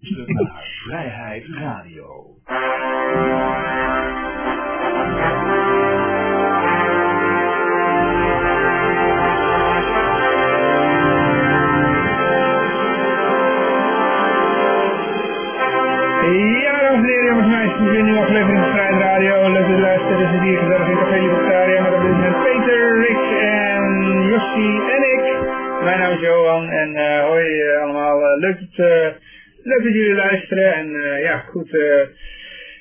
naar Vrijheid Radio. Ja, dames en heren, jongens en meisjes, weer een nieuwe aflevering van Vrijheid Radio. Leuk dat u luistert, dit is hier gezellig in Café Libertaria met op dit moment Peter, Rick en Jossi en ik. Mijn naam is Johan en eh, hoi eh, allemaal, Eh, leuk, dat, leuk dat jullie luisteren en eh, ja, goed. eh,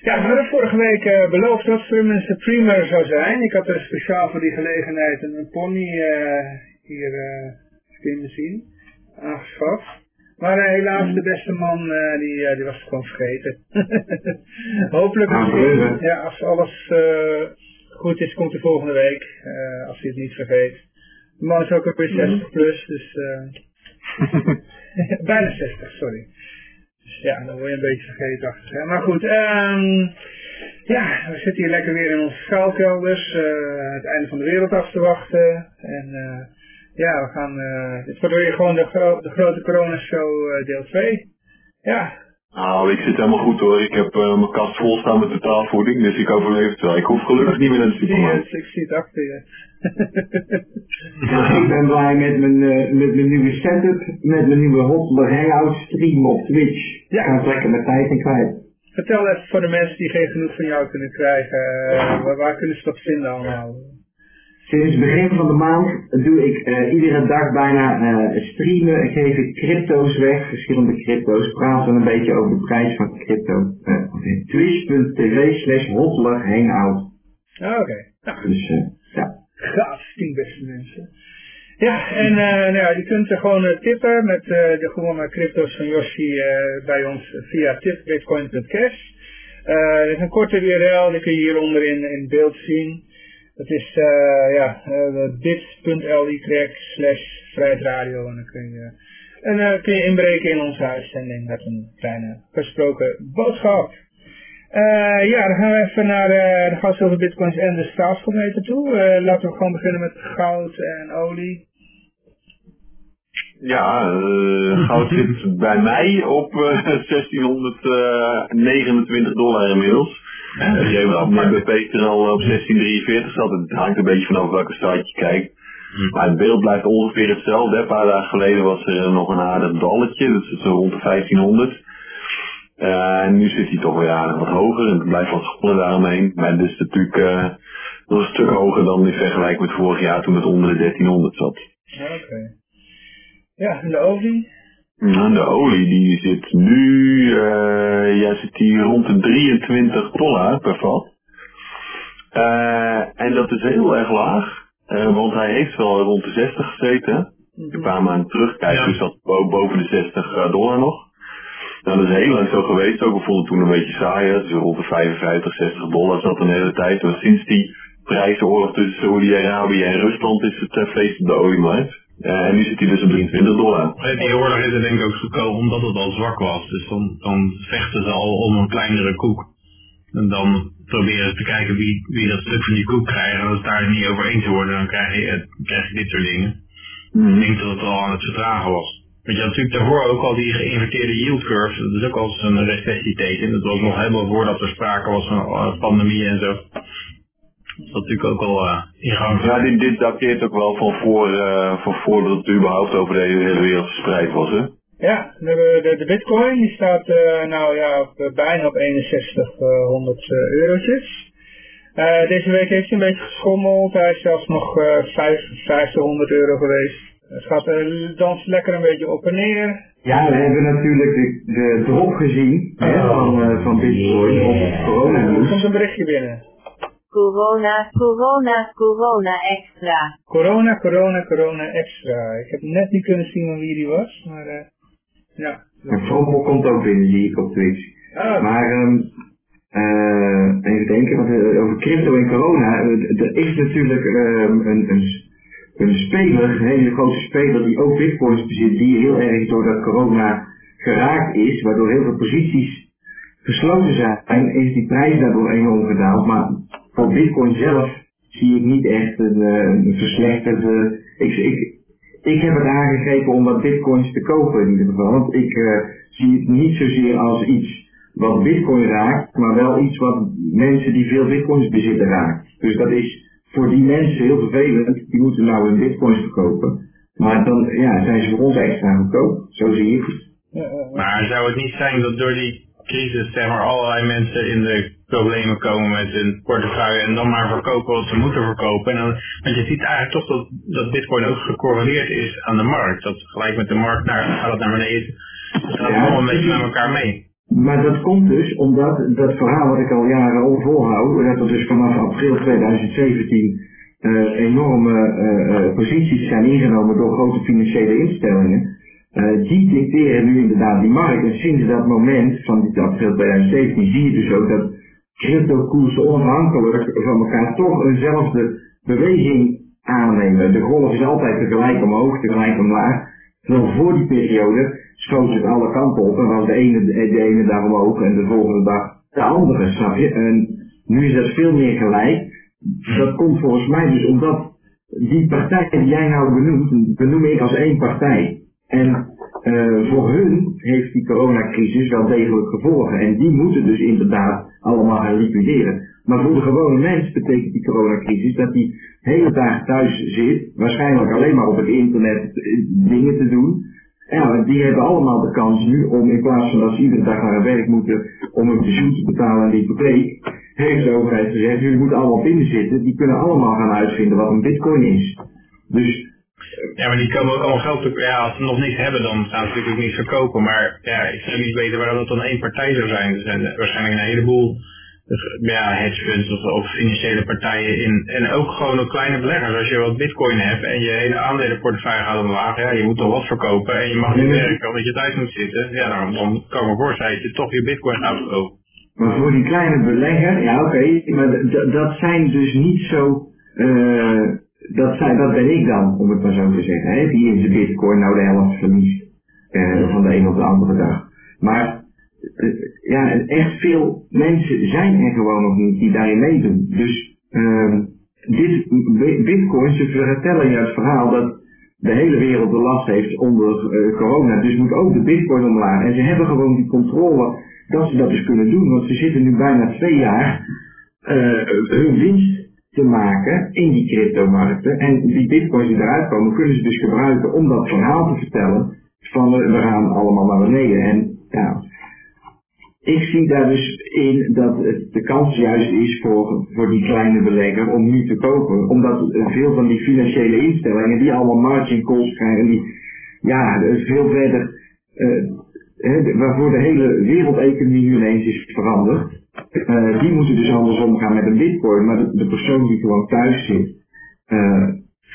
ja, we hadden vorige week eh, beloofd dat Furman Supremer zou zijn. Ik had er speciaal voor die gelegenheid een, een pony hier kunnen zien, aangeschaft. Maar helaas, de beste man, die, die was het gewoon vergeten. Hopelijk, misschien, ja, als alles goed is, komt hij volgende week. als hij het niet vergeet. De man is ook alweer 60 plus, dus... bijna 60, sorry. Ja, dan word je een beetje vergeetachtig. Hè? Maar goed, ehm, ja, we zitten hier lekker weer in onze schuilkelders. eh, het einde van de wereld af te wachten. En eh, ja, we gaan... eh dit wordt weer gewoon de, de grote coronashow eh, deel 2. Ja, Nou, ik zit helemaal goed hoor. Ik heb eh, mijn kast vol staan met totaalvoeding, dus ik overleef het wel. Ik hoef gelukkig niet meer naar de zie je supermarkt. het? Ik zie het achter je. ik ben blij met mijn, eh, met mijn nieuwe setup, met mijn nieuwe Hotler Hangout stream op Twitch. Ja. Ik ga het lekker mijn tijd in kwijt. Vertel even voor de mensen die geen genoeg van jou kunnen krijgen. eh, waar, waar kunnen ze dat vinden allemaal? Sinds het begin van de maand doe ik eh, iedere dag bijna eh, streamen, geef ik crypto's weg, verschillende crypto's, praat dan een beetje over de prijs van crypto. eh, op twitch.tv slash Hotler Hangout. Ah, Oké, nou, Dus eh, ja. gaaf, beste mensen. Ja, en eh, nou ja, je kunt er gewoon eh, tippen met eh, de gewone crypto's van Yoshi eh, bij ons via tipbitcoin.cash. Eh dat is een korte URL, die kun je hieronder in, in beeld zien. Dat is eh ja, uh, bit.ly slash vrijheidradio en dan kun je, en, eh, kun je inbreken in onze uitzending met een kleine gesproken boodschap. Eh, ja, dan gaan we even naar eh, de gas over bitcoins en de staatsschuldmeter toe. Eh, laten we gewoon beginnen met goud en olie. Ja, eh, goud zit bij mij op eh, 1629 dollar inmiddels. Moment bij Peter al op 1643 zat. Het hangt een beetje vanaf welke site je kijkt. Maar het beeld blijft ongeveer hetzelfde. Een paar dagen geleden was er nog een aardig dalletje. Dat is zo rond de 1500. Eh, en nu zit hij toch weer aardig wat hoger. En het blijft wat scholler daaromheen. Maar het is natuurlijk eh, nog een stuk hoger dan in vergelijking met vorig jaar toen het onder de 1300 zat. Ja, Oké. Ja, en de olie? Nou, de olie die zit nu, eh ja, zit die rond de 23 dollar per vat. Eh, en dat is heel erg laag, eh, want hij heeft wel rond de 60 gezeten. Een paar maanden terug, kijk, dus dat boven de 60 dollar nog. Nou, dat is heel lang zo geweest, ook we vonden het toen een beetje saai, dus rond de 55, 60 dollar zat een hele tijd. Maar sinds die prijzenoorlog tussen Saudi-Arabië en Rusland is het feest op de oliemarkt. Eh, en nu zit hij dus op 23 dollar. Die oorlog is er denk ik ook gekomen omdat het al zwak was. Dus dan, dan vechten ze al om een kleinere koek. En dan proberen ze te kijken wie, wie dat stuk van die koek krijgt. En als het daar niet over eens worden, dan krijg je, eh, krijg je dit soort dingen. Ik denk dat het al aan het vertragen was. Want je had natuurlijk daarvoor ook al die geïnverteerde yield curve. Dat is ook al een recessieteken. Dat was nog helemaal voordat er sprake was van eh, pandemie en zo. Dat is natuurlijk ook al eh, in gang. Ja, dit, dit dateert ook wel van voor, eh, van voordat het überhaupt over de hele, wereld verspreid was, hè? Ja, de, de, de bitcoin die staat eh, nou ja, op, eh, bijna op 6100 eh, eurotjes. Eh, deze week heeft hij een beetje geschommeld. Hij is zelfs nog eh 5500 euro geweest. Het gaat uh, danst lekker een beetje op en neer. Ja, we hebben natuurlijk de, de drop gezien hè, van, eh, van Bitcoin op het Er komt een berichtje binnen. Corona, corona, corona extra. Corona, corona, corona extra. Ik heb net niet kunnen zien van wie die was, maar eh ja. En komt ook binnen, zie ik op Twitch. Ah, Maar ehm eh, even denken, want, eh, over crypto en corona. er is natuurlijk ehm, een, een, een speler, een hele grote speler die ook bitcoins bezit, die heel erg door dat corona geraakt is, waardoor heel veel posities gesloten zijn, is die prijs daardoor enorm gedaald. Maar voor bitcoin zelf zie ik niet echt een, eh, een verslechterde... Ik, ik, ik heb het aangegrepen om wat bitcoins te kopen in ieder geval. Want ik, eh, zie het niet zozeer als iets wat bitcoin raakt, maar wel iets wat mensen die veel bitcoins bezitten raakt. Dus dat is voor die mensen heel vervelend, die moeten nou hun bitcoins verkopen. Maar dan ja, zijn ze voor ons extra goedkoop, zo zie ik het. Maar zou het niet zijn dat door die crisis zeg maar allerlei mensen in de problemen komen met hun portefeuille en dan maar verkopen wat ze moeten verkopen. En dan, want je ziet eigenlijk toch dat, dat bitcoin ook gecorreleerd is aan de markt. Dat gelijk met de markt naar, gaat het naar beneden. Dat gaat Ja, allemaal een beetje precies. met elkaar mee. Maar dat komt dus omdat dat verhaal wat ik al jaren al volhoud, dat er dus vanaf april 2017 eh, enorme eh, eh, posities zijn ingenomen door grote financiële instellingen. Eh, die dicteren nu inderdaad die markt. En sinds dat moment van die april 2017 zie je dus ook dat cryptokoersen onafhankelijk van elkaar toch eenzelfde beweging aannemen. De golf is altijd tegelijk omhoog, tegelijk omlaag. Terwijl voor die periode schoot het alle kanten op en was de ene, de ene dag omhoog en de volgende dag de andere, snap je? En nu is dat veel meer gelijk. Dat komt volgens mij dus omdat die partij die jij nou benoemt, benoem ik als één partij. En eh, voor hun heeft die coronacrisis wel degelijk gevolgen. En die moeten dus inderdaad allemaal gaan liquideren. Maar voor de gewone mens betekent die coronacrisis dat die hele dag thuis zit, waarschijnlijk alleen maar op het internet eh, dingen te doen. Ja, die hebben allemaal de kans nu om in plaats van dat ze iedere dag naar werk moeten om hun pensioen te betalen en die hypotheek, heeft de overheid gezegd, jullie moeten allemaal binnen zitten, die kunnen allemaal gaan uitvinden wat een bitcoin is. Dus Ja, maar die komen ook allemaal geld. Ja, als ze nog niks hebben, dan gaan ze natuurlijk ook niet verkopen. Maar ja, ik zou niet weten waarom dat dan één partij zou zijn. Er zijn waarschijnlijk een heleboel eh, ja, hedge funds of, of financiële partijen in. En ook gewoon ook kleine beleggers. Als je wat bitcoin hebt en je hele aandelenportefeuille gaat omlaag, ja, je moet toch wat verkopen en je mag niet werken omdat je thuis moet zitten. Ja, dan, dan kan ik me voorstellen dat je toch je bitcoin gaat verkopen. Maar voor die kleine belegger, ja oké, maar dat zijn dus niet zo, eh, dat, zijn, dat ben ik dan, om het maar zo te zeggen, hè, die in zijn bitcoin nou de helft verliest eh, van de een op de andere dag. Maar eh, ja, echt veel mensen zijn er gewoon nog niet die daarin meedoen. Dus ehm, dit bi- bitcoin, ze vertellen je het verhaal dat de hele wereld de last heeft onder eh, corona. Dus moet ook de bitcoin omlaag. En ze hebben gewoon die controle dat ze dat dus kunnen doen. Want ze zitten nu bijna twee jaar eh, hun winst te maken in die cryptomarkten. En die bitcoins die eruit komen, kunnen ze dus gebruiken om dat verhaal te vertellen van we gaan allemaal naar beneden. En ja, ik zie daar dus in dat het de kans juist is voor, voor die kleine belegger om nu te kopen. Omdat veel van die financiële instellingen die allemaal margin calls krijgen, die ja, veel verder, eh, waarvoor de hele wereldeconomie nu ineens is veranderd. Eh, die moeten dus andersom gaan met een bitcoin, maar de, de persoon die gewoon thuis zit, eh,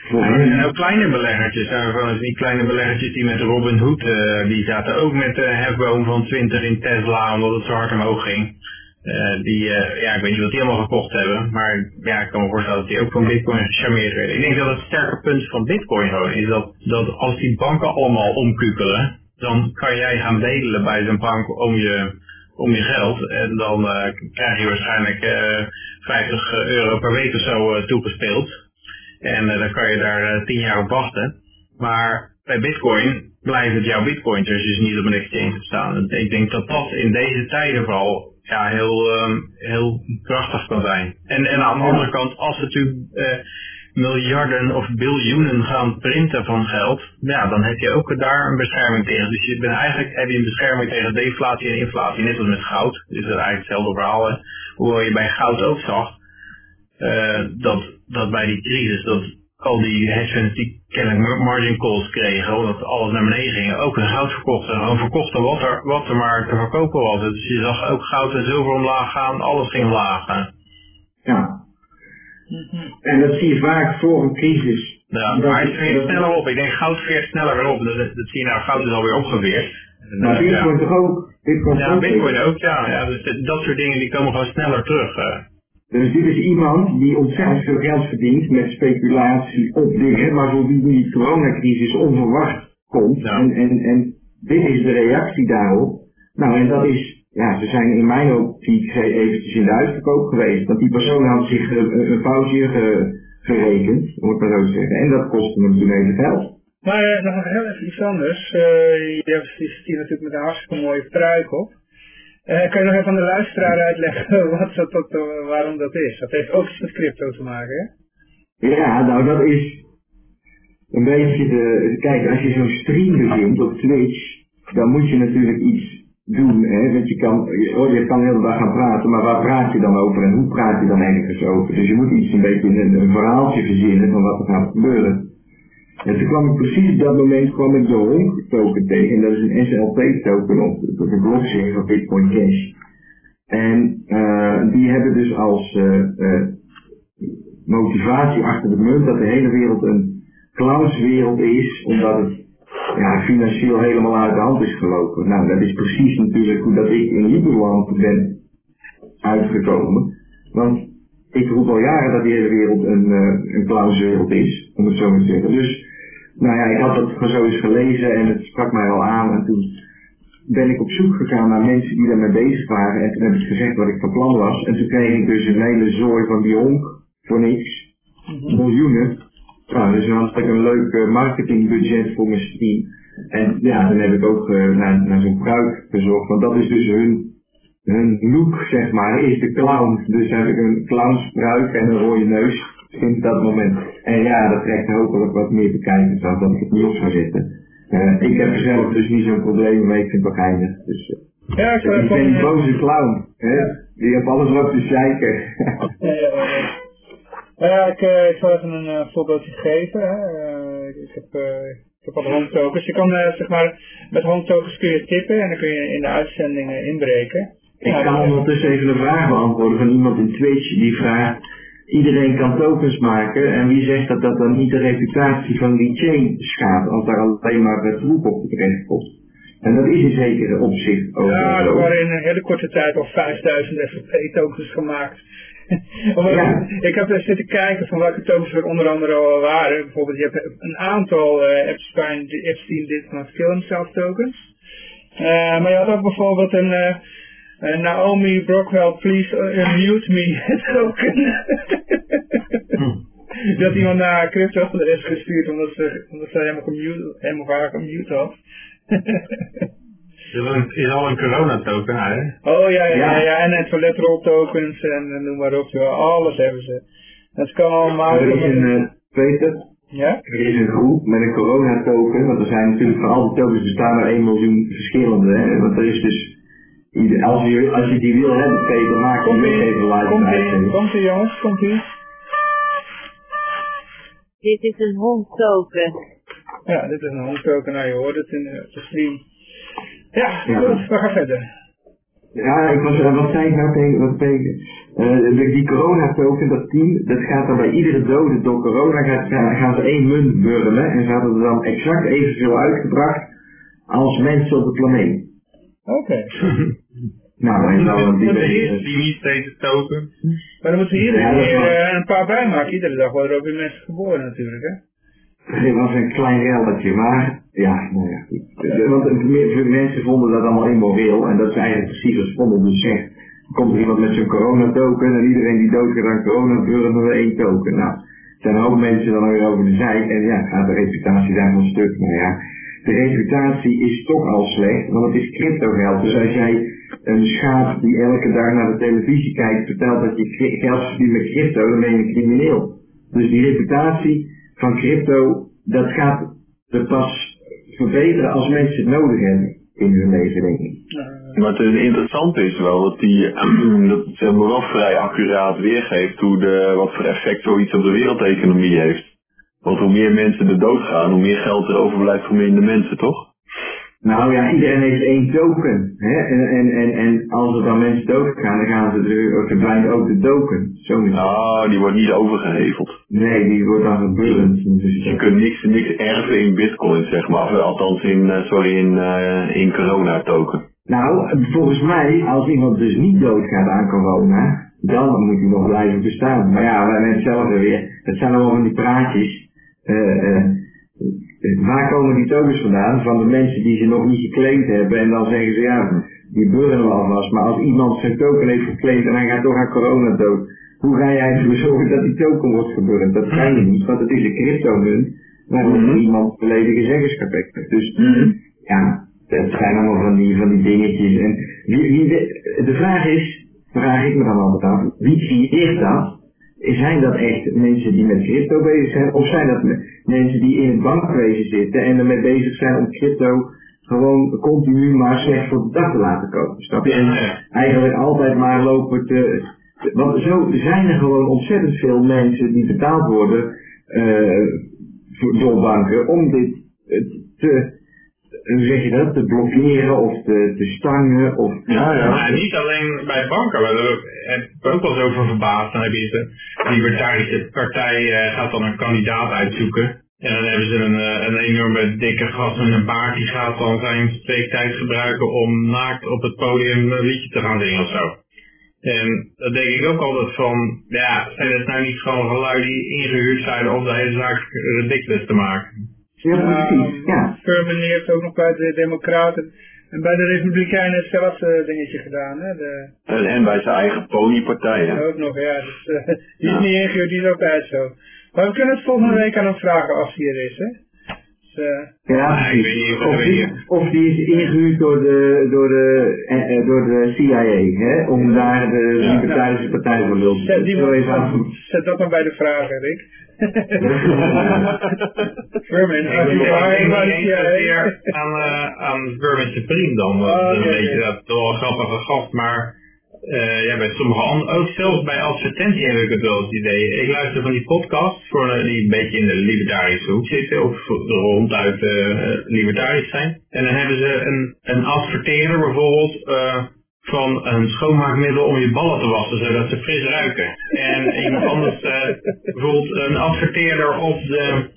voor Ja, er zijn ook kleine beleggertjes. Er zijn gewoon die kleine beleggertjes die met Robin Hood, eh, die zaten ook met de hefboom van 20 in Tesla, omdat het zo hard omhoog ging. Eh, die, eh, ja, ik weet niet wat die allemaal gekocht hebben, maar ja, ik kan me voorstellen dat die ook van bitcoin gecharmeerd werden. Ik denk dat het sterke punt van bitcoin gewoon is dat, dat als die banken allemaal omkukelen, dan kan jij gaan bedelen bij zo'n bank om je, om je geld. En dan eh, krijg je waarschijnlijk eh 50 euro per week of zo eh, toegespeeld. En eh, dan kan je daar eh, 10 jaar op wachten. Maar bij bitcoin blijft het jouw bitcoin, dus is niet op een exchange te staan. En Ik denk dat dat in deze tijden vooral ja, heel, ehm, heel krachtig kan zijn. En, en aan de andere kant, als natuurlijk eh, miljarden of biljoenen gaan printen van geld, ja, dan heb je ook daar een bescherming tegen. Dus je bent eigenlijk heb je een bescherming tegen deflatie en inflatie, net als met goud. Dus dat eigenlijk hetzelfde verhaal. hè. Hoewel je bij goud ook zag, eh, dat, dat bij die crisis, dat al die hedge die kennelijk mar- margin calls kregen, omdat alles naar beneden ging, ook hun goud verkochten. Gewoon verkochten wat er, wat er maar te verkopen was. Dus je zag ook goud en zilver omlaag gaan, alles ging gaan. ja. En dat zie je vaak voor een crisis. Ja, Dat- maar het veert sneller op. Ik denk goud veert sneller weer op. Dat, dat zie je nou, goud is alweer opgeveerd. En, Maar eh, ja. Bitcoin toch ook? Bitcoin Ja, ook bitcoin ook, ja. ja dus dat- dat soort dingen die komen gewoon sneller terug. eh. Dus dit is iemand die ontzettend veel geld verdient met speculatie op dingen, maar voor wie die coronacrisis onverwacht komt. Ja. En, en, en dit is de reactie daarop. Nou, en dat is, ja, ze zijn in mijn optiek eventjes in de uitverkoop geweest. Want die persoon had zich eh, een, een foutje ge- gerekend, om het maar zo te zeggen. En dat kostte hem toen even geld. Maar eh, nog heel even iets anders. Eh, je zit hier natuurlijk met een hartstikke mooie pruik op. Eh, kan je nog even aan de luisteraar uitleggen wat dat, dat, eh, waarom dat is? Dat heeft ook iets met crypto te maken, hè? Ja, nou dat is een beetje de... Kijk, als je zo'n stream begint op Twitch, dan moet je natuurlijk iets doen. Hè? Want je kan, je, kan de hele dag gaan praten, maar waar praat je dan over en hoe praat je dan ergens over? Dus je moet iets een beetje een, een verhaaltje verzinnen van wat er gaat gebeuren. En toen kwam ik precies op dat moment kwam ik de honk token tegen. En dat is een SLP token op, op de blockchain van Bitcoin Cash. En eh, die hebben dus als eh, eh, motivatie achter de munt dat de hele wereld een clownswereld is, omdat het ja, financieel helemaal uit de hand is gelopen. Nou, dat is precies natuurlijk hoe dat ik in Liberland ben uitgekomen. Want ik roep al jaren dat die hele wereld een, uh, een clownswereld is, om het zo maar te zeggen. Dus, nou ja, ik had dat gewoon zo eens gelezen en het sprak mij al aan. En toen ben ik op zoek gegaan naar mensen die daarmee bezig waren. En toen heb ik gezegd wat ik van plan was. En toen kreeg ik dus een hele zooi van die honk voor niks. Miljoenen. Nou, dus dan had ik een leuk eh, marketingbudget voor mijn stream. En ja, dan heb ik ook uh, naar, naar zo'n pruik gezocht, want dat is dus hun, hun look, zeg maar, is de clown. Dus heb ik een clownspruik en een rode neus sinds dat moment. En ja, dat trekt hopelijk wat meer bekijkers dan dat ik het niet op zou zetten. Uh, ik heb er zelf dus niet zo'n probleem mee, ik vind het wel geinig. Dus, Ja, ik, ik ben die boze clown, hè? Die heeft alles wat te zeiken. Ja, ik, uh, ik zal even een uh, voorbeeldje geven. Hè. Uh, ik, heb, ik heb al home tokens. Je kan zeg maar, met home tokens kun je tippen en dan kun je in de uitzendingen inbreken. Ik kan ondertussen even een vraag beantwoorden van iemand in Twitch die vraagt, iedereen kan tokens maken en wie zegt dat dat dan niet de reputatie van die chain schaadt als daar alleen maar het troep op terecht komt. En dat is in zekere opzicht ook Ja, er waren in een hele korte tijd al 5000 FFP tokens gemaakt. Ja. Ik heb er zitten kijken van welke tokens er onder andere al waren. Bijvoorbeeld, je hebt een aantal uh, Epstein, Epstein not kill himself tokens. Uh, maar je had ook bijvoorbeeld een uh, uh, Naomi Brockwell, please unmute me token. Dat iemand naar crypto is gestuurd omdat ze, omdat ze helemaal, gemute, helemaal vaak gemute had. Is al een corona-token, hè? Oh ja, ja, ja, ja. en het toiletrol tokens en noem maar op, ja, alles hebben ze. Dat kan allemaal. Er is een, uh, Peter, ja? er is een groep met een corona-token, want er zijn natuurlijk voor al die tokens bestaan er 1 miljoen verschillende, hè? want er is dus, als je, als je die wil hebben, Peter, maak die weg even live Komt ie, komt ie jongens, komt ie. Dit is een hondtoken. Ja, dit is een hondtoken, nou je hoort het in de stream. Ja, ja. goed, we gaan verder. Ja, ik was, wat zei ik nou tegen, wat tegen uh, die corona-token, dat team, dat gaat dan bij iedere dode door corona, gaat, gaan ze één munt burlen en ze hadden er dan exact evenveel uitgebracht als mensen op de planeet. Oké. Okay. nou, en dan die... Die niet deze token. Maar dan moeten we hier ja, keer uh, een paar bij maken. Iedere dag worden er ook weer mensen geboren natuurlijk, hè? Het was een klein relletje, maar ja, nou ja, goed. Want meer mensen vonden dat allemaal immoreel en dat is eigenlijk precies wat Vondel dus zegt. Komt er iemand met zijn coronatoken en iedereen die doodgaat aan corona burgen we één token. Nou, er zijn een hoop mensen dan weer over de zijk en ja, gaat de reputatie daarvan stuk. Maar ja, de reputatie is toch al slecht, want het is crypto geld. Dus als jij een schaap die elke dag naar de televisie kijkt vertelt dat je geld verdient met crypto, dan ben je een crimineel. Dus die reputatie van crypto, dat gaat er pas verbeteren als mensen het nodig hebben in hun leven, denk ik. Maar het interessante is wel dat die dat het wel vrij accuraat weergeeft hoe de, wat voor effect zoiets op de wereldeconomie heeft. Want hoe meer mensen er doodgaan, hoe meer geld er overblijft voor minder mensen, toch? Nou ja, iedereen heeft één token. Hè? En, en, en, en als er dan mensen doodgaan, dan gaan ze er, verdwijnt ook de token. Zo is Ah, die wordt niet overgeheveld. Nee, die wordt dan geburnt. Dus je kunt niks, niks erven in bitcoin, zeg maar. Althans in, uh, sorry, in, uh, in corona token. Nou, volgens mij, als iemand dus niet doodgaat aan corona, dan moet hij nog blijven bestaan. Maar ja, wij hebben zelf weer, dat zijn allemaal van die praatjes. Uh, waar komen die tokens vandaan? Van de mensen die ze nog niet geclaimd hebben. En dan zeggen ze, ja, die burgen we alvast. Maar als iemand zijn token heeft geclaimd en hij gaat toch aan corona dood. Hoe ga jij ervoor zorgen dat die token wordt gebeurd? Dat kan je niet, want het is een cryptomunt. Mhm. iemand volledige zeggenschap heeft. Dus Mhm. ja, het zijn allemaal van die, van die dingetjes. En wie, wie, de, de vraag is, vraag ik me dan altijd af, wie creëert dat? Zijn dat echt mensen die met crypto bezig zijn? Of zijn dat me- mensen die in het bankwezen zitten en ermee bezig zijn om crypto gewoon continu maar slecht voor de dag te laten komen? Snap je? En eigenlijk altijd maar lopen te... Want zo zijn er gewoon ontzettend veel mensen die betaald worden eh, door banken om dit eh, te, hoe zeg je dat, te blokkeren of te, te stangen of... Ja, ja. Maar niet alleen bij banken, maar er heb ik ook wel eens over verbaasd. Dan heb je de Libertarische Partij eh, gaat dan een kandidaat uitzoeken. En dan hebben ze een, eh, een enorme dikke gast met een baard die gaat dan zijn spreektijd gebruiken om naakt op het podium een liedje te gaan zingen of zo. En dan denk ik ook altijd van, ja, zijn het nou niet gewoon gelui die ingehuurd zijn om de hele zaak ridiculous te maken? Ja, precies. Ja. Furman heeft ook nog bij de Democraten en bij de Republikeinen hetzelfde dingetje gedaan. Hè? De, En, en bij zijn eigen ponypartij, hè. Ook nog, ja. Dus, eh, die is Ja. niet ingehuurd, die is altijd zo. Maar we kunnen het volgende week aan hem vragen als hij er is, hè. Eh, Ja, ik weet niet, of, die, of die is ingehuurd door de, door de, eh, eh, door de CIA, hè, om daar de Ja. Libertarische Partij voor lul te zet, die Zo even aan. moet, zet dat maar bij de vragen, Rick. Als Ik waar niet zozeer CIA... aan, eh aan Vermin Supreme dan. Dat Oh, een oké, beetje dat wel een grappige gast, maar eh, ja, bij sommige anderen, ook zelfs bij advertentie heb ik het wel het idee. Ik luister van die podcasts voor, eh, die een beetje in de libertarische hoek zitten, of ronduit eh libertarisch zijn. En dan hebben ze een, een adverteerder bijvoorbeeld van een schoonmaakmiddel om je ballen te wassen, zodat ze fris ruiken. En iemand anders, bijvoorbeeld een adverteerder op de...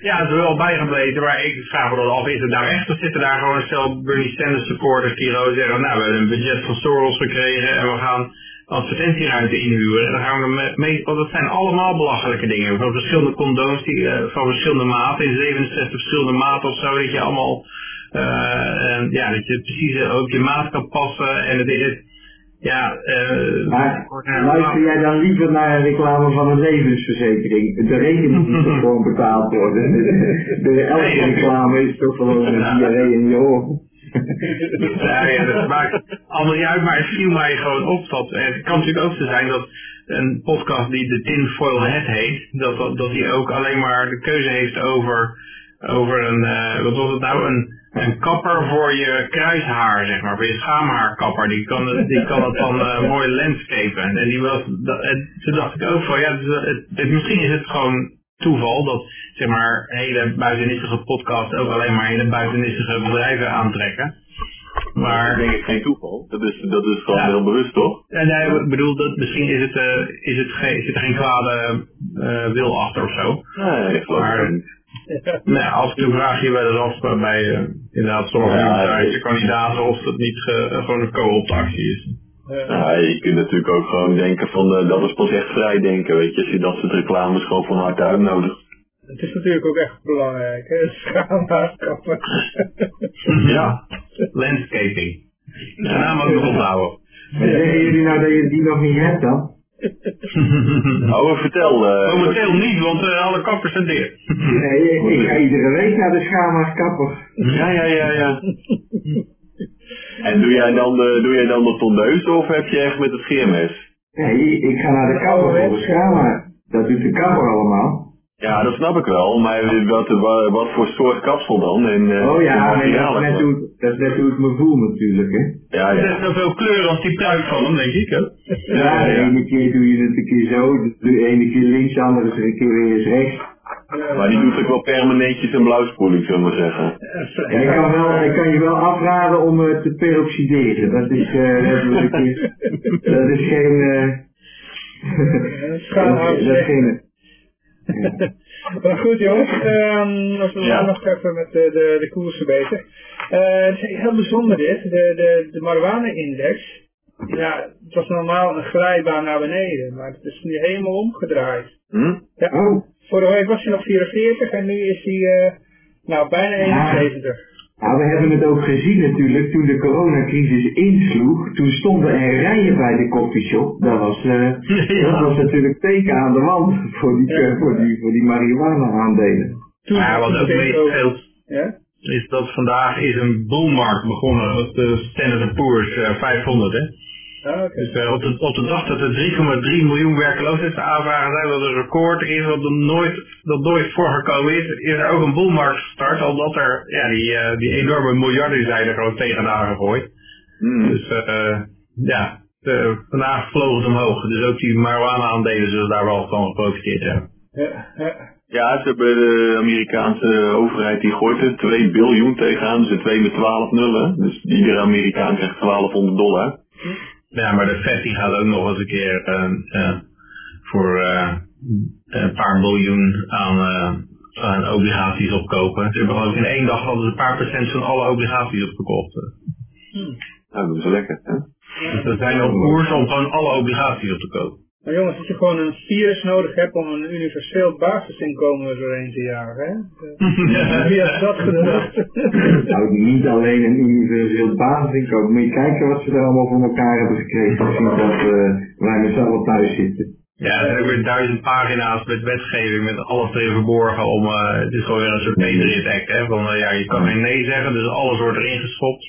er eh, ja, het is er wel bijgebleven, maar ik vraag me dan af, is het nou echt of zitten daar gewoon een stel Bernie Sanders supporters die gewoon zeggen, nou we hebben een budget van Soros gekregen en we gaan advertentieruimte inhuren. En dan gaan we mee, want dat zijn allemaal belachelijke dingen. Van verschillende condooms die, eh, van verschillende maten, in 67 verschillende maten of zo, dat je allemaal, eh, en, ja, dat je precies eh, op je maat kan passen en het is, ja, eh, Maar luister jij dan liever naar een reclame van een levensverzekering? De rekening moet toch gewoon betaald worden. De elke reclame is toch gewoon een diarree in je oren. Ja, ja, dat maakt allemaal niet uit, maar het viel mij gewoon op dat eh, het kan natuurlijk ook zo zijn dat een podcast die de Tinfoil Head heet, dat, dat, dat die ook alleen maar de keuze heeft over, over een, eh, wat was het nou, een, een kapper voor je kruishaar, zeg maar, voor je schaamhaarkapper, die kan, het- die kan het dan eh, mooi landscapen. En die was, dat, en toen dacht ik ook van, ja, het, het, het- misschien is het gewoon toeval dat, zeg maar, hele buitennissige podcasts ook alleen maar hele buitennissige bedrijven aantrekken. Dat Maar denk ik geen toeval. Dat is, dat is gewoon Ja. heel bewust, toch? Ja, nee, ik bedoel, dat misschien is het, eh, is het geen, zit er geen kwade wil achter of zo. Nee, ik geloof Maar- het niet. Nou, af en toe vraag je wel eens af bij eh, inderdaad sommige Ja, ja. kandidaten of dat niet ge- eh, gewoon een co-optactie is. Ja, je kunt natuurlijk ook gewoon denken van, eh, dat is pas echt vrij denken, weet je. Als je dat soort reclames gewoon van harte uitnodigt. Het is natuurlijk ook echt belangrijk, hè. Schaamhaarkappen. Ja. Landscaping. De naam ook nog onthouden. Maar zeggen jullie nou dat je die nog niet hebt dan? Oh, vertel. eh, Momenteel niet, want eh, alle kappers zijn dicht. Nee, ik, ik ga iedere week naar de schaamhaarkapper. Ja, ja, ja, ja. En doe jij dan de, doe jij dan de tondeus of heb je echt met het scheermes? Nee, ik ga naar de kapper voor de. Dat doet de kapper allemaal. Ja, dat snap ik wel, maar wat, wat, wat voor soort kapsel dan? En, eh, Oh ja, nee, dat, is net hoe, ik- dat is net hoe ik me voel natuurlijk, hè. Ja, Er ja. is zoveel kleur als die pruik van hem, denk ik. Hè? Ja, de ene keer doe je het een keer zo, de ene keer links, de andere keer weer eens rechts. Maar die doet ook wel permanentjes een blauwspoeling, zullen we maar zeggen. Ja, ik, kan wel, ik kan je wel afraden om eh, te peroxideren. Dat is, eh, dat is, dat is geen... eh, dat is geen... Maar goed jongens, ehm, als we Ja. gaan nog even met de, de, de koersen bezig. Eh, het is heel bijzonder dit, de, de, de marijuana-index. Ja, het was normaal een glijbaan naar beneden, maar het is nu helemaal omgedraaid. Hm? Ja, Oh, vorige week was hij nog 44 en nu is hij eh, nou bijna 71. Nou, we hebben het ook gezien natuurlijk, toen de coronacrisis insloeg, toen stonden er rijen bij de coffeeshop. Dat was, eh, dat was natuurlijk teken aan de wand voor die, Ja. voor die, voor die marihuana aandelen. Toen Maar wat ook scheelt, Ja? is dat vandaag is een bullmarkt begonnen op de Standard Poor's eh, 500. Hè? Ah, oké. Dus eh, op, de, op de dag dat er 3,3 miljoen werkloosheidsaanvragen zijn, dat een record is wat er nooit, dat nooit voorgekomen is, is er ook een bullmarkt gestart, omdat er ja, die, eh, die enorme miljarden zijn er gewoon tegenaan gegooid. Hmm. Dus eh, ja, vandaag vloog het omhoog. Dus ook die marijuana-aandelen zullen daar wel van geprofiteerd hebben. Ja, ja. Ja, ze hebben de Amerikaanse overheid die gooit er 2 biljoen tegenaan, dus een 2 met 12 nullen. Dus iedere Amerikaan krijgt 1200 dollar. Ja, maar de Fed die gaat ook nog eens een keer eh, eh, voor eh, een paar miljoen aan, aan obligaties opkopen. Ze hebben geloof ik in één dag hadden ze een paar procent van alle obligaties opgekocht. Nou, dat is lekker, hè? Dus er zijn op koers om gewoon alle obligaties op te kopen. Maar jongens, als je gewoon een virus nodig hebt om een universeel basisinkomen er doorheen te jagen, hè? Eh, Wie heeft dat gedacht? Nou, niet alleen een universeel basisinkomen, moet je kijken wat ze er allemaal voor elkaar hebben gekregen. Als je dat eh, wij met z'n allen thuis zitten. Ja, er zijn ook weer duizend pagina's met wetgeving, met alles erin verborgen om, eh, het is gewoon weer een soort Patriot Act, hè, van eh, ja, je kan geen nee zeggen, dus alles wordt erin geschopt.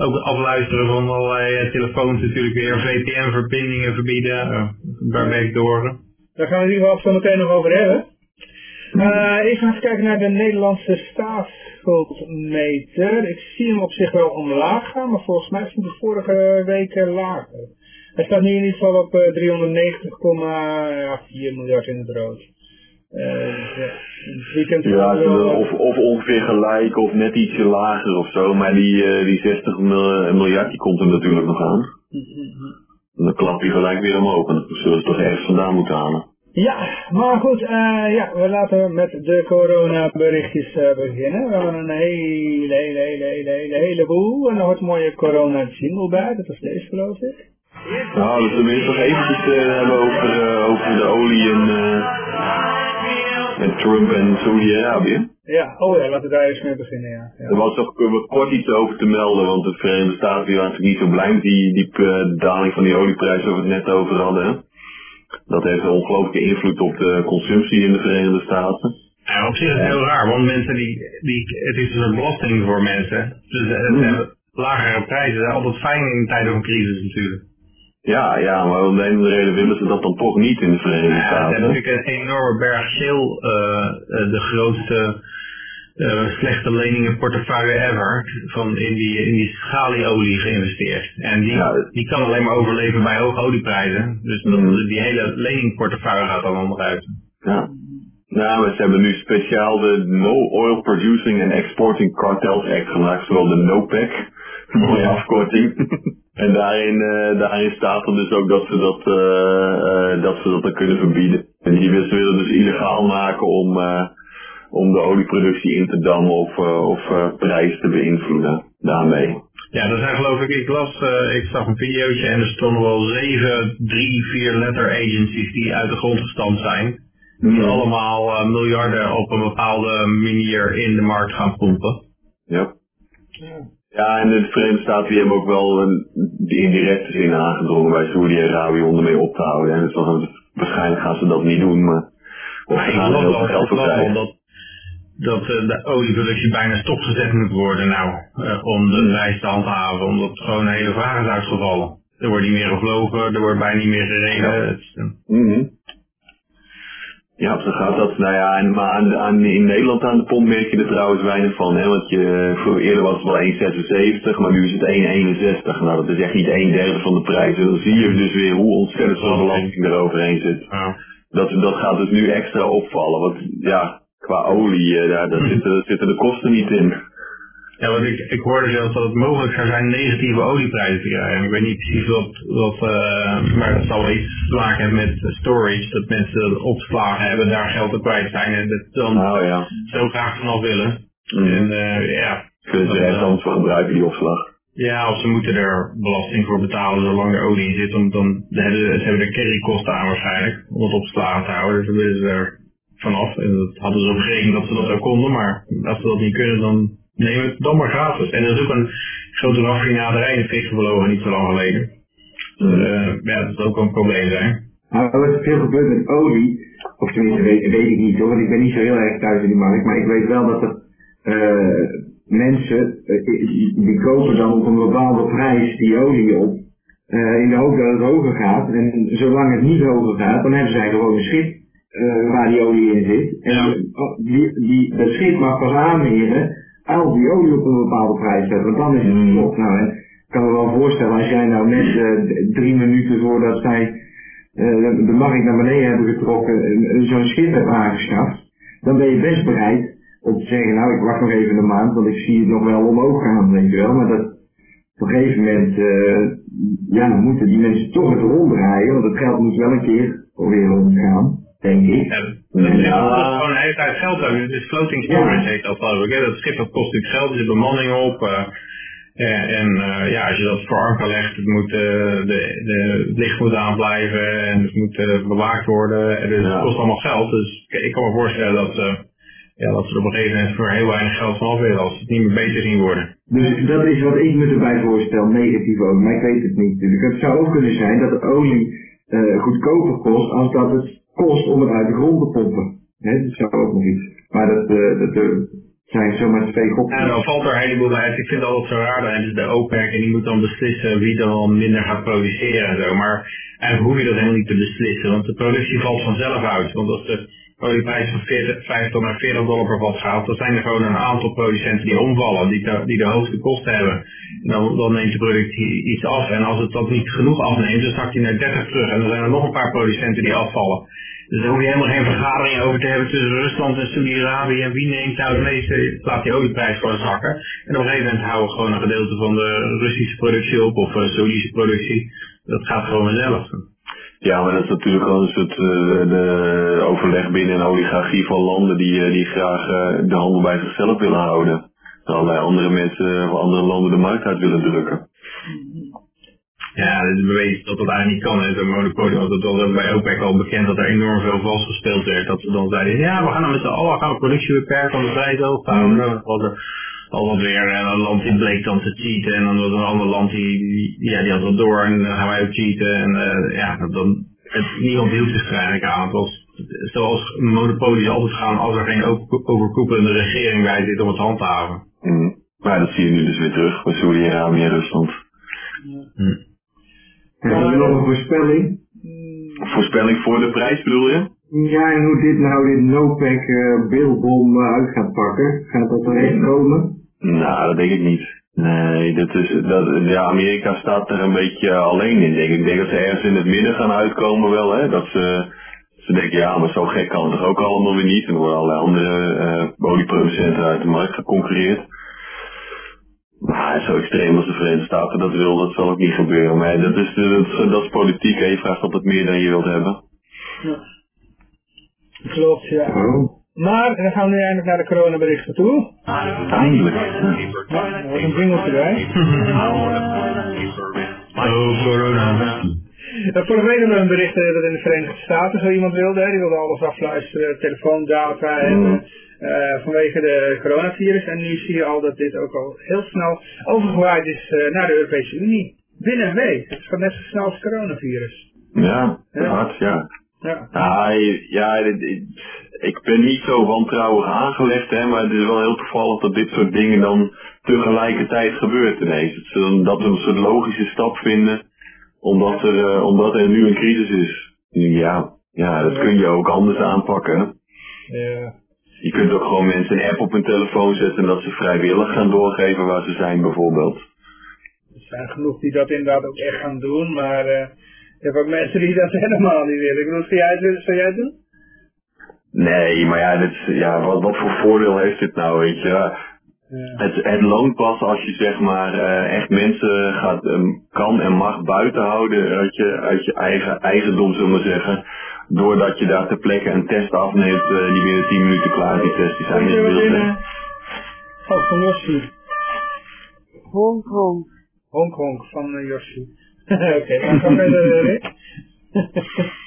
Ook afluisteren van allerlei eh, telefoons natuurlijk weer, VPN-verbindingen verbieden, eh, daar ben ik door. Daar gaan we in ieder geval zo meteen nog over hebben. Eh even even kijken naar de Nederlandse staatsschuldmeter. Ik zie hem op zich wel omlaag gaan, maar volgens mij stond de vorige weken lager. Hij staat nu in ieder geval op eh, 390,4 miljard in het rood. Weekend Ja, eh, of, of ongeveer gelijk of net ietsje lager of zo. Maar die, eh, die 60 mil- miljard die komt er natuurlijk nog aan. En dan klapt hij gelijk weer omhoog. En dat zullen ze toch ergens vandaan moeten halen. Ja, maar goed, eh, ja, we laten met de coronaberichtjes eh beginnen. We hebben een hele, hele, hele, hele, hele, heleboel. En er hoort een mooie corona jingle bij, dat is deze geloof ik. Nou, dus we willen toch eventjes eh, hebben over, eh, over de olie en, eh, en Trump en Saudi-Arabië. Ja, oh ja, laten we daar eens mee beginnen, ja. Er ja. was toch eh, kort iets over te melden, want de Verenigde Staten waren natuurlijk niet zo blij met die, die eh, daling van die olieprijs waar we het net over hadden. hè. Dat heeft een ongelooflijke invloed op de consumptie in de Verenigde Staten. Ja, op zich is het heel raar, want mensen die, die het is dus een belasting voor mensen. Dus eh, lagere prijzen zijn altijd fijn in tijden van crisis natuurlijk. Ja, ja, maar om de ene of andere reden willen ze dat dan toch niet in de Verenigde Ja, ze hebben Staten. natuurlijk een enorme berg shale, eh, eh, de grootste eh, slechte leningenportefeuille ever, van in die, in die schalieolie geïnvesteerd. En die, Ja. die kan alleen maar overleven bij hoge olieprijzen. Dus dat, Mhm. die hele leningportefeuille gaat dan onderuit. Ja. Nou, maar ze hebben nu speciaal de No Oil Producing and Exporting Cartels Act gemaakt, zowel de NOPEC, mooie afkorting. en daarin, eh, daarin staat er dus ook dat ze dat, eh, eh, dat ze dat dan kunnen verbieden. En die willen- ze willen dus illegaal maken om, eh, om de olieproductie in te dammen of, eh, of eh, prijs te beïnvloeden daarmee. Ja, er zijn geloof ik, ik las, eh, ik zag een videootje en er stonden wel zeven, drie, vier letter agencies die uit de grond gestampt zijn. Die allemaal eh, miljarden op een bepaalde manier in de markt gaan pompen. Ja. Ja, en de Verenigde Staten die hebben ook wel een, die indirecte zin aangedrongen bij Saudi-Arabië om ermee op te houden. En dus dan, waarschijnlijk gaan ze dat niet doen, maar of ze gaan er heel veel geld voor krijgen. dat, dat eh, de olieproductie bijna stopgezet moet worden nou, eh, om de prijs te handhaven, omdat gewoon een hele vraag is uitgevallen. Er wordt niet meer gevlogen, er wordt bijna niet meer gereden. Het. Ja, zo gaat dat. Nou ja, en, maar aan, aan, in Nederland aan de pomp merk je er trouwens weinig van. Hè? Want je, voor, eerder was het wel 1,76, maar nu is het 1,61. Nou, dat is echt niet een derde van de prijs. En dan zie je dus weer hoe ontzettend veel belasting er overheen zit. Dat, dat gaat dus nu extra opvallen. Want ja, qua olie, eh, daar, daar zitten, zitten de kosten niet in. Ja, want ik, ik hoorde zelfs dat het mogelijk zou zijn negatieve olieprijzen te krijgen. Ik weet niet precies wat, wat eh, maar dat zal wel iets te maken hebben met storage. Dat mensen opslagen hebben, daar geld op kwijt zijn en dat dan Nou ja, zo graag vanaf willen. Mhm. En eh, ja, kunnen ze er echt anders voor gebruiken, die opslag. ja, of ze moeten er belasting voor betalen zolang er olie in zit. Want dan hebben, ze hebben er carrykosten aan waarschijnlijk, om het opslagen te houden. Dus dan willen ze er vanaf. En dat hadden ze gerekend dat ze dat ook konden, maar als ze dat niet kunnen, dan neem het dan maar gratis. En er is ook een grote raffinaderij in Vissenbelogen niet zo lang geleden. Uh, ja, dat is ook een probleem zijn. Nou, wat er veel gebeurt met olie, of tenminste weet, weet ik niet hoor, want ik ben niet zo heel erg thuis in die markt, maar ik weet wel dat er uh, mensen, uh, die kopen dan op een bepaalde prijs die olie op, uh, in de hoop dat het hoger gaat. En zolang het niet hoger gaat, dan hebben zij gewoon een schip waar die olie in zit. En Ja. die, die, dat schip mag pas aanmeren als die olie op een bepaalde prijs zet, want dan is het Mm. Nou, en ik kan me wel voorstellen, als jij nou net eh, drie minuten voordat zij eh, de markt naar beneden hebben getrokken, zo'n schip hebt aangeschaft, dan ben je best bereid om te zeggen, nou ik wacht nog even een maand, want ik zie het nog wel omhoog gaan, weet je wel. Maar dat op een gegeven moment, eh, ja, dan moeten die mensen toch het ronddraaien, want het geld moet wel een keer weer rondgaan, denk ik. Ja, dat kost gewoon een hele tijd geld. Het is floating storage Ja. heet dat geloof ik. Dat schip dat kost natuurlijk geld, er zit bemanning op. eh, eh, en eh, ja, als je dat voor anker legt, het, moet, de, de, het licht moet aanblijven en het moet bewaakt worden. En dus Ja. het kost allemaal geld. Dus ik, kan me voorstellen dat, ja, dat ze er op een gegeven moment voor heel weinig geld vanaf willen als ze het niet meer beter zien worden. Dus dat is wat ik me erbij voorstel, negatief ook, maar ik weet het niet natuurlijk. Het zou ook kunnen zijn dat de olie goedkoper kost als dat het kost om het uit de grond te pompen. Hè, dat zou ook nog iets. Maar dat, eh, dat eh, zijn zomaar twee En kopjes. dan valt er heleboel uit. Ik vind het altijd zo raar. Dan hebben de OPEC en die moet dan beslissen wie dan minder gaat produceren en zo. Maar eigenlijk hoef je dat helemaal niet te beslissen. Want de productie valt vanzelf uit. Want als de olieprijs van 40, 50 naar 40 dollar per vat gaat, dan zijn er gewoon een aantal producenten die omvallen. Die de, die de hoogste kosten hebben. En dan, dan neemt de productie iets af. En als het dat niet genoeg afneemt, dan zakt hij naar 30 terug. En dan zijn er nog een paar producenten die afvallen. Dus daar hoef je helemaal geen vergadering over te hebben tussen Rusland en Saudi-Arabië. En wie neemt nou het meeste, laat die olieprijs gewoon zakken. En op een gegeven moment houden we gewoon een gedeelte van de Russische productie op, of uh, Saudische productie. Dat gaat gewoon vanzelf. Ja, maar dat is natuurlijk gewoon een soort uh, de overleg binnen een oligarchie van landen die, uh, die graag uh, de handel bij zichzelf willen houden. En allerlei andere mensen van andere landen de markt uit willen drukken. Ja, het is bewezen dat dat eigenlijk niet kan. hè. Zo'n monopolie, want was ook bij OPEC al bekend dat er enorm veel vals gespeeld werd. Dat ze dan zeiden, ja, we gaan dan met z'n allen gaan we productie beperken om de prijs hoog houden. Was er altijd weer een land die bleek dan te cheaten en dan was er een ander land die, die, ja, die had dat door en dan gaan wij ook cheaten. En uh, ja, dan, het, niemand hield zich er eigenlijk aan. Het was zoals monopolies altijd gaan als er geen overkoepelende regering bij zit om het handhaven. Mm. Maar dat zie je nu dus weer terug bij Saudi-Arabië en Rusland. Hm. Hebben we nog een voorspelling? Voorspelling voor de prijs bedoel je? Ja, en hoe dit nou dit NOPEC uh, beeldbom uh, uit gaat pakken. Gaat dat er echt komen? Nou, dat denk ik niet. Nee, dat is, dat, ja, Amerika staat er een beetje alleen in, denk ik. Ik denk dat ze ergens in het midden gaan uitkomen wel, hè. Dat ze, ze denken, ja, maar zo gek kan het toch ook allemaal weer niet. En er worden allerlei andere uh, olieproducenten uit de markt geconcurreerd. Maar zo extreem als de Verenigde Staten dat wil, dat zal ook niet gebeuren. Maar dat is, dat, dat is politiek, hè. Je vraagt altijd meer dan je wilt hebben. Ja. Klopt, ja. Oh. Maar dan gaan we nu eindelijk naar de coronaberichten toe. Eindelijk. Ja, er wordt een jingeltje bij. Oh, corona. Vorige week hadden we een bericht uh, dat in de Verenigde Staten zo iemand wilde. Hè? Die wilde alles afluisteren, telefoondata en Mm. uh, vanwege de coronavirus. En nu zie je al dat dit ook al heel snel overgewaaid is uh, naar de Europese Unie. Binnen een week. Het gaat net zo snel als het coronavirus. Ja, Ja. hard, ja. Ja. Ja, ja ik, ben niet zo wantrouwig aangelegd, hè, maar het is wel heel toevallig dat dit soort dingen dan tegelijkertijd gebeurt ineens. Dat ze dan- dat we een soort logische stap vinden, omdat er, eh, omdat er nu een crisis is. Ja, ja, dat kun je ook anders aanpakken. Ja. Je kunt ook gewoon mensen een app op hun telefoon zetten en dat ze vrijwillig gaan doorgeven waar ze zijn bijvoorbeeld. Er zijn genoeg die dat inderdaad ook echt gaan doen, maar uh, je hebt ook mensen die dat helemaal niet willen. Ik bedoel, zou jij het, willen- zou jij het doen? Nee, maar ja, dit, ja wat, wat voor voordeel heeft dit nou, weet je? Ja. Het, het loont pas als je zeg maar eh, echt mensen gaat, um, kan en mag buiten houden uit je, uit je eigen eigendom, zullen we zeggen. Doordat je daar ter plekke een test afneemt eh, die binnen 10 minuten klaar is. Die tests die zijn wat beeld. Oh, van Yoshi. Honk honk van uh, Yoshi. Oké, dan gaan we verder, Rick.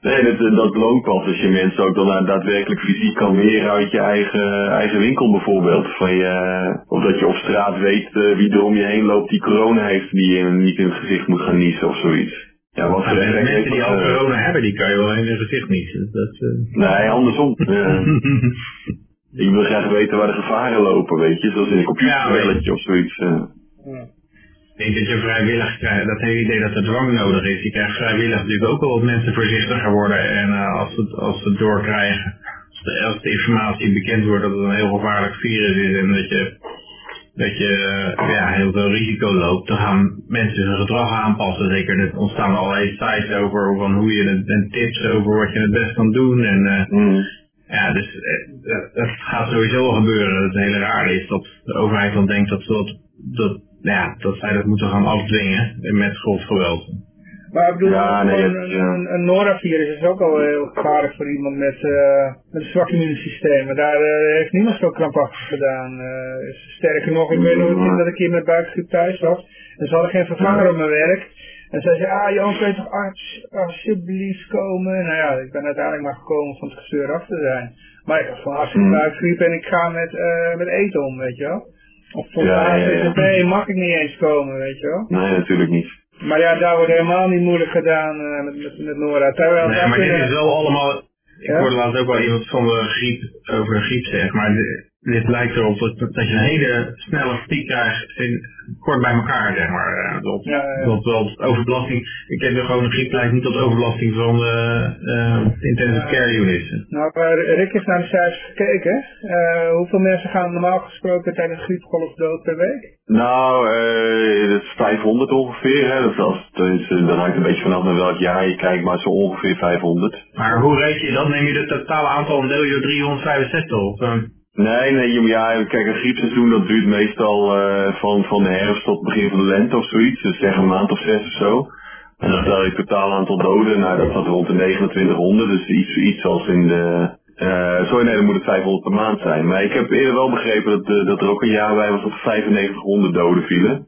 Nee, dat, dat loont pas als je mensen ook dan daadwerkelijk fysiek kan weren uit je eigen, eigen winkel bijvoorbeeld. Van je, of dat je op straat weet eh, wie er om je heen loopt die corona heeft, die je niet in het gezicht moet gaan niezen of zoiets. Ja, wat voor de effect mensen heeft die dat, al eh, corona hebben, die kan je wel in hun gezicht niezen. Dat, eh, Nee, andersom. Ja. Ik wil graag weten waar de gevaren lopen, weet je, zoals in een computerspelletje of zoiets. eh. Ik denk dat je vrijwillig krijgt, dat hele idee dat er dwang nodig is. Je krijgt vrijwillig natuurlijk ook wel wat mensen voorzichtiger worden. En eh, als, het, als ze het doorkrijgen, als de, als de informatie bekend wordt dat het een heel gevaarlijk virus is en dat je, dat je eh, ja, heel veel risico loopt, dan gaan mensen hun gedrag aanpassen. Zeker, er ontstaan allerlei sites over van hoe je het, en tips over wat je het best kan doen. En, eh, Mm. ja, dus dat, gaat sowieso wel gebeuren. Het hele raar is dat de overheid dan denkt dat, ze dat, dat, ja, dat zij dat moeten gaan afdwingen met golfgeweld. Maar ik bedoel, Ja, nee, een, ja. een, een Nora-virus is ook al heel gevaarlijk voor iemand met, eh, met een zwak immuunsysteem. Maar daar eh, heeft niemand zo krampachtig gedaan. Eh, sterker nog, ik weet nog een keer dat ik hier met buikgriep thuis was. En ze hadden geen vervanger op mijn werk. En zei ze, ah Johan, kun je toch arts, alsjeblieft komen? Nou ja, ik ben uiteindelijk maar gekomen van het gezeur af te zijn. Maar ik had gewoon hartstikke Hmm. buikgriep en ik ga met, eh, met eten om, weet je wel. Of voor Ja, ja, ja. ACCB mag ik niet eens komen, weet je wel. Nee, natuurlijk niet. Maar ja, daar wordt helemaal niet moeilijk gedaan eh, met, met, met Nora. Terwijl Nee, maar dit is wel allemaal... Ik hoorde laatst ook wel iemand van de griep, over de griep zeggen, maar dit, dit lijkt erop dat, dat je een hele snelle piek krijgt in, kort bij elkaar, zeg maar. eh, Dat, Ja, ja, dat wel overbelasting, ik heb er gewoon een griep lijkt niet tot overbelasting van de eh, intensive care units. Nou, maar Rick heeft naar de cijfers gekeken. Eh, hoeveel mensen gaan normaal gesproken tijdens griepgolf dood per week? Nou, eh dat is 500 ongeveer. Hè. Dat, is, als- dus, dat hangt een beetje vanaf naar welk jaar je kijkt, maar zo ongeveer 500. Maar hoe reken je dat? Neem je het totale aantal en deel je door 365 of? Nee, nee, je- ja, kijk, een griepseizoen dat duurt meestal eh, van, van de herfst tot begin van de lente of zoiets. Dus zeg een maand of zes of zo. En dan stel je het totaal aantal doden, nou dat zat rond de 2900, dus iets, iets als in de... eh sorry, nee, dan moet het 500 per maand zijn. Maar ik heb eerder wel begrepen dat, eh, dat er ook een jaar bij was dat 9500 doden vielen.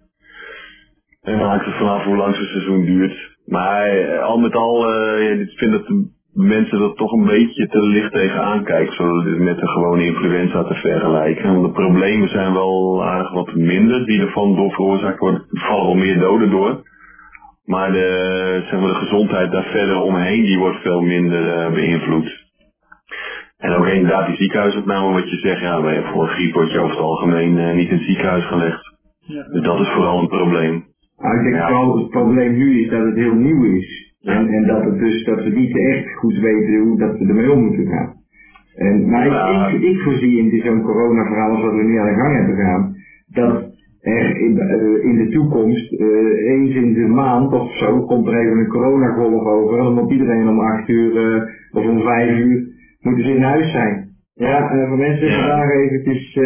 En dan hangt het vanaf hoe lang zo'n seizoen duurt. Maar eh, al met al, eh, ik vind de mensen dat toch een beetje te licht tegenaan kijken. Zodat het met een gewone influenza te vergelijken. Want de problemen zijn wel aardig wat minder die ervan door veroorzaakt worden. Er vallen wel meer doden door. Maar de, zeg maar, de gezondheid daar verder omheen, die wordt veel minder eh, beïnvloed. En ook inderdaad die ziekenhuisopname, wat je zegt, ja, bij voor een griep word je over het algemeen eh, niet in het ziekenhuis gelegd. Ja. Dus dat is vooral een probleem. Maar ik denk Ja. vooral het probleem nu is dat het heel nieuw is. En, en dat, het dus, dat we niet echt goed weten hoe dat we ermee om moeten gaan. En, maar ik, ik, ik voorzie in zo'n corona-verhaal als wat we nu aan de gang hebben gedaan, dat er in, eh, in de toekomst, eh, eens in de maand of zo, komt er even een coronagolf over. En dan moet iedereen om acht uur eh, of om vijf uur moeten ze in huis zijn. Ja, en voor mensen Ja. vandaag eventjes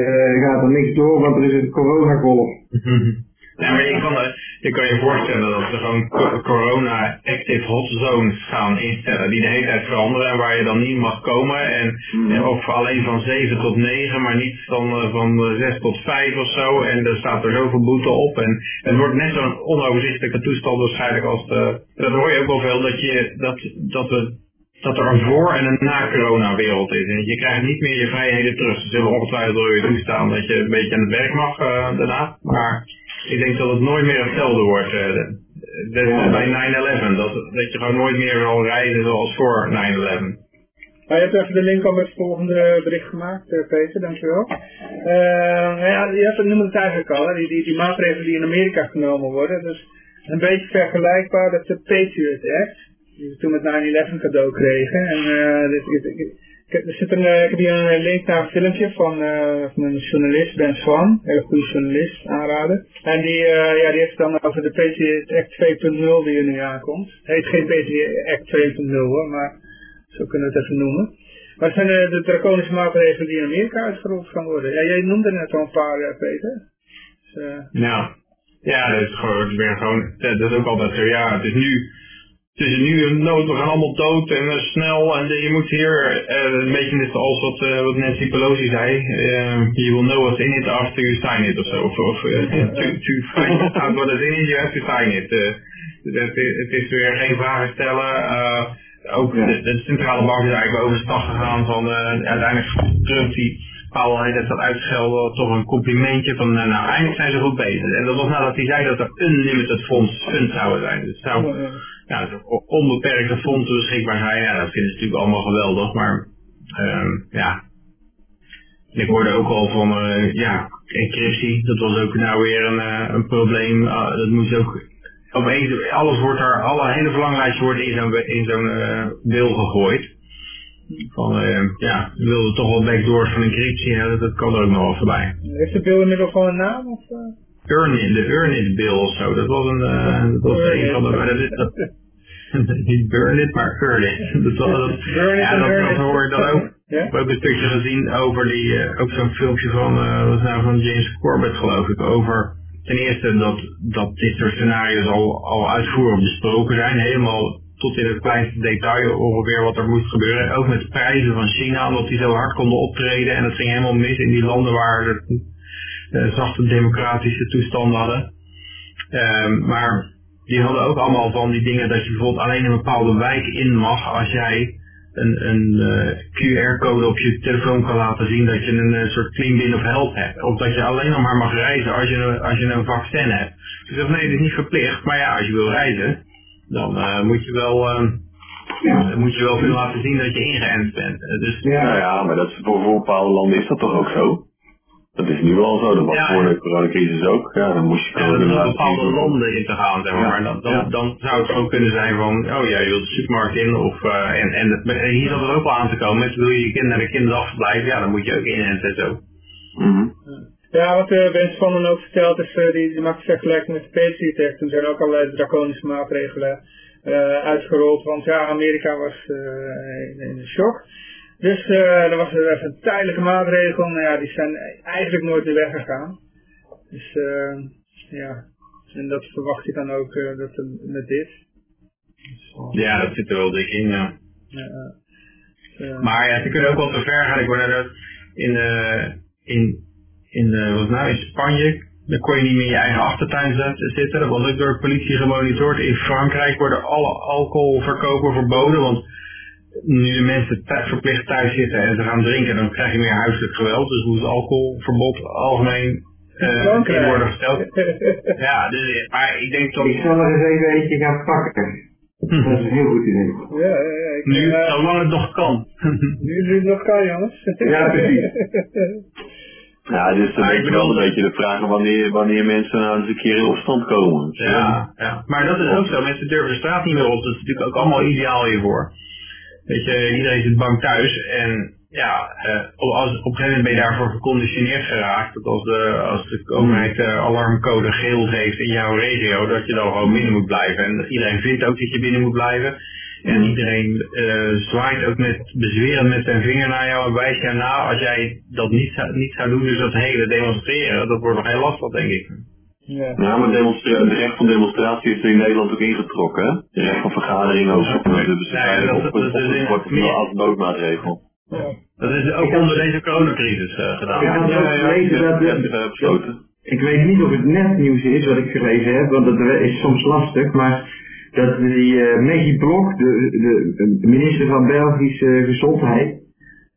gaat er niks door, want er is een coronagolf. Ja, maar je kan, je kan je voorstellen dat ze gewoon co- corona active hot zones gaan instellen die de hele tijd veranderen en waar je dan niet mag komen en, en of alleen van 7 tot 9, maar niet dan eh, van eh, 6 tot 5 of zo en er staat er zoveel boete op en het wordt net zo'n onoverzichtelijke toestand waarschijnlijk als de, dat hoor je ook wel veel dat je, dat, dat we dat er een voor- en een na-corona-wereld is. En je krijgt niet meer je vrijheden terug. Ze zullen ongetwijfeld door je toestaan dat je een beetje aan het werk mag eh, daarna. Maar ik denk dat het nooit meer hetzelfde wordt. eh, bij 9-11. Dat, dat je gewoon nooit meer zal reizen zoals voor 9-11. Maar je hebt even de link al met het volgende bericht gemaakt, eh, Peter, dankjewel. Eh nou ja, je hebt het noemde het eigenlijk al, hè, die, die, die maatregelen die in Amerika genomen worden. Dus een beetje vergelijkbaar dat de Patriot Act, die we toen met 9-11 cadeau kregen. En dit, er zit een, eh, ik heb hier een link naar een filmpje van, eh, van een journalist, Ben Swan, een hele goede journalist, aanraden. En die, eh, ja, die heeft dan over de Patriot Act 2.0 die er nu aankomt. Het heet geen Patriot Act 2.0 hoor, maar zo kunnen we het even noemen. Het zijn de, de draconische maatregelen die in Amerika uitgerold gaan worden. Ja, jij noemde net al een paar, Peter. Dus, Ja. Ja, dat is gewoon, gewoon, dat is ook altijd zo, ja, het is nu, het is nu een nood, we gaan allemaal dood en eh, snel en de- je moet hier, eh, een beetje net zoals wat, eh, wat Nancy Pelosi zei, eh, you will know what's in it after you sign it of zo, of, of eh, to, to find out what is in it, you have to sign it. Eh, het, is- het is weer geen vragen stellen, eh, ook Ja. de, de centrale bank is eigenlijk over de stag gegaan van eh, uiteindelijk Trump die Powell heeft dat uitgeschelden, toch een complimentje van eh, nou eindelijk zijn ze goed bezig. En dat was nadat hij zei dat er unlimited fonds fund zouden zijn. Dus zou Eh, ja, er onbeperkte fondsen zijn. Ja, dat vinden ze natuurlijk allemaal geweldig, maar ehm, ja. Ik hoorde ook al van, eh, ja, encryptie, dat was ook nou weer een, eh, een probleem. Ah, dat moet ook, opeens, alles wordt er, alle hele verlanglijstje wordt in zo'n zo'n eh, bil gegooid. Van, ja, we wilden toch wel backdoors van encryptie hebben, dat kan er ook nog wel voorbij. Heeft de beeld inmiddels gewoon een naam? Of, eh? Earnit, de Earnit bill of zo, dat was een, eh, dat was een van de, maar dat is, dat, niet Burnit, maar Earnit. Dat was, dat, ja, dat, hoor ik dan ook. Ja? Ik heb ook een stukje gezien over die, eh, ook zo'n filmpje van, eh, wat is nou van James Corbett geloof ik, over ten eerste dat, dat dit soort scenario's al, al uitvoerig besproken zijn, helemaal tot in het kleinste detail ongeveer wat er moest gebeuren. Ook met de prijzen van China, omdat die zo hard konden optreden en dat ging helemaal mis in die landen waar eh, zachte democratische toestanden hadden. Ehm, maar die hadden ook allemaal van die dingen dat je bijvoorbeeld alleen een bepaalde wijk in mag als jij een, een eh, QR-code op je telefoon kan laten zien dat je een eh, soort clean bin of health hebt. Of dat je alleen nog maar mag reizen als je, als je een vaccin hebt. Dus dat nee, dat is niet verplicht. Maar ja, als je wil reizen, dan eh, moet je wel... dan moet je wel kunnen laten zien dat je ingeënt bent. Eh, dus Nou ja, maar dat is voor, voor bepaalde landen is dat toch ook zo? Dat is nu al zo, dat was Ja. voor de coronacrisis ook. Ja, dan moest je Ja, dat er bepaalde landen in te gaan, zeg maar. Dan, dan, Ja. dan zou het gewoon kunnen zijn van, oh ja, je wilt de supermarkt in, of, eh, en, en, het- en hier zat er ook wel aan te komen, met wil je je kind naar de kinderdagverblijf, ja, dan moet je ook inenten en zo. Mhm. Ja, wat uh, Ben Spannen ook vertelt is, eh, die, die maakt vergelijking met de Patriot Act. Toen zijn ook allerlei draconische maatregelen eh, uitgerold, want ja, Amerika was eh, in, in shock. Dus eh er was er even een tijdelijke maatregel, nou ja, die zijn eigenlijk nooit weer weggegaan. Dus eh, ja, en dat verwacht je dan ook eh, dat met dit. Dus, Ja, dat zit er wel dik in, ja. ja, Maar ja, ze kunnen ook wel te ver gaan. Ik word net in, in, in, wat nou, in Spanje, dan kon je niet meer in je eigen achtertuin zitten. Dat was ook door de politie gemonitord. In Frankrijk worden alle alcoholverkopen verboden, want nu de mensen verplicht thuis zitten en ze gaan drinken, dan krijg je meer huiselijk geweld. Dus moet het alcoholverbod algemeen eh Frankrijk. in worden gesteld. Ja, dus, maar ik denk toch... Ik zal er eens even eentje gaan pakken. Dat is een heel goed idee. ja, ja, ja, ik, Nu, eh, zolang het nog kan. nu is het nog kan, jongens. Ja, precies. Ja, dus dan Maar ik weet je wel een beetje de vraag wanneer, wanneer mensen nou eens een keer in opstand komen. Ja, ja, maar dat is ook zo. Mensen durven de straat niet meer op. Dat is natuurlijk ook allemaal ideaal hiervoor. Weet je, iedereen zit bang thuis. En ja, eh, op- als, op een gegeven moment ben je daarvoor geconditioneerd geraakt. Dat als de, als de overheid eh, alarmcode geel geeft in jouw regio, dat je dan gewoon binnen moet blijven. En iedereen vindt ook dat je binnen moet blijven. En iedereen eh, zwaait ook met bezwerend met zijn vinger naar jou en wijst jou na. Als jij dat niet zou, niet zou doen, dus dat hele demonstreren, dat wordt nog heel lastig, denk ik. Ja. Ja, maar demonstra- het recht van demonstratie is er in Nederland ook ingetrokken, hè? Het recht van vergadering ook. Ja, eigenlijk dat- op, op, wordt meer- als noodmaatregel. Dat is ook onder deze coronacrisis eh, gedaan. Ik had ook gelezen dat... Ja, de- ja, besloten. Ik weet niet of het netnieuws is wat ik gelezen heb, want dat is soms lastig, maar dat die eh Maggie Blok, de, de, de minister van Belgische Gezondheid,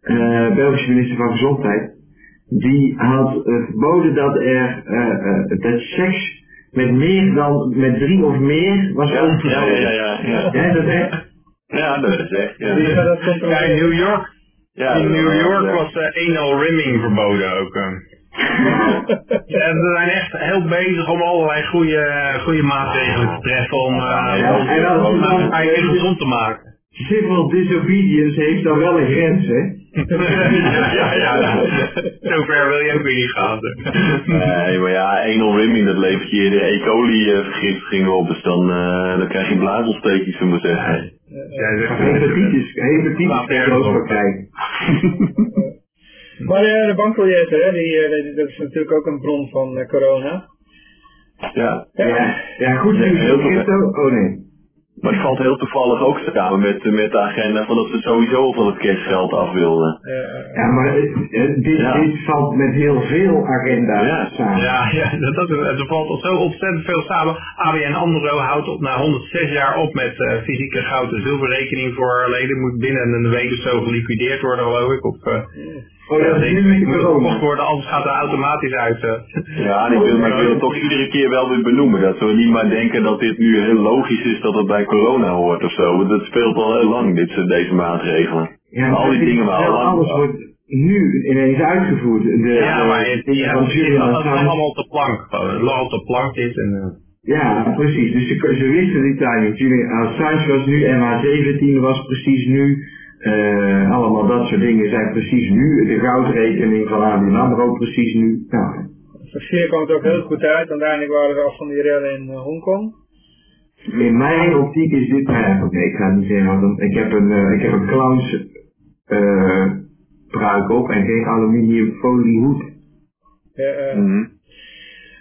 eh, Belgische minister van Gezondheid, die had verboden dat er eh, eh, dat seks met meer dan, met drie of meer was Ja, ook ja, ja, ja, ja. Ja, dat echt. Ja, dat is echt. Ja. In? New York, Ja, in New York ja. was eh, anal rimming verboden ook. En ze zijn echt heel bezig om allerlei goede, goede maatregelen te treffen om uh, om gezond te maken. Civil disobedience heeft dan wel een grens, hè? Ja, ja, ja. Zover wil je ook weer niet gaan. Nee, maar ja, anal rimming, dat levert je de E. coli eh, vergiftiging op, dus dan, eh, dan krijg je blaasontsteking, zullen we maar zeggen. Ja, Hepatitis, er ook van krijgen. Maar eh, de bankbiljetten, hè, die, die- dat is natuurlijk ook een bron van eh, corona. Ja, Ja, ja goed Ja, nieuws heel veel. Oh nee. Maar het valt heel toevallig ook samen met, met de agenda van dat ze sowieso van het kerstgeld af wilden. Eh, Ja, maar eh, eh, dit, Ja. dit valt met heel veel agenda's Ja. samen. Ja, ja dat, dat, er valt al zo ontzettend veel samen. ABN AMRO houdt op na 106 jaar op met eh, fysieke goud en zilverrekening voor leden. Moet binnen een week of zo geliquideerd worden, geloof ik. Of, eh, Oh, ja, dat is nu moet worden, anders gaat het automatisch uit. Ja, en ik wil, maar ik wil het toch iedere keer wel weer benoemen. Dat we niet maar denken dat dit nu heel logisch is dat het bij corona hoort of zo. Want Dat speelt al heel lang, dit, deze maatregelen. Ja, Al die maar dingen waren wel al lang. Alles wordt nu ineens uitgevoerd. De, ja, maar het, ja, van het allemaal op de plank. gewoon. Op de plank dit. En, eh, Ja, precies. Dus ze, ze wisten die timing. Julian Assange was nu, MH17 was precies nu. Eh, allemaal dat soort dingen zijn precies nu. De goudrekening van ABN AMRO precies nu. Nou, Versier kwam het ook heel goed uit. Uiteindelijk waren er al van die rellen in eh, Hongkong. in mijn optiek is dit, nou ja, oké, ik ga het niet zeggen, want ik heb een, eh, ik heb een clowns eh pruik op en geen aluminiumfolie hoed. Eh, eh, Mhm.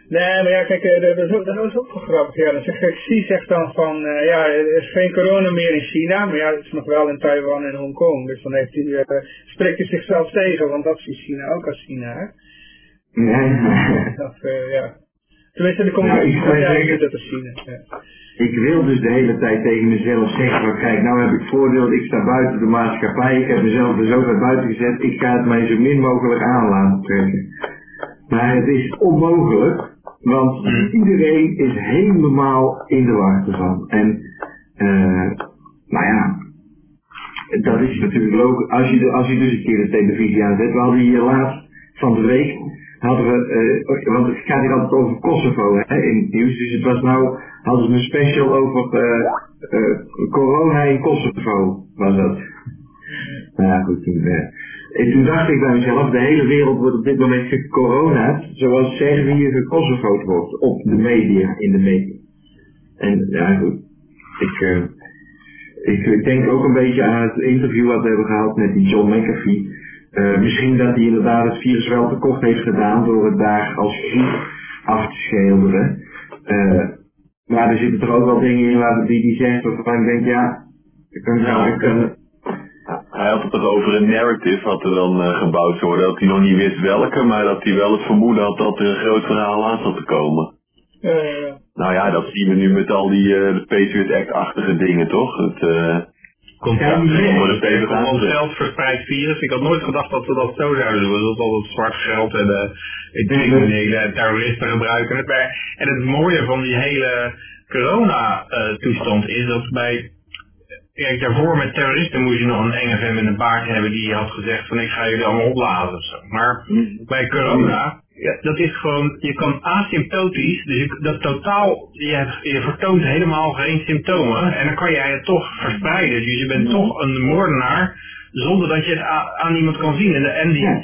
Nee, maar ja, kijk, eh, dat is ook, dat is ook wel grappig. Ja, dan zegt Xi zegt dan van, eh, ja, er is geen corona meer in China, maar ja, het is nog wel in Taiwan en Hongkong. Dus dan heeft hij, eh, spreekt hij zichzelf tegen, want dat ziet China ook als China, hè? Nee. Dat, eh, ja. Tenminste, de Nou, ik communistische zou partij doet dat als China. Ja. Ik wil dus de hele tijd tegen mezelf zeggen, van kijk, nou heb ik voordeel, ik sta buiten de maatschappij, ik heb mezelf er zo ver buiten gezet, ik ga het mij zo min mogelijk aan laten trekken. Maar het is onmogelijk, want iedereen is helemaal in de war ervan. En, eh, nou ja, dat is natuurlijk logisch. Als je, als je dus een keer de televisie aanzet, we hadden hier laatst van de week, hadden we, eh, want het gaat hier altijd over Kosovo hè, in het nieuws, dus het was nou, hadden ze een special over eh, corona in Kosovo, was dat. Nou ja, goed, toen, en toen dacht ik bij mezelf, de hele wereld wordt op dit moment gecorona, zoals Servië gekosovo'd wordt, op de media, in de media. En ja, goed, ik... eh, ik, ik denk ook een beetje aan het interview wat we hebben gehad met die John McAfee. Eh, misschien dat hij inderdaad het virus wel tekort heeft gedaan door het daar als griep af te schilderen. Eh, maar er zitten toch ook wel dingen in waar die, die zegt waarvan ik denk, ja, ik kan ik kan, Hij had het toch over een narrative wat er dan eh, gebouwd zou worden. Dat hij nog niet wist welke, maar dat hij wel het vermoeden had dat er een groot verhaal aan zat te komen. Eh, Nou ja, dat zien we nu met al die eh, de Patriot Act-achtige dingen, toch? Het, eh, Komt Ja, ja, komt aan. om geld verspreid virus. Ik had nooit gedacht dat we dat zo zouden doen. Dat al het zwart geld en de criminelen en terroristen gebruiken. het. Maar- En het mooie van die hele corona-toestand is dat bij... Kijk, daarvoor met terroristen moest je nog een enge vent met een baard hebben die had gezegd van ik ga jullie allemaal opladen of zo. Maar bij corona, ja, dat is gewoon, je kan asymptotisch, dus je, dat totaal, je, hebt- je vertoont helemaal geen symptomen en dan kan jij het toch verspreiden. Dus je bent toch een moordenaar zonder dat je het aan iemand kan zien. En, de, en die, Ja.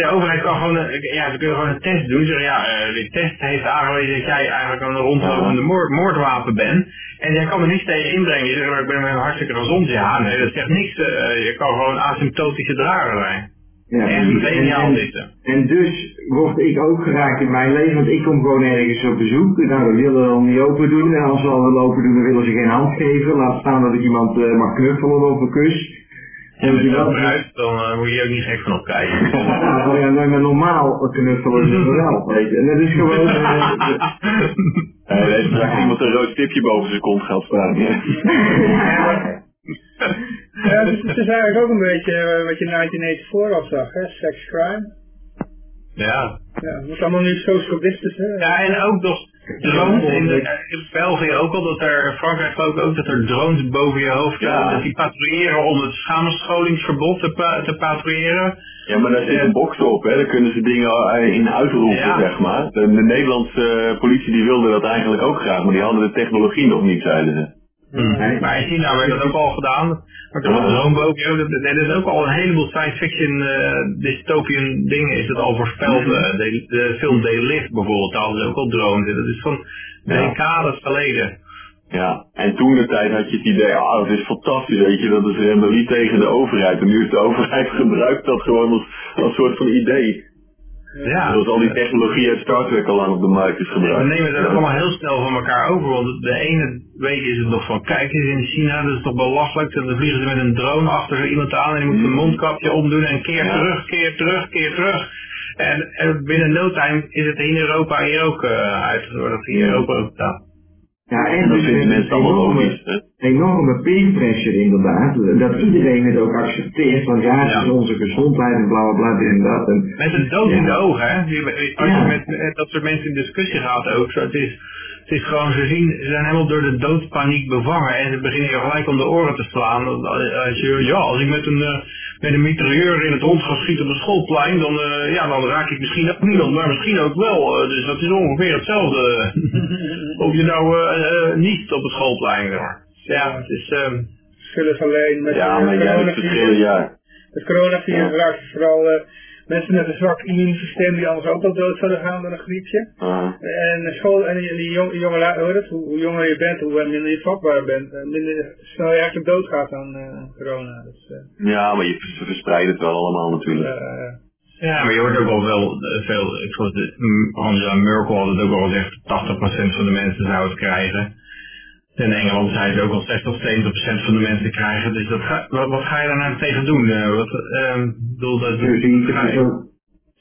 De overheid kan gewoon, een- ja, ze kunnen gewoon een test doen. Zeggen, ja, eh, die test heeft aangewezen dat jij eigenlijk een rondlopende moord, moordwapen bent. En jij kan er niks tegen inbrengen. Je zegt, maar ik ben hartstikke gezond. Ja, nee, dat zegt niks. eh, je kan gewoon asymptotische drager zijn. ja, en, geniaal en, en dus word ik ook geraakt in mijn leven, want ik kom gewoon ergens op bezoek. Nou, we willen dan niet open doen. En als we al willen open doen, dan willen ze geen hand geven. Laat staan dat ik iemand eh, mag knuffelen of een kus. En als je dat wel- bruist, dan eh, moet je ook niet gek van opkijken. Ja, nou ja, nou, maar normaal knuffelen ze wel, weet je. En dat is gewoon... eh, hij heeft straks iemand een rood stipje boven zijn kont gaat staan. Ja. ja, het is, het is eigenlijk ook een beetje eh, wat je in 1984 al zag, hè? Sex crime. ja. Ja, het wordt allemaal nu social distance, hè? Ja, en ook nog drones in, de, in België ook al, dat er, Frankrijk geloof ik ook, dat er drones boven je hoofd Ja. dat die patrouilleren om het samenscholingsverbod te, pa- te patrouilleren. Ja, maar daar zit een box op, hè. Daar kunnen ze dingen eh, in uitroepen, Ja. zeg maar. De, de Nederlandse eh, politie die wilde dat eigenlijk ook graag, maar die hadden de technologie nog niet, zeiden ze. Nee. Maar in China werd dat ook al gedaan. Maar Ja. dat, dat is ook al een heleboel science fiction eh dystopian dingen is het al voorspeld. eh, de, de film They Live bijvoorbeeld, daar hadden ze ook al drones. in. Dat is van Ja. decades geleden. Ja, en toen de tijd had je het idee, ah, dat is fantastisch, weet je, dat is rebellie tegen de overheid. En nu heeft de overheid gebruikt dat gewoon als, als soort van idee. Ja. Zoals al die technologie uit Star Trek al lang op de markt is We gebruikt. nemen het allemaal heel snel van elkaar over, want de ene week is het nog van, kijk eens in China, dat is toch belachelijk, dan vliegen ze met een drone achter iemand aan en die moet zijn mondkapje omdoen en keer Ja. terug, keer terug, keer terug. En, en binnen no time is het in Europa hier ook uh, dat in Europa ook staat. Ja, en dat dus vinden een mensen allemaal enorme, logisch. hè? enorme peer pressure inderdaad. Dat iedereen het ook accepteert. Want ja, het is onze gezondheid en bla bla bla en dat. En, Met een dood in de ogen, hè. Als Ja. je met, met dat soort mensen in discussie gaat ook, zo, het is, het is gewoon, ze, zien, ze zijn helemaal door de doodpaniek bevangen en ze beginnen je gelijk om de oren te slaan. Als je, ja, als ik met een, eh, met een mitrailleur in het rond ga schieten op een schoolplein, dan, eh, ja, dan raak ik misschien ook niemand, maar misschien ook wel. eh, dus dat is ongeveer hetzelfde. of je nou eh, eh, niet op het schoolplein gaat. Ja, het is... Verschil is alleen met Ja, maar coronavirus. ja. Het coronavirus Ja. raakt vooral eh, mensen met een zwak immuunsysteem die anders ook al dood zouden gaan door een griepje. Ah. En de school en die, die jong, jonge, hoor het, hoe, hoe jonger je bent, hoe minder je vatbaar bent, minder snel je eigenlijk doodgaat aan eh, corona. Dus, ja, maar je vers- verspreidt het wel allemaal natuurlijk. Ja, maar je hoort ook al wel eh, veel, ik geloof dat mm, Angela Merkel had het ook al gezegd, 80% van de mensen zou het krijgen. In Engeland zei ze ook al 60 of 70% van de mensen krijgen, dus dat ga, wat, wat ga je daar nou tegen doen? Eh, wat, ik bedoel, dat,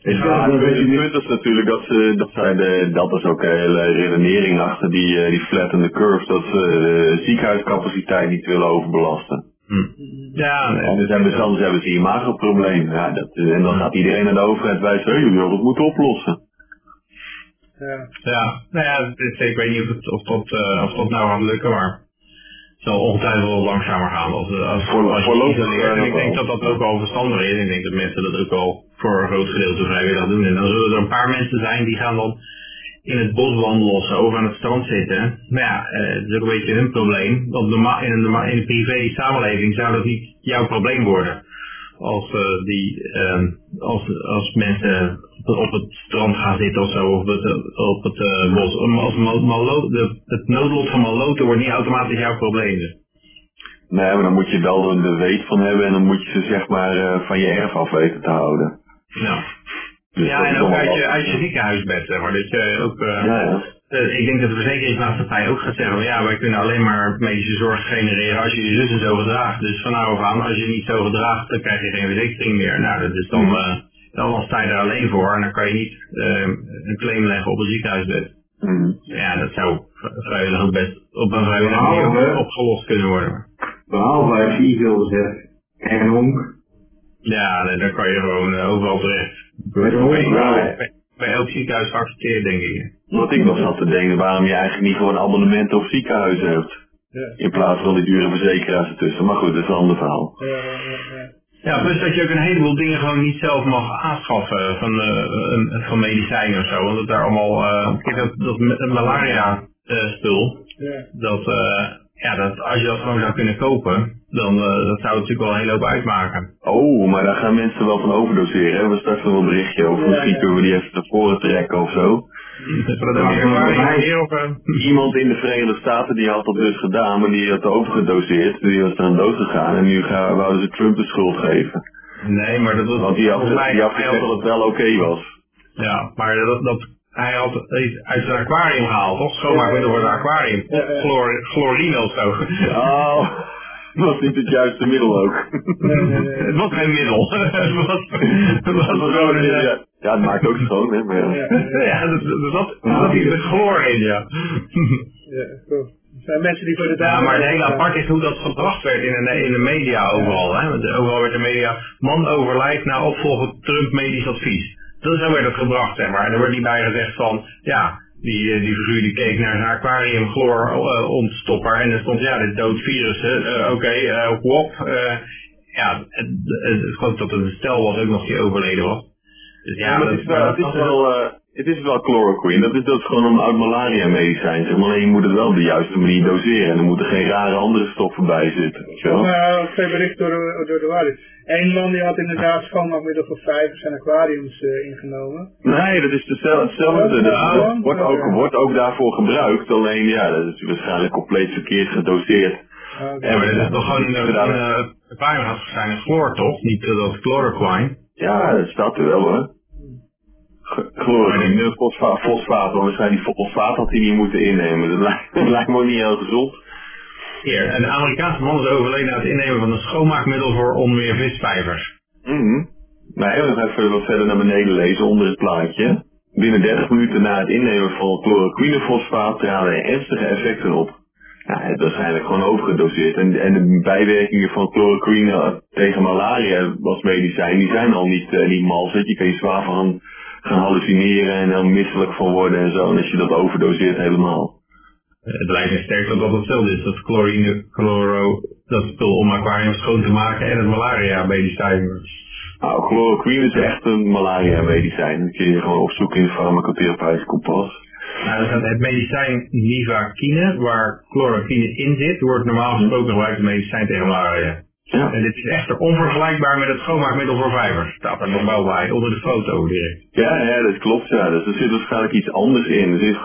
dus het dat je niet- punt is natuurlijk dat ze, dat zij de, dat is ook een hele redenering achter die, eh, die flattende curve, dat ze de ziekenhuiscapaciteit niet willen overbelasten. Ja, nee, Anders hebben ze, anders hebben ze een probleem. Ja, dat, eh, en dan gaat iedereen naar de overheid wijzen, hey, jullie hadden het moeten oplossen. ja. ja, nou ja, is- ik weet niet of, het, of, dat, eh, of dat nou gaat lukken, maar het zal ongetwijfeld wel langzamer gaan als, eh, als, Voor- als je isoleert. En ik denk dat dat ook wel verstandig is. Ik denk dat mensen dat ook wel voor een groot gedeelte vrijwillig doen. En dan zullen er een paar mensen zijn die gaan dan in het bos wandelen of zo, of aan het strand zitten. Maar ja, eh, het is ook een beetje hun probleem. Want normaal, in, een, in een privé samenleving zou dat niet jouw probleem worden. Als, eh, die, eh, als, als mensen op het strand gaan zitten of zo, of het, op het eh, bos. Als Mal- Malo, de, het noodlot van Maloten wordt niet automatisch jouw probleem. Dus. Nee, maar dan moet je wel er de weet van hebben en dan moet je ze zeg maar van je erf af weten te houden. Ja, Dus ja dat en is ook uit je, wat- uit je ziekenhuisbed, zeg maar. Dat je ook, eh, Ja, ja. Eh, ik denk dat de verzekeringsmaatschappij ook gaat zeggen, van, ja, wij kunnen alleen maar medische zorg genereren als je je dus en zo gedraagt. Dus van nou af aan, als je niet zo gedraagt, dan krijg je geen verzekering meer. Nou, dat is dan, eh, dan sta je er alleen voor en dan kan je niet eh, een claim leggen op een ziekenhuisbed. Mhm. Ja, dat zou v- vrijwillig ook best op een vrijwillige manier opgelost kunnen worden. Behalve als je iets wil zeggen. Een honk. Ja, nee, dan kan je gewoon eh, overal terecht. Met een Bij, elk ziekenhuis geaccepteerd, denk ik. Wat ik nog zat te denken, waarom je eigenlijk niet gewoon abonnementen op ziekenhuizen hebt. Ja. In plaats van die dure verzekeraars ertussen. Maar goed, dat is een ander verhaal. Ja, ja, ja. Ja, plus dat je ook een heleboel dingen gewoon niet zelf mag aanschaffen van, eh, een- van medicijnen of zo. Want dat daar allemaal, eh, kijk dat, dat ma- malaria eh, spul, Ja. dat, ja, dat als je dat gewoon zou kunnen kopen, dan uh, dat zou het natuurlijk wel een hele hoop uitmaken. Oh, maar daar gaan mensen wel van overdoseren. Hè? We straks nog een berichtje over. Ja, Misschien ja. kunnen we die even naar voren trekken of zo. Eh, Iemand in de Verenigde Staten die had dat dus gedaan, maar die had overgedoseerd. Die was eraan dood gegaan en nu gaan, wouden ze Trump de schuld geven. Nee, maar dat was Want die had, die had gezegd dat het wel oké was. ja, maar dat, dat, hij had het uit het aquarium gehaald, toch? Schoonmaakmiddel voor het aquarium. Ja, ja. Chlor, chlorine of zo. Oh, was niet het juiste middel ook. Nee, nee, nee. Het was geen middel. het was, het was gewoon een... ja, ja, het maakt ook schoon, hè. Maar ja. Ja, ja, Ja, dat, dat, dat, dat zat hier met chloor in, ja. ja. Er zijn mensen die voor de Ja, maar het hele apart is hoe dat gebracht werd in de, in de media overal. Hè? Want overal werd de media, man overlijdt na opvolger Trump medisch advies. Dat zo werd het gebracht, zeg. En er werd niet bij gezegd van, ja, die, eh, die figuur keek naar zijn aquarium chloor eh, ontstopper en er stond, ja, dit dood. Eh, oké, wop. ja, het, het, het, dat het stel was ook nog die overleden was. Dus ja, Ja, maar dat het is wel, het is wel, eh, het is wel chloroquine. Dat is, dat is gewoon een oud malaria medicijn. Zeg maar. Alleen je moet het wel op de juiste manier doseren. En er moeten geen rare andere stoffen bij zitten. Weet je wel? Nou, twee berichten door de, door de waarheid. Eén man die had inderdaad schoonmaakmiddel voor vijf zijn aquariums eh, ingenomen. Nee, dat is dezelfde. hetzelfde. Dat wordt, ook, wordt ook daarvoor gebruikt. Alleen ja, dat is waarschijnlijk compleet verkeerd gedoseerd. Ah, oké. Ja, maar dat is toch gewoon een, een, Gedaan. een gaat zijn een chloor toch? Niet eh, dat chloroquine. Ja, dat staat er wel hoor. Chloroquine, fosfaat, fosfaat, want waarschijnlijk die fosfaat had hij niet moeten innemen. Dat lijkt, dat lijkt me ook niet heel gezond. Hier, een Amerikaanse man is overleden na het innemen van een schoonmaakmiddel voor onder meer visvijvers. Mhm. Nou, heel even wat verder naar beneden lezen onder het plaatje. Binnen 30 minuten na het innemen van chloroquinefosfaat traden er ernstige effecten op. Ja, het is waarschijnlijk gewoon overgedoseerd. En, en de bijwerkingen van chloroquine tegen malaria als medicijn, die zijn al niet, uh, niet mals. Je kan je zwaar van gaan hallucineren en dan misselijk van worden en zo. En als je dat overdoseert helemaal. Het lijkt me sterk dat dat hetzelfde is. Dat chlorine, chloro, dat spul om aquarium schoon te maken en het malaria medicijn. Nou, chloroquine is echt een malaria medicijn. Dat kun je gewoon opzoeken in farmacotherapeutisch kompas. Nou, dat het medicijn Nivaquine, waar chloroquine in zit, wordt normaal gesproken gebruikt als medicijn tegen malaria. Ja. En dit is echter onvergelijkbaar met het schoonmaakmiddel voor vijvers. Staat er nog wel bij, onder de foto direct. Ja, ja, dat klopt. Ja. Dus er zit waarschijnlijk iets anders in. Er zit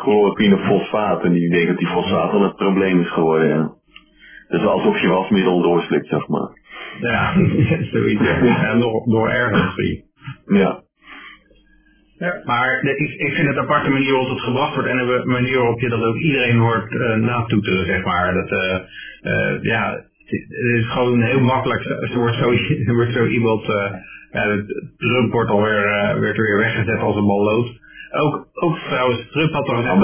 fosfaat en die denkt dat die fosfaat dan het probleem is geworden. Ja. Dus alsof je wasmiddel doorslikt, zeg maar. Ja, zoiets. Ja, nog door ergens. Ja. Ja. Maar ik, ik vind het aparte manier waarop het gebracht wordt en een manier waarop je dat ook iedereen hoort uh, natoeteren, zeg maar. Dat, uh, uh, ja, het is gewoon heel makkelijk. Er wordt zo, er wordt zo iemand, ja, Trump wordt alweer werd weer weggezet als een ballood. Ook, ook trouwens, Trump had toch dat-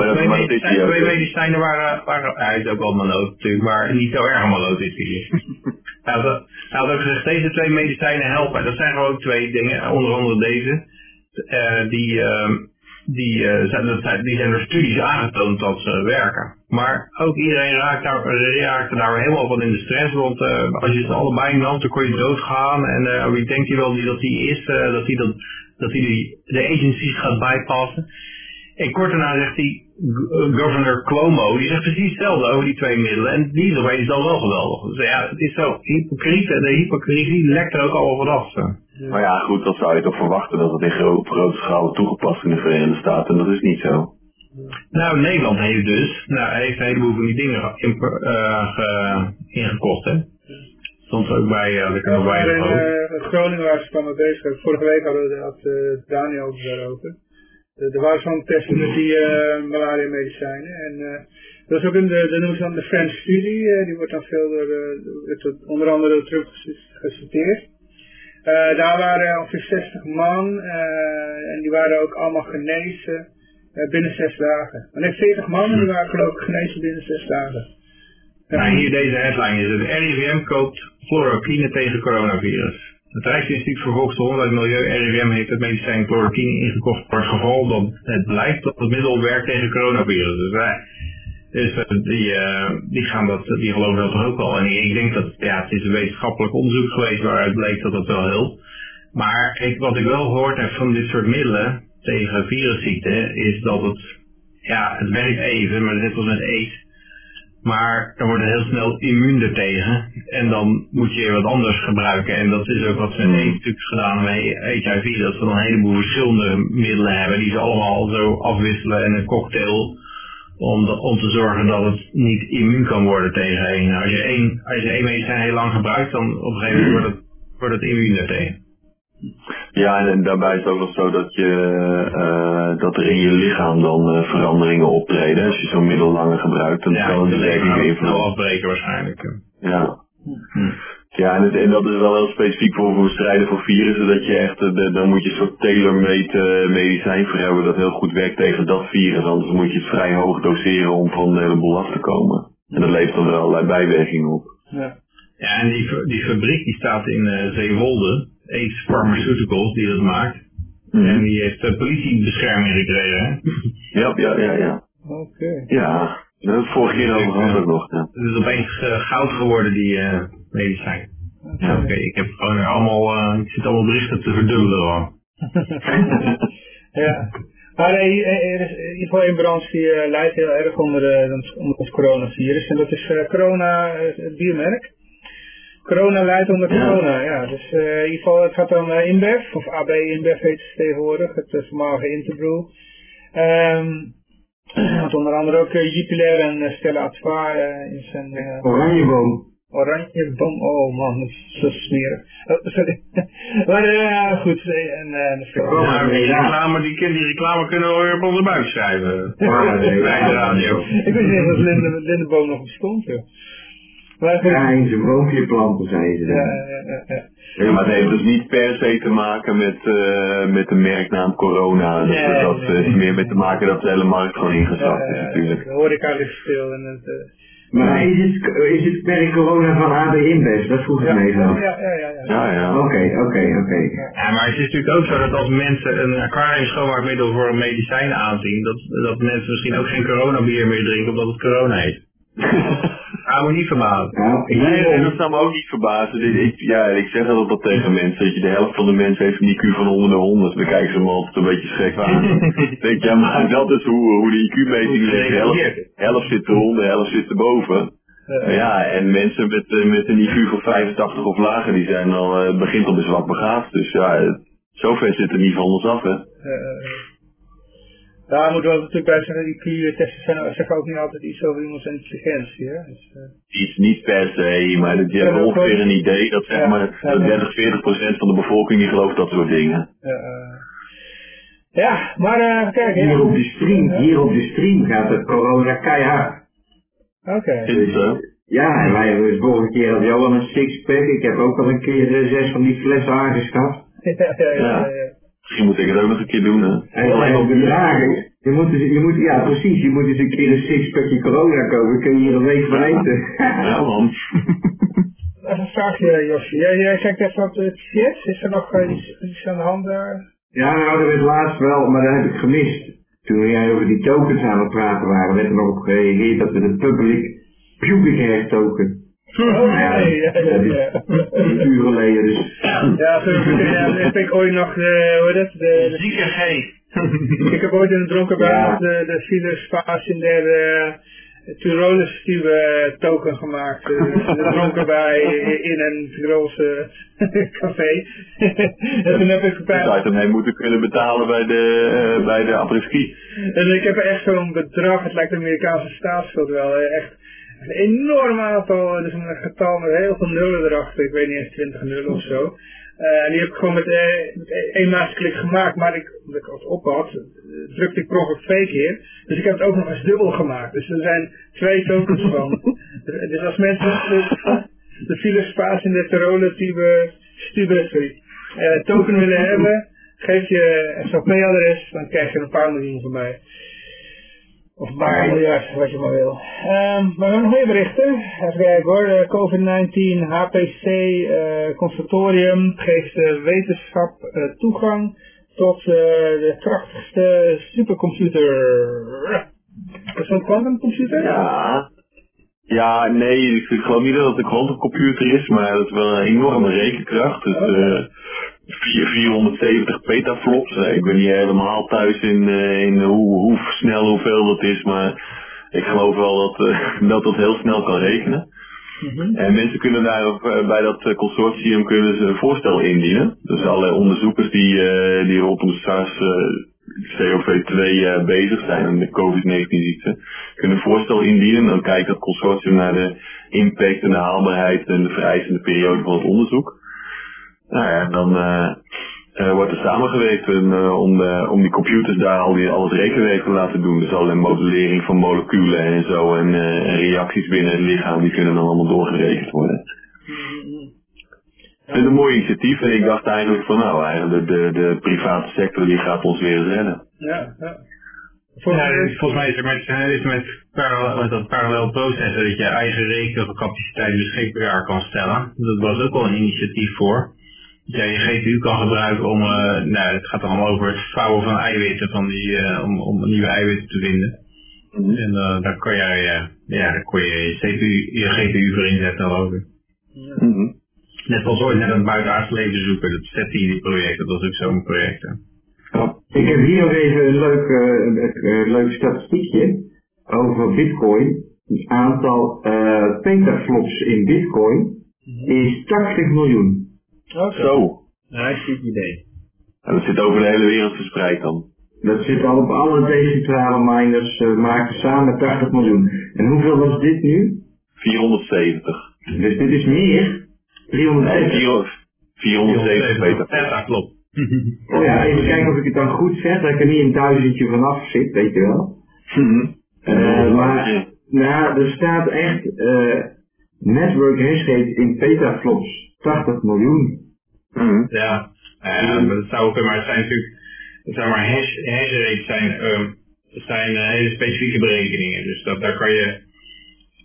twee, medicijnen, waren, waren, hij is ook wel maloot natuurlijk, maar niet zo erg maloot is hij. hij, had, hij had ook gezegd, deze twee medicijnen helpen. Dat zijn gewoon twee dingen, onder andere deze. Eh, die, ehm, die, eh, zijn, die zijn door studies aangetoond dat ze werken. Maar ook iedereen raakt daar, raakte daar helemaal van in de stress, want eh, als je ze allebei nam, dan kon je doodgaan. En eh, wie denkt hij wel die, dat die is, eh, dat hij dat, dat hij die, de agencies gaat bypassen. En kort daarna zegt hij, governor Cuomo, die zegt precies hetzelfde over die twee middelen. En die is opeens dan wel geweldig. Dus ja, het is zo, hypocriet, de hypocrisie lekt er ook al vanaf. Zo. Maar ja, goed, dat zou je toch verwachten dat het in grote schaal toegepast in de Verenigde Staten. En dat is niet zo. Nou, Nederland heeft dus, nou, hij heeft een heleboel van die dingen eh, ge- ingekocht, hè. Stond ook bij, eh, de Ja, in Kamerwijder eh, Groningen waren ze van mee bezig. Vorige week hadden we had, eh, Daniel daarover. Er waren zo'n testen met die malaria medicijnen. En dat is ook in de, dat noemen ze dan de French Study. eh, die wordt dan veel door, door- onder andere ges- geciteerd. Daar waren ongeveer 60 man en die waren ook allemaal genezen binnen 6 dagen. Maar nee, 40 man en die waren geloof genezen binnen 6 dagen. Nou, hier deze headline is het. RIVM koopt chloroquine tegen coronavirus. Het Rijksinstituut voor Volksgezondheid en Milieu, RIVM, heeft het medicijn chloroquine ingekocht voor het geval dat het blijkt dat het middel werkt tegen coronavirus. Dus, wij, dus eh, die, eh, die, gaan dat, die geloven dat toch ook wel. En ik denk dat ja, het is een wetenschappelijk onderzoek geweest waaruit bleek dat het wel helpt. Maar ik, wat ik wel gehoord heb van dit soort middelen tegen virusziekten, is dat het, ja, het werkt even, maar net als met aids. Maar dan wordt het heel snel immuun ertegen. En dan moet je wat anders gebruiken. En dat is ook wat ze met AIDS natuurlijk gedaan met HIV. Dat ze dan een heleboel verschillende middelen hebben. Die ze allemaal zo afwisselen in een cocktail. Om, de- om te zorgen dat het niet immuun kan worden tegen één. Als je één, als je één medicijn heel lang gebruikt. Dan op een gegeven moment wordt het, wordt het immuun ertegen. Ja, en, en daarbij is het ook nog zo dat, je, eh, dat er in je lichaam dan eh, veranderingen optreden. Als je zo'n middel langer gebruikt, dan Ja, kan het snel beïnvloeden. afbreken waarschijnlijk. Ja. Ja, en, het- en dat is wel heel specifiek voor, voor strijden voor virussen, dat je echt, eh, de- dan moet je een soort tailor-made eh, medicijn voor hebben dat heel goed werkt tegen dat virus, anders moet je het vrij hoog doseren om van de hele boel af te komen. En dat levert dan weer allerlei bijwerkingen op. Ja. Ja, en die, die fabriek die staat in eh, Zeewolde. Ace Pharmaceuticals die dat maakt. En die heeft uh, politiebescherming gekregen. Hè? Ja, ja, ja, ja. Oké. Ja, daar hebben we het vorige keer over gehad ook nog. Ja. Het is opeens eh, goud geworden, die eh, medicijn. Ja, oké. Ik heb gewoon er allemaal, eh, ik zit allemaal berichten te verdubbelen. Hoor. Ja. Maar eh, er is in ieder geval één branche die eh, lijdt heel erg onder, eh, onder het coronavirus. En dat is eh, corona, eh, het biermerk. Corona leidt onder corona, ja. Dus eh, in ieder geval, het gaat dan eh, InBev, of AB InBev heet het tegenwoordig, het uh, voormalige Interbrew. Ehm wat onder andere ook uh, Jupiler en uh, Stella Artois eh, in zijn... eh, Oranjeboom. Oranje bom, oh man, dat is zo smerig. Oh, sorry. maar uh, goed, en uh, ja, die, reclame, die, die reclame kunnen we weer op onze buik schrijven. Ja, nee, bij de radio. Ik weet niet of Linde, Lindeboom nog bestond, joh. Maar ja, in zijn boompje planten, zei ze. Ja, ja, ja, ja. ja, maar het heeft dus niet per se te maken met, uh, met de merknaam corona. Nee, dat dat nee, heeft meer met te maken dat de hele markt gewoon ingezakt is natuurlijk. De horeca ligt stil en het... Uh, maar is het, is het merk corona van AB Inbest? Dat vroeg ik me even af. Ja, ja, ja. ja, ja. Oké, oké, oké. Ja, maar het is natuurlijk ook zo dat als mensen een aquarium schoonmaakmiddel voor een medicijn aanzien, dat, dat mensen misschien ook geen coronabier meer drinken omdat het corona heet. Hou me niet verbazen. Nou, nee, nee, dat zou me ook niet verbazen. Ik, ja, ik zeg dat altijd tegen mensen, dat je de helft van de mensen heeft een IQ van 100 naar 100. Dan kijken ze me altijd een beetje schrik aan. denk ja, maar dat is hoe, hoe de IQ-meting. De helft, helft zit eronder, de helft zit erboven. Uh, ja, en mensen met, uh, met een IQ van 85 of lager, die zijn al, uh, begint al bij zwak begaafd. Dus ja, zover zit er niet van ons af, hè. Daar moeten we natuurlijk bij zijn, die Q-testen zijn, zeggen ook niet altijd iets over iemands intelligentie. Hè? Dus, uh... Iets niet per se, maar je hebt ongeveer een idee dat zeg maar ja, 30, 40 procent van de bevolking die gelooft dat soort dingen. Uh, ja, maar uh, kijk. Hier op de stream, hier op de stream gaat het corona keihard. Oké. Okay. Is het zo? Ja, en wij hebben de vorige keer had al een sixpack. Ik heb ook al een keer zes van die flessen aangeschaft. ja, ja, ja. Misschien moet ik het ook nog een keer doen, hè? En alleen op bedragen. Je moet, dus, je moet, ja precies, je moet eens een keer een sixpackje corona kopen. kun je hier een week van eten. ja man. Even een vraagje, Josje. Jij, jij kijkt even op het chat. Is er nog uh, iets, iets aan de hand daar? Ja, nou, dat is laatst wel, maar dat heb ik gemist. Toen jij over die tokens aan het praten waren, werd er nog op gereageerd dat we de public pubic hair token ja, ja, ja, ja. Een uur geleden dus. Ja, zo ja, heb ik ooit nog, de, hoe heet dat? De, Zieke G. ik heb ooit in een dronken ja. de, de Silas Paas in de uh, Tyrolis token gemaakt. Uh, de dronken bij in een grote café. en toen heb ik een Zou je moeten kunnen betalen bij de, uh, bij de apres-ski. En ik heb echt zo'n bedrag, het lijkt de Amerikaanse staatsschuld wel, echt een enorm aantal, dus een getal met heel veel nullen erachter, ik weet niet eens 20 nullen of zo. Uh, en die heb ik gewoon met, uh, met één maasklik gemaakt, maar ik, omdat ik het op had, drukte ik per twee keer. Dus ik heb het ook nog eens dubbel gemaakt. Dus er zijn twee tokens van. dus als mensen de, de filospaas in de tube, stube, sorry, token willen hebben, geef je een SOP-adres, dan krijg je een paar miljoen van mij. Of een paar miljard, wat je maar wil. Um, maar we hebben nog meer berichten. Even kijken hoor. COVID-19, HPC, uh, conservatorium geeft uh, wetenschap uh, toegang tot de krachtigste supercomputer. Is dat een quantumcomputer? Ja. Ja, nee, ik geloof niet dat het een quantumcomputer is, maar dat is wel een enorme rekenkracht. Dus, okay. 470 petaflops. Ik ben niet helemaal thuis in, in hoe, hoe snel, hoeveel dat is, maar ik geloof wel dat, uh, dat dat heel snel kan rekenen. Mm -hmm. En mensen kunnen daar uh, bij dat consortium kunnen ze een voorstel indienen. Dus alle onderzoekers die, uh, die rondom SARS COV2 bezig zijn, de COVID-19 ziekte, kunnen een voorstel indienen. Dan kijkt dat consortium naar de impact en de haalbaarheid en de vereisende periode van het onderzoek. Nou ja, en dan uh, uh, wordt er samengewerkt uh, om, om die computers daar al, die, al het rekenwerk te laten doen. Dus allerlei modellering van moleculen en zo en, en reacties binnen het lichaam, die kunnen dan allemaal doorgerekend worden. Het is een mooi initiatief en ik dacht eigenlijk van nou, eigenlijk de, de, de private sector die gaat ons weer redden. Ja, ja. Volgens, ja, volgens mij is er met, is met, parallel, met dat parallel processen dat je eigen rekencapaciteit beschikbaar kan stellen. Dat was ook wel een initiatief voor ja, je GPU kan gebruiken om, uh, nou, het gaat allemaal over het vouwen van eiwitten, van die, uh, om, om nieuwe eiwitten te vinden. Mm -hmm. En uh, daar kan jij, ja, daar kon je je, CPU, je GPU voor inzetten, geloof ik. Mm -hmm. Net als ooit net een buitenaards leven zoeken, dat zet hij in die project, dat was ook zo'n project. Hè. Ik heb hier nog even een leuk, uh, leuk statistiekje over bitcoin. Het aantal petaflops in bitcoin -hmm. is 80 miljoen. Okay. Zo. Hartstikke idee. En dat zit over de hele wereld verspreid dan. Dat zit al op alle decentrale miners, uh, maken samen 80 miljoen. En hoeveel was dit nu? 470. Dus dit is meer. 370. 470 meter. Ja, dat klopt. Oh ja, even kijken of ik het dan goed zeg, dat ik er niet een duizendje vanaf zit, weet je wel. Mhm. Eh, maar, nou, er staat echt, eh network hash rate in petaflops 80 miljoen. Mhm. Ja, dat zou ook, maar het zijn natuurlijk, zeg maar, hash, hash rates zijn, ehm, zijn eh, hele specifieke berekeningen. Dus dat, daar kan je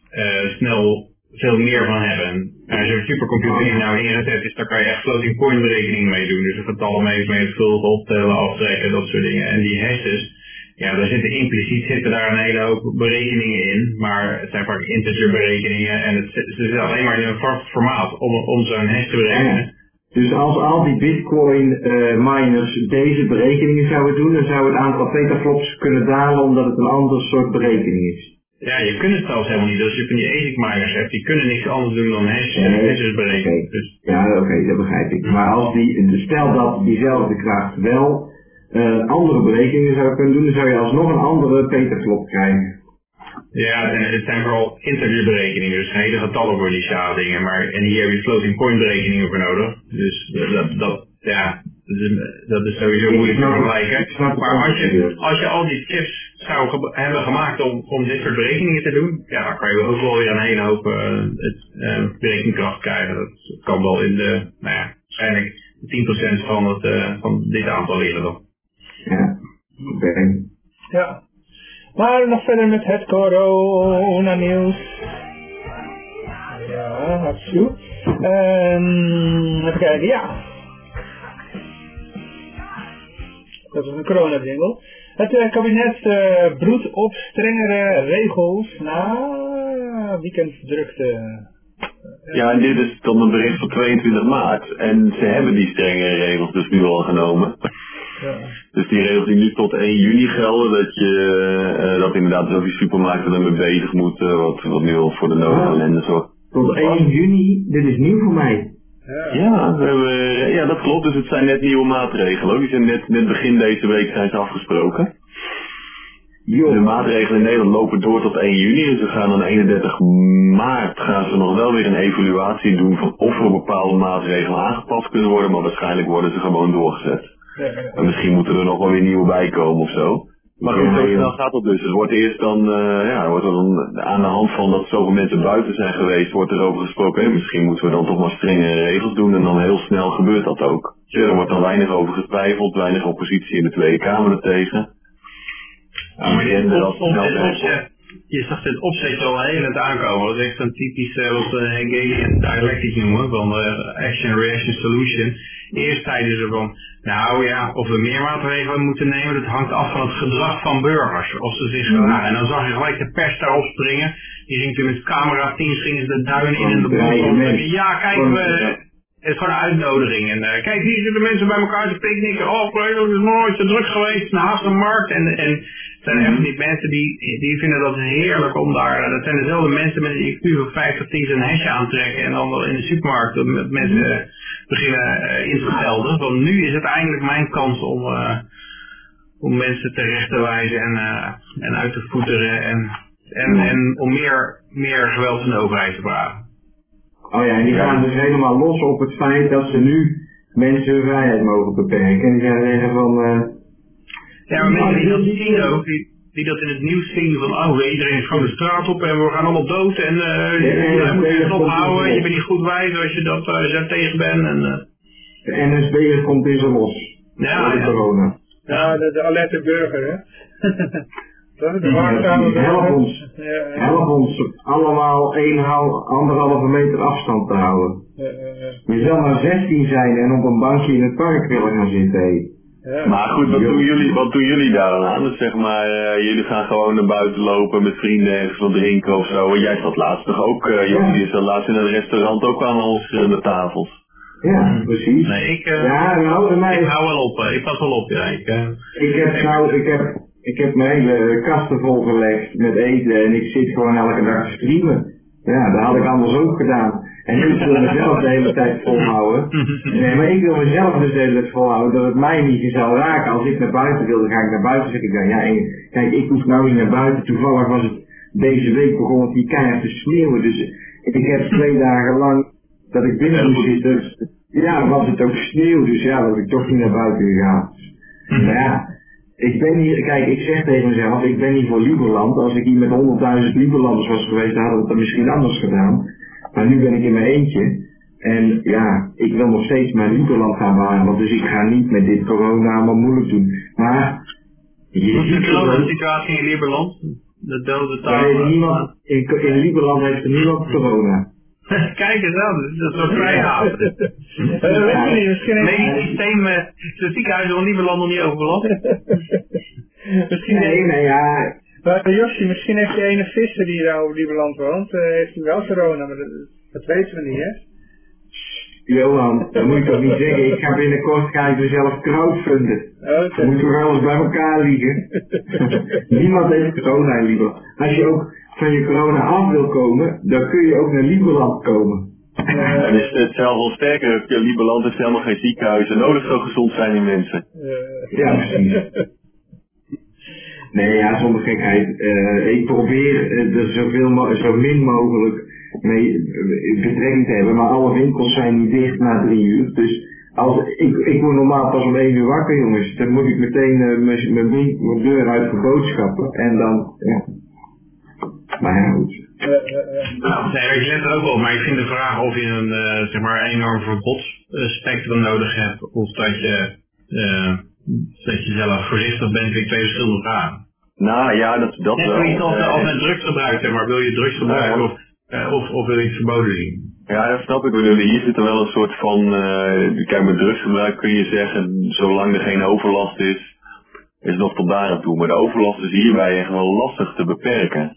eh, snel veel meer van hebben. En als je een supercomputer die nou ingezet is, daar kan je echt floating point berekeningen mee doen. Dus de getallen mee menigvuldigen, optellen, aftrekken, dat soort dingen. En die hashes, ja, daar zitten impliciet zitten daar een hele hoop berekeningen in, maar het zijn vaak integer berekeningen en het, zit- ze zitten alleen maar in een vast formaat om, om zo'n hash te berekenen. Dus als al die bitcoin eh, miners deze berekeningen zouden doen, dan zou het aantal petaflops kunnen dalen omdat het een ander soort berekening is. Ja, je kunt het zelfs helemaal niet. Als je van die ASIC miners hebt, die kunnen niks anders doen dan hash, Nee, hashes berekenen. Dus, Ja, oké, dat begrijp ik. Maar als die, stel dat diezelfde kracht wel eh, andere berekeningen zou kunnen doen, dan zou je alsnog een andere petaflop krijgen. ja, en het zijn vooral integer berekeningen, dus hele getallen voor die dingen. Maar, en hier heb je floating point berekeningen voor nodig. Dus dat, dat, ja, dat is, dat is sowieso moeilijk te vergelijken. Maar als je, als je al die chips zou ge- hebben gemaakt om, om dit soort berekeningen te doen, ja, dan kan je ook wel weer een hele hoop eh, het, eh, berekenkracht krijgen. Dat kan wel in de, nou ja, waarschijnlijk 10% van, het, eh, van dit aantal leren dan. Ja, oké. Ja. Maar nog verder met het corona nieuws. Ja, absoluut. Ehm even kijken, ja. Dat is een corona jingle. Het eh, kabinet eh, broedt op strengere regels na weekendverdrukte. Ja, en dit is dan een bericht van 22 maart. En ze hebben die strenge regels dus nu al genomen. Ja. Dus die regels die nu tot 1 juni gelden, dat je eh, dat inderdaad dus ook die supermarkten ermee bezig moeten, wat, wat nu al voor de noodellende zorgt. Tot 1 juni, dit is nieuw voor mij. Ja, we hebben, ja, dat klopt. Dus het zijn net nieuwe maatregelen. Die zijn net, net begin deze week zijn ze afgesproken. De maatregelen in Nederland lopen door tot 1 juni. Dus we gaan dan 31 maart gaan ze nog wel weer een evaluatie doen van of er bepaalde maatregelen aangepast kunnen worden. Maar waarschijnlijk worden ze gewoon doorgezet. En misschien moeten er nog wel weer nieuwe bij komen of zo. Maar goed, zo snel gaat dat dus. Het wordt eerst dan, eh, ja, wordt er dan aan de hand van dat zoveel mensen buiten zijn geweest, wordt er over gesproken, hé, misschien moeten we dan toch maar strengere regels doen en dan heel snel gebeurt dat ook. Ja, er wordt dan weinig over getwijfeld, weinig oppositie in de Tweede Kamer er tegen. Ja, maar dit En dat snel je zag dit opzetje al heel het aankomen. Dat is echt een typisch eh, wat we Hegelian dialectiek noemen, van eh, action, reaction, solution. Eerst zeiden ze van, nou ja, of we meer maatregelen moeten nemen, dat hangt af van het gedrag van burgers. Of ze zich gedragen. En dan zag je gelijk de pers daarop springen. Die ging toen met camerateams gingen ze de duinen in en de bos rondtrekken. Ja, kijk, we, het is gewoon een uitnodiging. En kijk, hier zitten mensen bij elkaar te picknicken. Oh, dat is nooit zo druk geweest. Naast de markt. En, en het zijn echt die mensen die, die vinden dat heerlijk om daar. Dat zijn dezelfde mensen met een IQ van 50 die zijn hesje aantrekken. En dan wel in de supermarkt met mensen eh, beginnen eh, in te gelden. Want nu is het eindelijk mijn kans om, eh, om mensen terecht te wijzen en, eh, en uit te voeteren. En, en, en om meer, meer geweld van de overheid te vragen. Oh ja, en die gaan dus helemaal los op het feit dat ze nu mensen hun vrijheid mogen beperken. En die gaan zeggen van, eh, Ja, maar mensen die dat zien ook, die, die dat in het nieuws zien van, oh, iedereen is gewoon de straat op en we gaan allemaal dood en eh je, ja, je moet je ophouden, je bent niet goed wijs als je, dat, eh, daar tegen bent. En, eh, de NSB komt in zijn los. ja, Door de ja. corona. Ja, de, de alerte burger, hè. Dat is de Ja, waarzame help ons. Ja, ja, Help ons allemaal 1,5, anderhalve meter afstand te houden. Je zal maar 16 zijn en op een bankje in het park willen gaan zitten. Ja. Maar goed, wat doen jullie, wat doen jullie daar dan aan? Dus zeg maar, eh, jullie gaan gewoon naar buiten lopen met vrienden ergens wat drinken of zo. En jij zat laatst toch ook, eh Ja. jullie zat laatst in het restaurant ook aan al verschillende tafels. Ja, precies. Nee, ik, eh, Ja, nou, mij ik hou wel op, ik pas wel op, ja. Ik, Ik heb nou, ik heb, ik heb mijn hele kasten volgelegd met eten en ik zit gewoon elke dag te streamen. Ja, dat had ik anders ook gedaan. En ik wil mezelf de hele tijd volhouden. Nee, maar ik wil mezelf dus de hele tijd volhouden dat het mij niet zou raken. Als ik naar buiten wil, dan ga ik naar buiten zitten. Ik denk, ja, en, kijk, ik hoef nou niet naar buiten. Toevallig was het deze week begon het die keihard te sneeuwen. Dus Ik heb twee dagen lang dat ik binnen moest zitten. Ja, was het ook sneeuw, dus ja, was ik toch niet naar buiten gegaan. Maar ja, ik ben hier, kijk, ik zeg tegen mezelf, ik ben hier voor Lieberland. Als ik hier met 100.000 Lieberlanders was geweest, dan hadden we het misschien anders gedaan. Maar nu ben ik in mijn eentje. En ja, ik wil nog steeds mijn Lieberland gaan bewaren, dus ik ga niet met dit corona allemaal moeilijk doen. Maar, je Wat is de situatie in Lieberland? De dode heeft taal. niemand, in, in Lieberland heeft er niemand corona. Kijk eens aan, dat is wel vrij gaaf. Eh, weet je niet, misschien heeft, Medisch systeem, eh, de ziekenhuizen van Lieberland nog niet overbelast. misschien Nee, nee, ja, maar Josje, misschien heeft die ene visser die daar op Lieberland woont, eh, heeft hij wel corona, maar dat, dat weten we niet, hè? Johan, dat moet je toch niet zeggen. Ik ga binnenkort ga ik mezelf crowdfunden. Oké. Dan moet toch alles bij elkaar liggen. Niemand heeft corona in Lieberland. Als je ook van je corona af wil komen, dan kun je ook naar Lieberland komen. En is het zelf wel sterker, ja, Lieberland heeft helemaal geen ziekenhuizen nodig, zo gezond zijn die mensen. Eh, Ja, precies. Nee, ja, zonder gekheid. Eh, ik probeer eh, er zoveel zo min mogelijk mee eh, betrekking te hebben, maar alle winkels zijn niet dicht na drie uur. Dus als, ik, ik word normaal pas om één uur wakker, jongens. Dan moet ik meteen eh, mijn deur uit voor boodschappen. En dan, ja. Maar ja, goed. Nee, ik let er ook op, maar ik vind de vraag of je een eh, zeg maar enorm verbodsspectrum nodig hebt, of dat je, dat je zelf voorzichtig bent, vind ik twee verschillende vragen. Nou ja, dat, dat Net wel. zoiets als, Eh, als met drugsgebruik, zeg maar, wil je drugs gebruiken of, eh, of, of wil je het verboden zien? Ja, dat snap ik. Bedoel, Hier zit er wel een soort van, eh kijk met drugsgebruik kun je zeggen, zolang er geen overlast is, is het nog tot daar aan toe. Maar de overlast is hierbij echt wel lastig te beperken.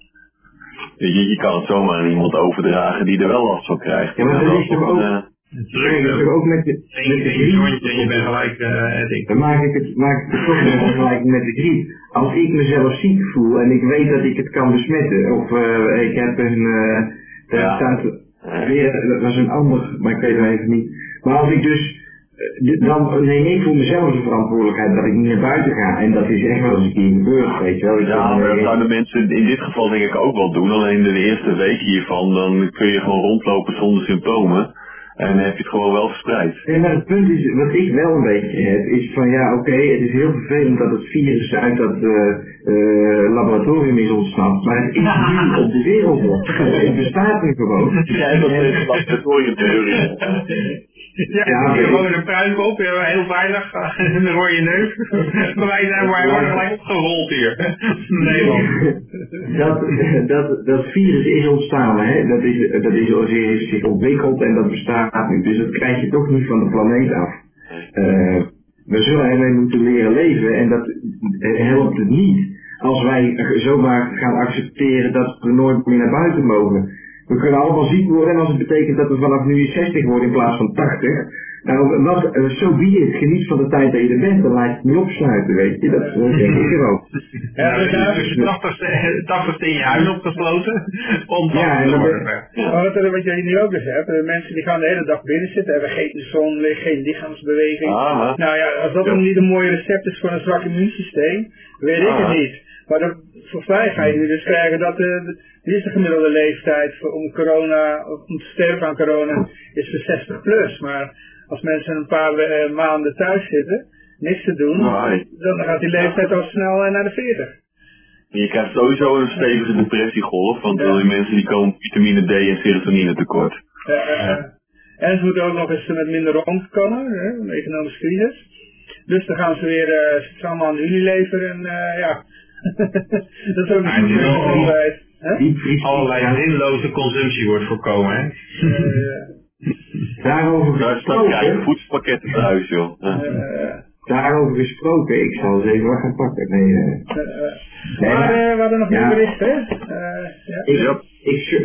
Je, je kan het zomaar aan iemand overdragen die er wel last van krijgt. Ja, maar dat is toch ook- Nee, dat is toch ook met de, met Eén de één griep. jointje en je bent gelijk eh. Dan maak ik het, maak ik het toch nog vergelijking met de griep. Als ik mezelf ziek voel en ik weet dat ik het kan besmetten, of eh, ik heb een, Ja. staat weer, dat was een ander, maar ik weet het even niet. Maar als ik dus, dan neem ik voor mezelf de verantwoordelijkheid dat ik niet naar buiten ga. En dat is echt wel eens een keer gebeurd, weet je wel. Ik Ja, maar dat zouden mensen in dit geval denk ik ook wel doen. Alleen de eerste week hiervan, dan kun je gewoon rondlopen zonder symptomen. En dan heb je het gewoon wel verspreid. Ja, maar het punt is, wat ik wel een beetje heb, is van ja, oké, het is heel vervelend dat het virus uit dat eh, eh, laboratorium is ontsnapt, maar het is nu op de wereld. Het bestaat nu gewoon. Jij dat laboratoriumtheorie. Ja, Ja, je gewoon een pruik op, heel veilig, en dan hoor je neus. Maar wij zijn maar worden gelijk opgerold hier. Dat, dat, dat virus is ontstaan, hè? Dat, is, dat is, heeft zich ontwikkeld en dat bestaat nu. Dus dat krijg je toch niet van de planeet af. Eh, we zullen ermee moeten leren leven en dat eh, helpt het niet als wij zomaar gaan accepteren dat we nooit meer naar buiten mogen. We kunnen allemaal ziek worden en als het betekent dat we vanaf nu 60 worden in plaats van 80, nou, wat, eh, zo be it. Geniet van de tijd dat je er bent, dan laat je het niet opsluiten, weet je. Dat eh, denk ik er ook. Ja, dus daar je tachtigste tachtigste in je huis opgesloten. Om Ja, en te dan worden. Maar wat, wat jij nu ook dus hebt, eh, mensen die gaan de hele dag binnen zitten, hebben geen zon, geen lichaamsbeweging. Aha. Nou ja, als dat Ja. dan niet een mooi recept is voor een zwak immuunsysteem, weet ik Ah. het niet. Maar dat, volgens mij ga je nu dus krijgen dat de, de, de gemiddelde leeftijd om corona, om te sterven aan corona, is voor 60 plus. Maar als mensen een paar eh, maanden thuis zitten, niks te doen, Nee. dan gaat die leeftijd al snel eh, naar de 40. Je krijgt sowieso een stevige depressiegolf, want Ja. die mensen die komen vitamine D en serotonine tekort. En ze moeten ook nog eens met minder rondkomen, een economische crisis. Dus dan gaan ze weer, ze allemaal aan Unilever en eh, ja. dat is ook? Diepvries- Allerlei zinloze consumptie wordt voorkomen, hè. Eh, Daarover Daar staat krijgen gesproken, voedselpakketten thuis, joh. Ja. daarover gesproken, ik zal eens even wat gaan pakken. Nee, eh, Maar eh, we hadden nog Ja. meer berichten, hè? Eh, ja. ik, Ja.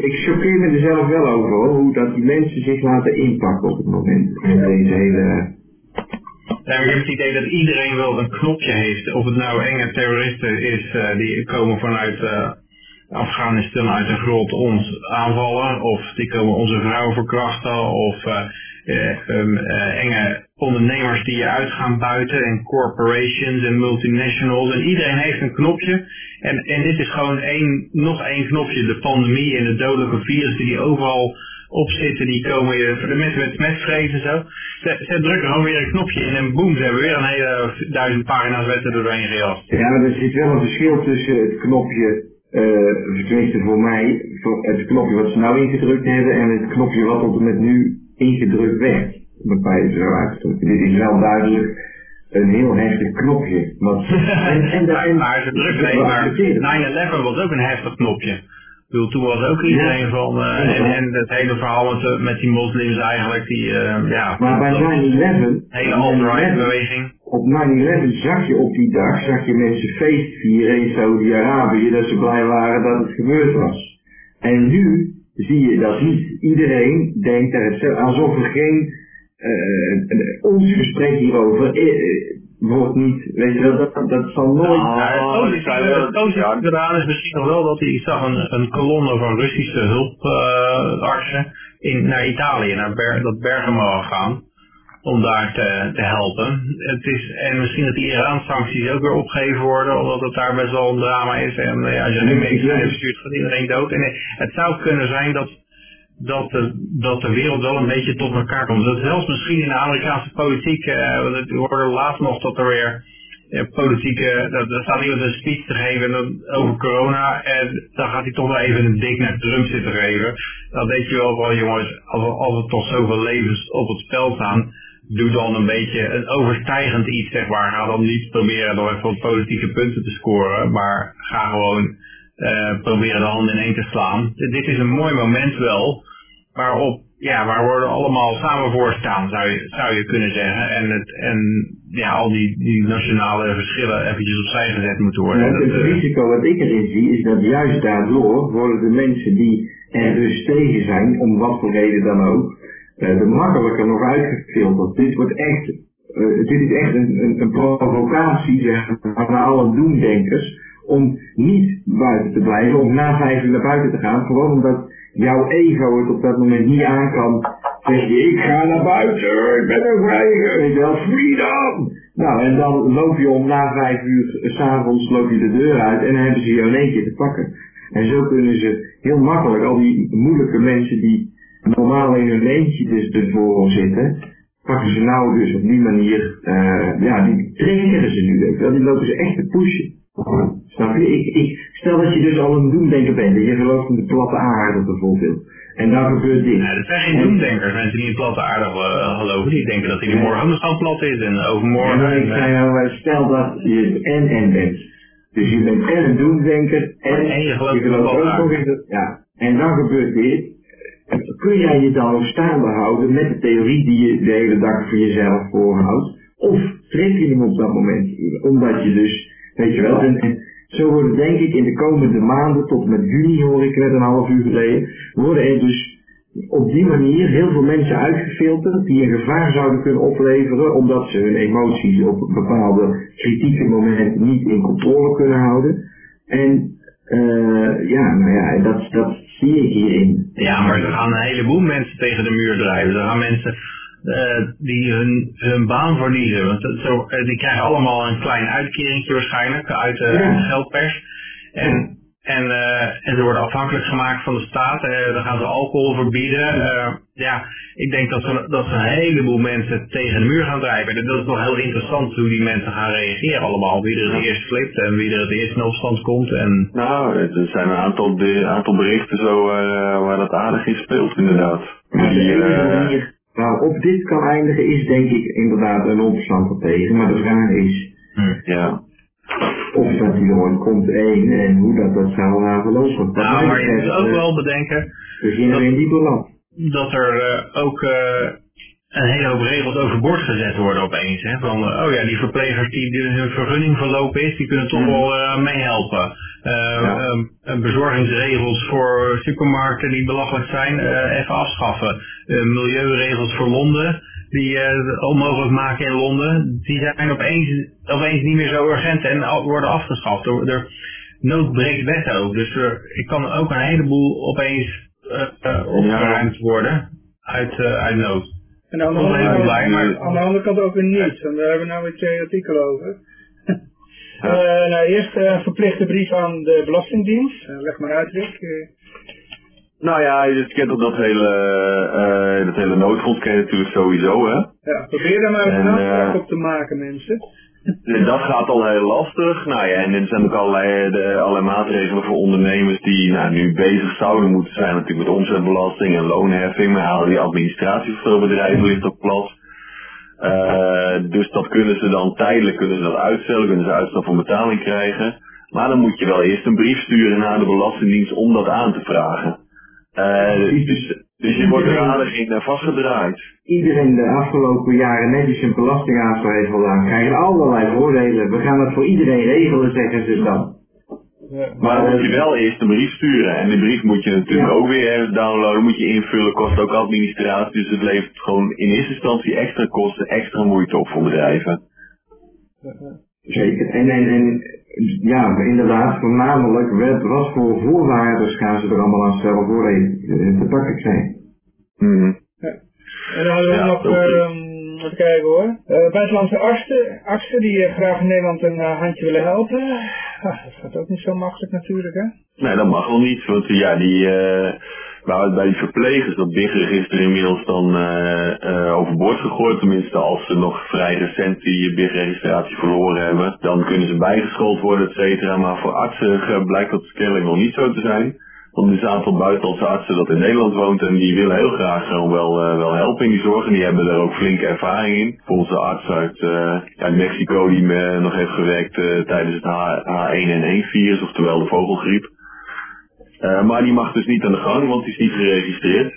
ik choqueer me er zelf wel over, hoor, hoe dat die mensen zich laten inpakken op het moment. Met deze hele... Maar ik heb het idee dat iedereen wel een knopje heeft. Of het nou enge terroristen is eh, die komen vanuit, eh, Afghanistan uit de grot ons aanvallen, of die komen onze vrouwen verkrachten, of eh, um, enge ondernemers die je uit gaan buiten, en corporations en multinationals, en iedereen heeft een knopje. En, en dit is gewoon één, nog één knopje, de pandemie en de dodelijke virussen die overal op zitten, die komen je, voor de mensen met smetvrees en zo. Ze, ze drukken gewoon weer een knopje in en boem, ze hebben weer een hele duizend pagina's wetten er doorheen gejast. Ja, maar er zit wel een verschil tussen het knopje, uh, tenminste voor mij, voor het knopje wat ze nou ingedrukt hebben en het knopje wat op met nu ingedrukt werd. Bij zo uitgedrukt. Dit is wel duidelijk een heel heftig knopje. Want, en, en, en, maar ze drukken maar 9-11 was ook een heftig knopje bedoel, toen was ook iedereen van, uh, en, en het hele verhaal met, uh, met die moslims eigenlijk, die, uh, ja. Maar bij 9-11, hele alt-right beweging. Op 9-11 zag je op die dag, zag je mensen feest vieren in Saudi-Arabië, dat ze blij waren dat het gebeurd was. En nu zie je dat niet. Iedereen denkt er alsof er geen, ons gesprek hierover wordt niet, weet je dat, dat zal nooit... Ja, het positieve gedaan is misschien nog wel dat hij, ik zag een, een kolonne van Russische hulpartsen uh, in, naar Italië, naar Ber, dat Bergamo gaan, om daar te, te helpen. Het is, en misschien dat die Iran-sancties ook weer opgegeven worden, omdat het daar best wel een drama is. En uh, als je nu medicijnen stuurt, gaat iedereen dood. En het zou kunnen zijn dat dat de, dat de wereld wel een beetje tot elkaar komt. Dat zelfs misschien in de Amerikaanse politiek, uh, we hoorden laatst nog dat er weer uh, politieke, dat, staat iemand een speech te geven over corona en dan gaat hij toch wel even een dik naar Trump zitten geven. Dan weet je wel van jongens, als, als er toch zoveel levens op het spel staan, doe dan een beetje een overstijgend iets zeg maar. Ga dan niet proberen nog even wat politieke punten te scoren, maar ga gewoon uh, proberen de handen in één te slaan. dit is een mooi moment wel waarop, ja, waar we allemaal samen voor staan, zou je, zou je kunnen zeggen. En, het, en ja, al die, die nationale verschillen eventjes opzij gezet moeten worden. Het risico wat ik erin zie is dat juist daardoor worden de mensen die er dus tegen zijn, om wat voor reden dan ook, uh, er makkelijker nog uitgefilterd. Dit wordt echt, uh, dit is echt een, een, een provocatie zeg naar alle doemdenkers om niet buiten te blijven, om na vijf uur naar buiten te gaan, gewoon omdat jouw ego het op dat moment niet aan kan, zeg je, ik ga naar buiten, ik ben een vrije, je wel, freedom! Nou, en dan loop je om na vijf uur s s'avonds loop je de deur uit en dan hebben ze jou in keer te pakken. En zo kunnen ze heel makkelijk, al die moeilijke mensen die normaal in hun eentje dus ervoor zitten, pakken ze nou dus op die manier, uh, ja, die trainen ze nu, weet je die lopen ze echt te pushen. Snap je? Ik, ik, stel dat je dus al een doemdenker bent en je gelooft in de platte aarde bijvoorbeeld. En daar gebeurt dit. Ja, dat zijn geen doemdenkers, mensen die in platte aarde uh, geloven. Die denken dat die morgen anders dan plat is en overmorgen. Ja, ik zei nou, stel dat je en en bent. Dus je bent en een doemdenker en, en je gelooft, in de platte aarde. Ja, en dan gebeurt dit. Kun jij je dan nog staande houden met de theorie die je de hele dag voor jezelf voorhoudt? Of trek je hem op dat moment? Omdat je dus Weet je wel? En, zo worden denk ik in de komende maanden, tot met juni hoor ik net een half uur geleden, worden er dus op die manier heel veel mensen uitgefilterd die een gevaar zouden kunnen opleveren omdat ze hun emoties op bepaalde kritieke momenten niet in controle kunnen houden. En uh, ja, nou ja, dat, dat zie ik hierin. Ja, maar er gaan een heleboel mensen tegen de muur drijven. Er gaan mensen uh, die hun, hun baan verliezen. Want zo, uh, die krijgen allemaal een klein uitkeringje waarschijnlijk uit de ja. geldpers. En, en, uh, en ze worden afhankelijk gemaakt van de staat. dan gaan ze alcohol verbieden. ja, ik denk dat ze, dat ze een heleboel mensen tegen de muur gaan drijven. En dat is nog heel interessant hoe die mensen gaan reageren allemaal. Wie er het eerst flipt en wie er het eerst in opstand komt. En... Nou, er zijn een aantal, de, aantal berichten zo waar dat aardig in speelt inderdaad. Die, waarop dit kan eindigen is denk ik inderdaad een opstand tegen. Maar de vraag is hm. ja. of dat die ooit komt één en hoe dat, dat zou gaan verlopen. Nou, maar je moet ook eh, wel bedenken dat, in die balans. dat er uh, ook uh, een hele hoop regels overboord gezet worden opeens. Hè? Van, uh, oh ja, die verplegers die, die hun vergunning verlopen is, die kunnen toch hm. wel meehelpen. Ja. Um, bezorgingsregels voor supermarkten die belachelijk zijn, even afschaffen. milieuregels voor Londen, die uh, onmogelijk maken in Londen, die zijn opeens, opeens niet meer zo urgent en worden afgeschaft. Er, er, nood breekt wet ook. Dus er, ik kan ook een heleboel opeens uh, uh, opgeruimd worden uit, uh, uit nood. En aan de, andere kant, blij, maar- aan de andere kant ook weer niet. Want daar hebben we nou weer twee artikelen over. Eh, nou, eerst eh, een verplichte brief aan de Belastingdienst. Eh, leg maar uit, Rick. Eh, Nou ja, je kent toch dat hele, eh dat hele noodfonds ken je natuurlijk sowieso, hè? ja, probeer daar maar En, een aanspraak eh, op te maken, mensen. Dus dat gaat al heel lastig. Nou ja, en er zijn ook allerlei, de, allerlei maatregelen voor ondernemers die nou, nu bezig zouden moeten zijn natuurlijk met omzetbelasting en loonheffing. Maar ja, die administratie voor veel bedrijven ligt op plat. Eh, dus dat kunnen ze dan tijdelijk kunnen ze dat uitstellen, kunnen ze uitstel van betaling krijgen. Maar dan moet je wel eerst een brief sturen naar de Belastingdienst om dat aan te vragen. Eh, dus, dus je wordt er aardig in vastgedraaid. Iedereen de afgelopen jaren netjes een belastingaanslag heeft voldaan, krijgen allerlei voordelen. We gaan het voor iedereen regelen, zeggen ze dan. Ja. Maar dan moet je wel eerst een brief sturen. En die brief moet je natuurlijk Ja. ook weer downloaden, moet je invullen, kost ook administratie. Dus het levert gewoon in eerste instantie extra kosten, extra moeite op voor bedrijven. Zeker. En, en, en ja, inderdaad, voornamelijk wat, wat voor voorwaarden gaan ze er allemaal aan stellen voor te pakken zijn. En dan hadden we Ja, nog, ehm even kijken hoor. Eh, buitenlandse artsen, artsen die eh, graag in Nederland een eh, handje willen helpen. Ah, dat gaat ook niet zo makkelijk natuurlijk, hè? Nee, dat mag wel niet. Want ja, die, het bij die verplegers, dat BIG-register inmiddels dan eh eh overboord gegooid. Tenminste, als ze nog vrij recent die BIG-registratie verloren hebben. Dan kunnen ze bijgeschoold worden, et cetera. Maar voor artsen eh, blijkt dat kennelijk nog niet zo te zijn. Want er is een aantal buitenlandse artsen dat in Nederland woont en die willen heel graag gewoon wel, eh, wel helpen in die zorg. En die hebben daar ook flinke ervaring in. Bijvoorbeeld de arts uit Mexico die me nog heeft gewerkt tijdens het H- H1N1-virus, oftewel de vogelgriep. Eh, maar die mag dus niet aan de gang, want die is niet geregistreerd.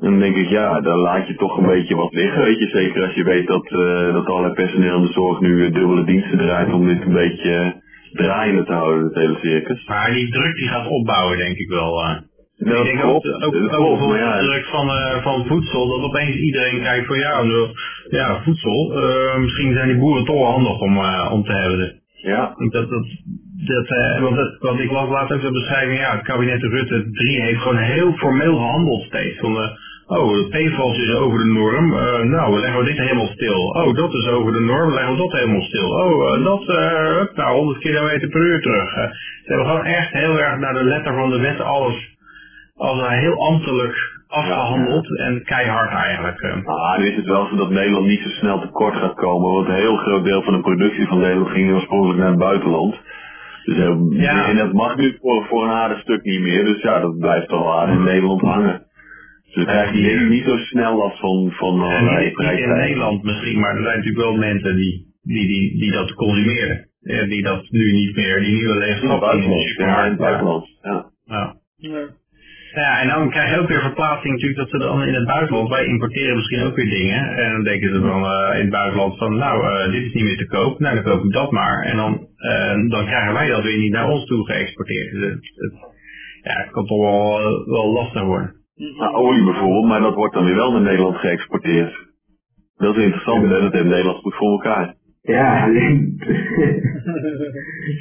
En dan denk ik, ja, dan laat je toch een beetje wat liggen, weet je. Zeker als je weet dat, eh dat allerlei personeel in de zorg nu eh, dubbele diensten draait om dit een beetje eh, draaiende te houden, het hele circus. Maar die druk die gaat opbouwen, denk ik wel. eh. Dat ik denk ook, ook, dat maar ja, de druk van, eh, van voedsel, dat opeens iedereen kijkt van ja, zo, ja voedsel, eh, misschien zijn die boeren toch wel handig om, eh, om te hebben. ja, Dat, dat, dat, eh, want, dat, want ik las laatst ook de beschrijving, ja, het kabinet Rutte 3 heeft gewoon heel formeel gehandeld steeds. Van, eh, oh, de PFAS is over de norm, eh, nou, we leggen we dit helemaal stil. Oh, dat is over de norm, leggen we dat helemaal stil. Oh, dat, hup, nou, 100 km per uur terug. Ze hebben gewoon echt heel erg naar de letter van de wet alles als een heel ambtelijk afgehandeld en keihard eigenlijk. Ah, nu is het wel zo dat Nederland niet zo snel tekort gaat komen, want een heel groot deel van de productie van Nederland ging oorspronkelijk naar het buitenland. Dus, eh, Ja. En dat mag nu voor, voor een aardig stuk niet meer, dus ja, dat blijft toch aardig in Nederland hangen. Dus we krijgen hier- niet zo snel last van, van allerlei niet, niet in. Nederland misschien, maar er zijn natuurlijk wel mensen die, die, die, die dat consumeren. Ja, die dat nu niet meer, die nieuwe In het buitenland, ja, in het buitenland. Ja. Ja. Ja. Ja, en dan krijg je ook weer verplaatsing natuurlijk dat ze dan in het buitenland, wij importeren misschien ook weer dingen. En dan denken ze dan eh, in het buitenland van, nou, eh, dit is niet meer te koop, nou dan koop ik dat maar. En dan, eh, dan krijgen wij dat weer niet naar ons toe geëxporteerd. Dus het, het, ja, het kan toch wel, wel lastig worden. Nou, olie bijvoorbeeld, maar dat wordt dan weer wel naar Nederland geëxporteerd. Dat is interessant, hè? dat heeft Nederland goed voor elkaar. Ja,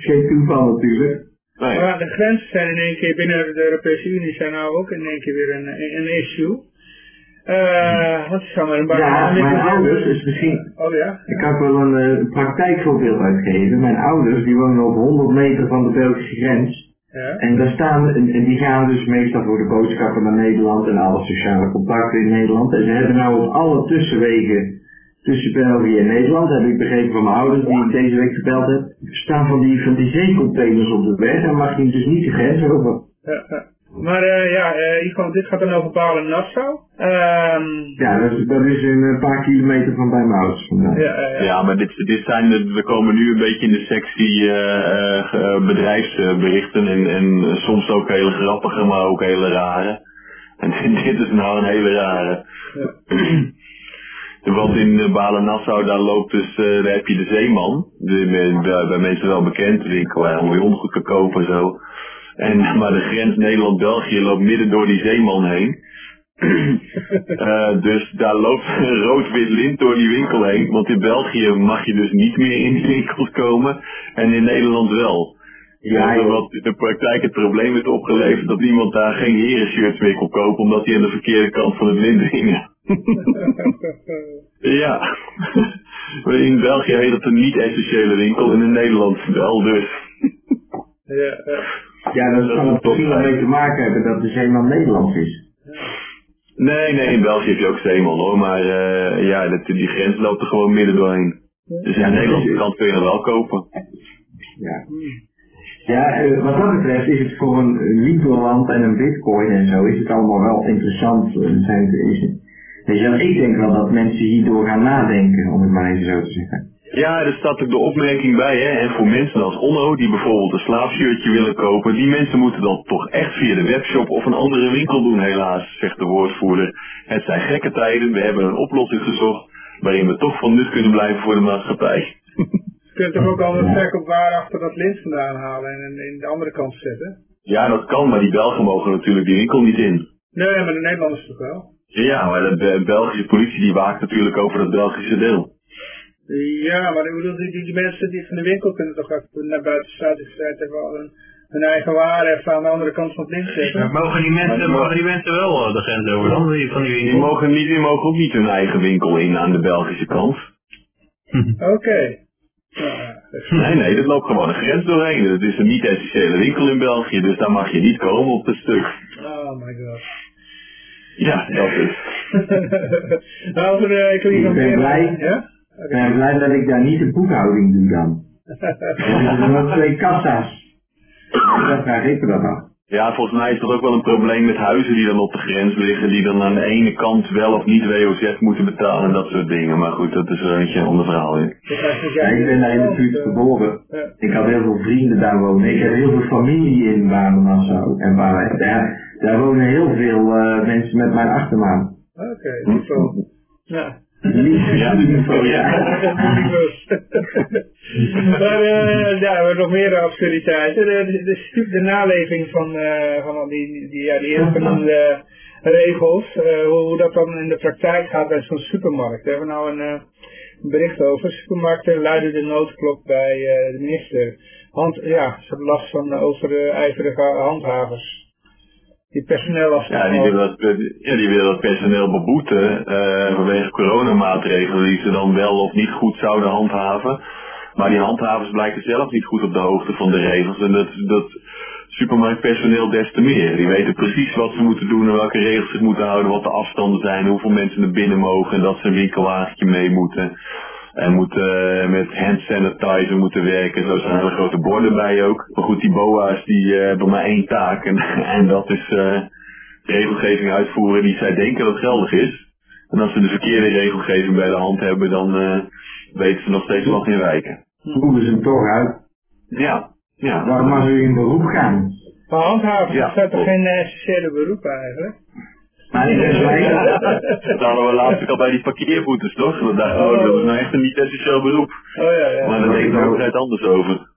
geen toeval natuurlijk. Nee. Maar de grenzen zijn in één keer binnen de Europese Unie zijn nou ook in één keer weer een, een issue. Eh, wat is dan maar een bak Ja, met- mijn ouders, is misschien, Oh ja? ik kan wel een eh, praktijkvoorbeeld uitgeven. Mijn ouders, die wonen op 100 meter van de Belgische grens. Ja. En daar staan, en, en die gaan dus meestal voor de boodschappen naar Nederland en alle sociale contacten in Nederland. En ze hebben nou op alle tussenwegen tussen België en Nederland, heb ik begrepen van mijn ouders die ik deze week gebeld heb, staan van die, van die zeecontainers op de weg en mag je dus niet de grens over. Ja, ja. Maar eh, ja, eh, Ivan, dit gaat dan over Balen-Nassau. Ehm Ja, dat is, dat is een eh, paar kilometer van bij mijn ouders vandaan. ja, eh, Ja, maar dit, dit zijn de, we komen nu een beetje in de sectie eh, eh, eh, bedrijfsberichten en, en soms ook hele grappige, maar ook hele rare. En dit is nou een hele rare. Want in uh, Balen-Nassau, daar loopt dus, eh, daar heb je de Zeeman, de, bij, bij mensen wel bekend, de winkel waar je ondergoed kan kopen en zo. En, maar de grens Nederland-België loopt midden door die Zeeman heen. Eh, dus daar loopt een rood-wit lint door die winkel heen. Want in België mag je dus niet meer in die winkels komen. En in Nederland wel. Ja, wat in de praktijk het probleem heeft opgeleverd dat iemand daar geen herenshirts meer kon kopen omdat die aan de verkeerde kant van het lint hingen. Ja. In België heet het een niet-essentiële winkel en in Nederland wel dus. ja, ja. Ja, dat kan er misschien wel mee te maken hebben dat de zeeman Nederlands is. Nee, nee, in België heb je ook zeeman hoor, maar eh, ja, dat, die grens loopt er gewoon midden doorheen. Dus in Ja, de dat Nederlandse kant kun je er wel kopen. Ja. Ja, eh, wat dat betreft is het voor een Lieberland en een bitcoin en zo, is het allemaal wel interessant. Eh, Zijn, is het, weet je wel, ik denk wel dat mensen hierdoor gaan nadenken, om het maar even zo te zeggen. Ja, er staat ook de opmerking bij, hè. En voor mensen als Onno, die bijvoorbeeld een slaapshirtje willen kopen, die mensen moeten dat toch echt via de webshop of een andere winkel doen, helaas, zegt de woordvoerder. Het zijn gekke tijden, we hebben een oplossing gezocht waarin we toch van nut kunnen blijven voor de maatschappij. Je kunt toch ook al een verkoopwaar achter dat lint vandaan halen en in de andere kant zetten? Ja, dat kan, maar die Belgen mogen natuurlijk die winkel niet in. Nee, maar de Nederlanders toch wel? Ja, maar de Be- Belgische politie die waakt natuurlijk over het Belgische deel. Ja, maar ik bedoel, die, die, mensen die van de winkel kunnen toch even naar buiten straat even al hun, hun eigen waren even aan de andere kant van het lint zetten? Maar mogen die mensen, mogen die mensen wel eh, de grens over dan, die van die Die winkel? mogen, niet, die mogen ook niet hun eigen winkel in aan de Belgische kant. Oké. Nou, ja, dat is- Nee, nee, dat loopt gewoon een grens doorheen. Het is een niet-essentiële winkel in België, dus daar mag je niet komen op het stuk. Oh my god. Ja, dat is. nou, economie Ik ben blij. Ja? Ik ben blij dat ik daar niet de boekhouding doe dan. Er zijn nog twee kassa's. Dan vraag ik me dat af. Ja, volgens mij is er ook wel een probleem met huizen die dan op de grens liggen, die dan aan de ene kant wel of niet WOZ moeten betalen en dat soort dingen. Maar goed, dat is een beetje een ander verhaal. Ja, ik ben daar in de buurt geboren. Ja. Ik had heel veel vrienden daar wonen. Ik heb heel veel familie in Baden-Nassau. En waar, daar, daar wonen heel veel eh, mensen met mijn achternaam. Oké, niveau. Ja. Lief, Ja, oh ja. maar eh, ja, we hebben nog meer absurditeiten. De, de, de, de naleving van, eh, van al die, die, ja, regels, hoe, hoe dat dan in de praktijk gaat bij zo'n supermarkt. Daar hebben we nou een bericht over. Supermarkten luiden de noodklok bij de minister. Want ja, ze hebben last van uh, overijverige handhavers. Die personeel Ja, die willen dat, ja, die willen dat personeel beboeten eh, vanwege coronamaatregelen die ze dan wel of niet goed zouden handhaven. Maar die handhavers blijken zelf niet goed op de hoogte van de regels. En dat, dat supermarktpersoneel des te meer. Die weten precies wat ze moeten doen en welke regels ze moeten houden, wat de afstanden zijn, hoeveel mensen er binnen mogen en dat ze een winkelwagentje mee moeten. En moeten eh, met hand sanitizer moeten werken. Zo zijn hele grote borden bij ook. Maar goed, die boa's die eh, hebben maar één taak. En, en dat is eh, regelgeving uitvoeren die zij denken dat geldig is. En als ze de verkeerde regelgeving bij de hand hebben, dan eh, weten ze nog steeds wat in wijken. Voeren ze hem toch uit. Ja, ja. Waarom mag u in beroep gaan? Maar handhavers, Ja, dat zijn toch geen essentiële beroepen eigenlijk? Maar is wel- Dat hadden we laatst ook al bij die parkeerboetes, toch? We dachten, oh, dat is nou echt een niet-essentieel beroep. Oh ja, ja. Maar daar denkt de overheid anders over.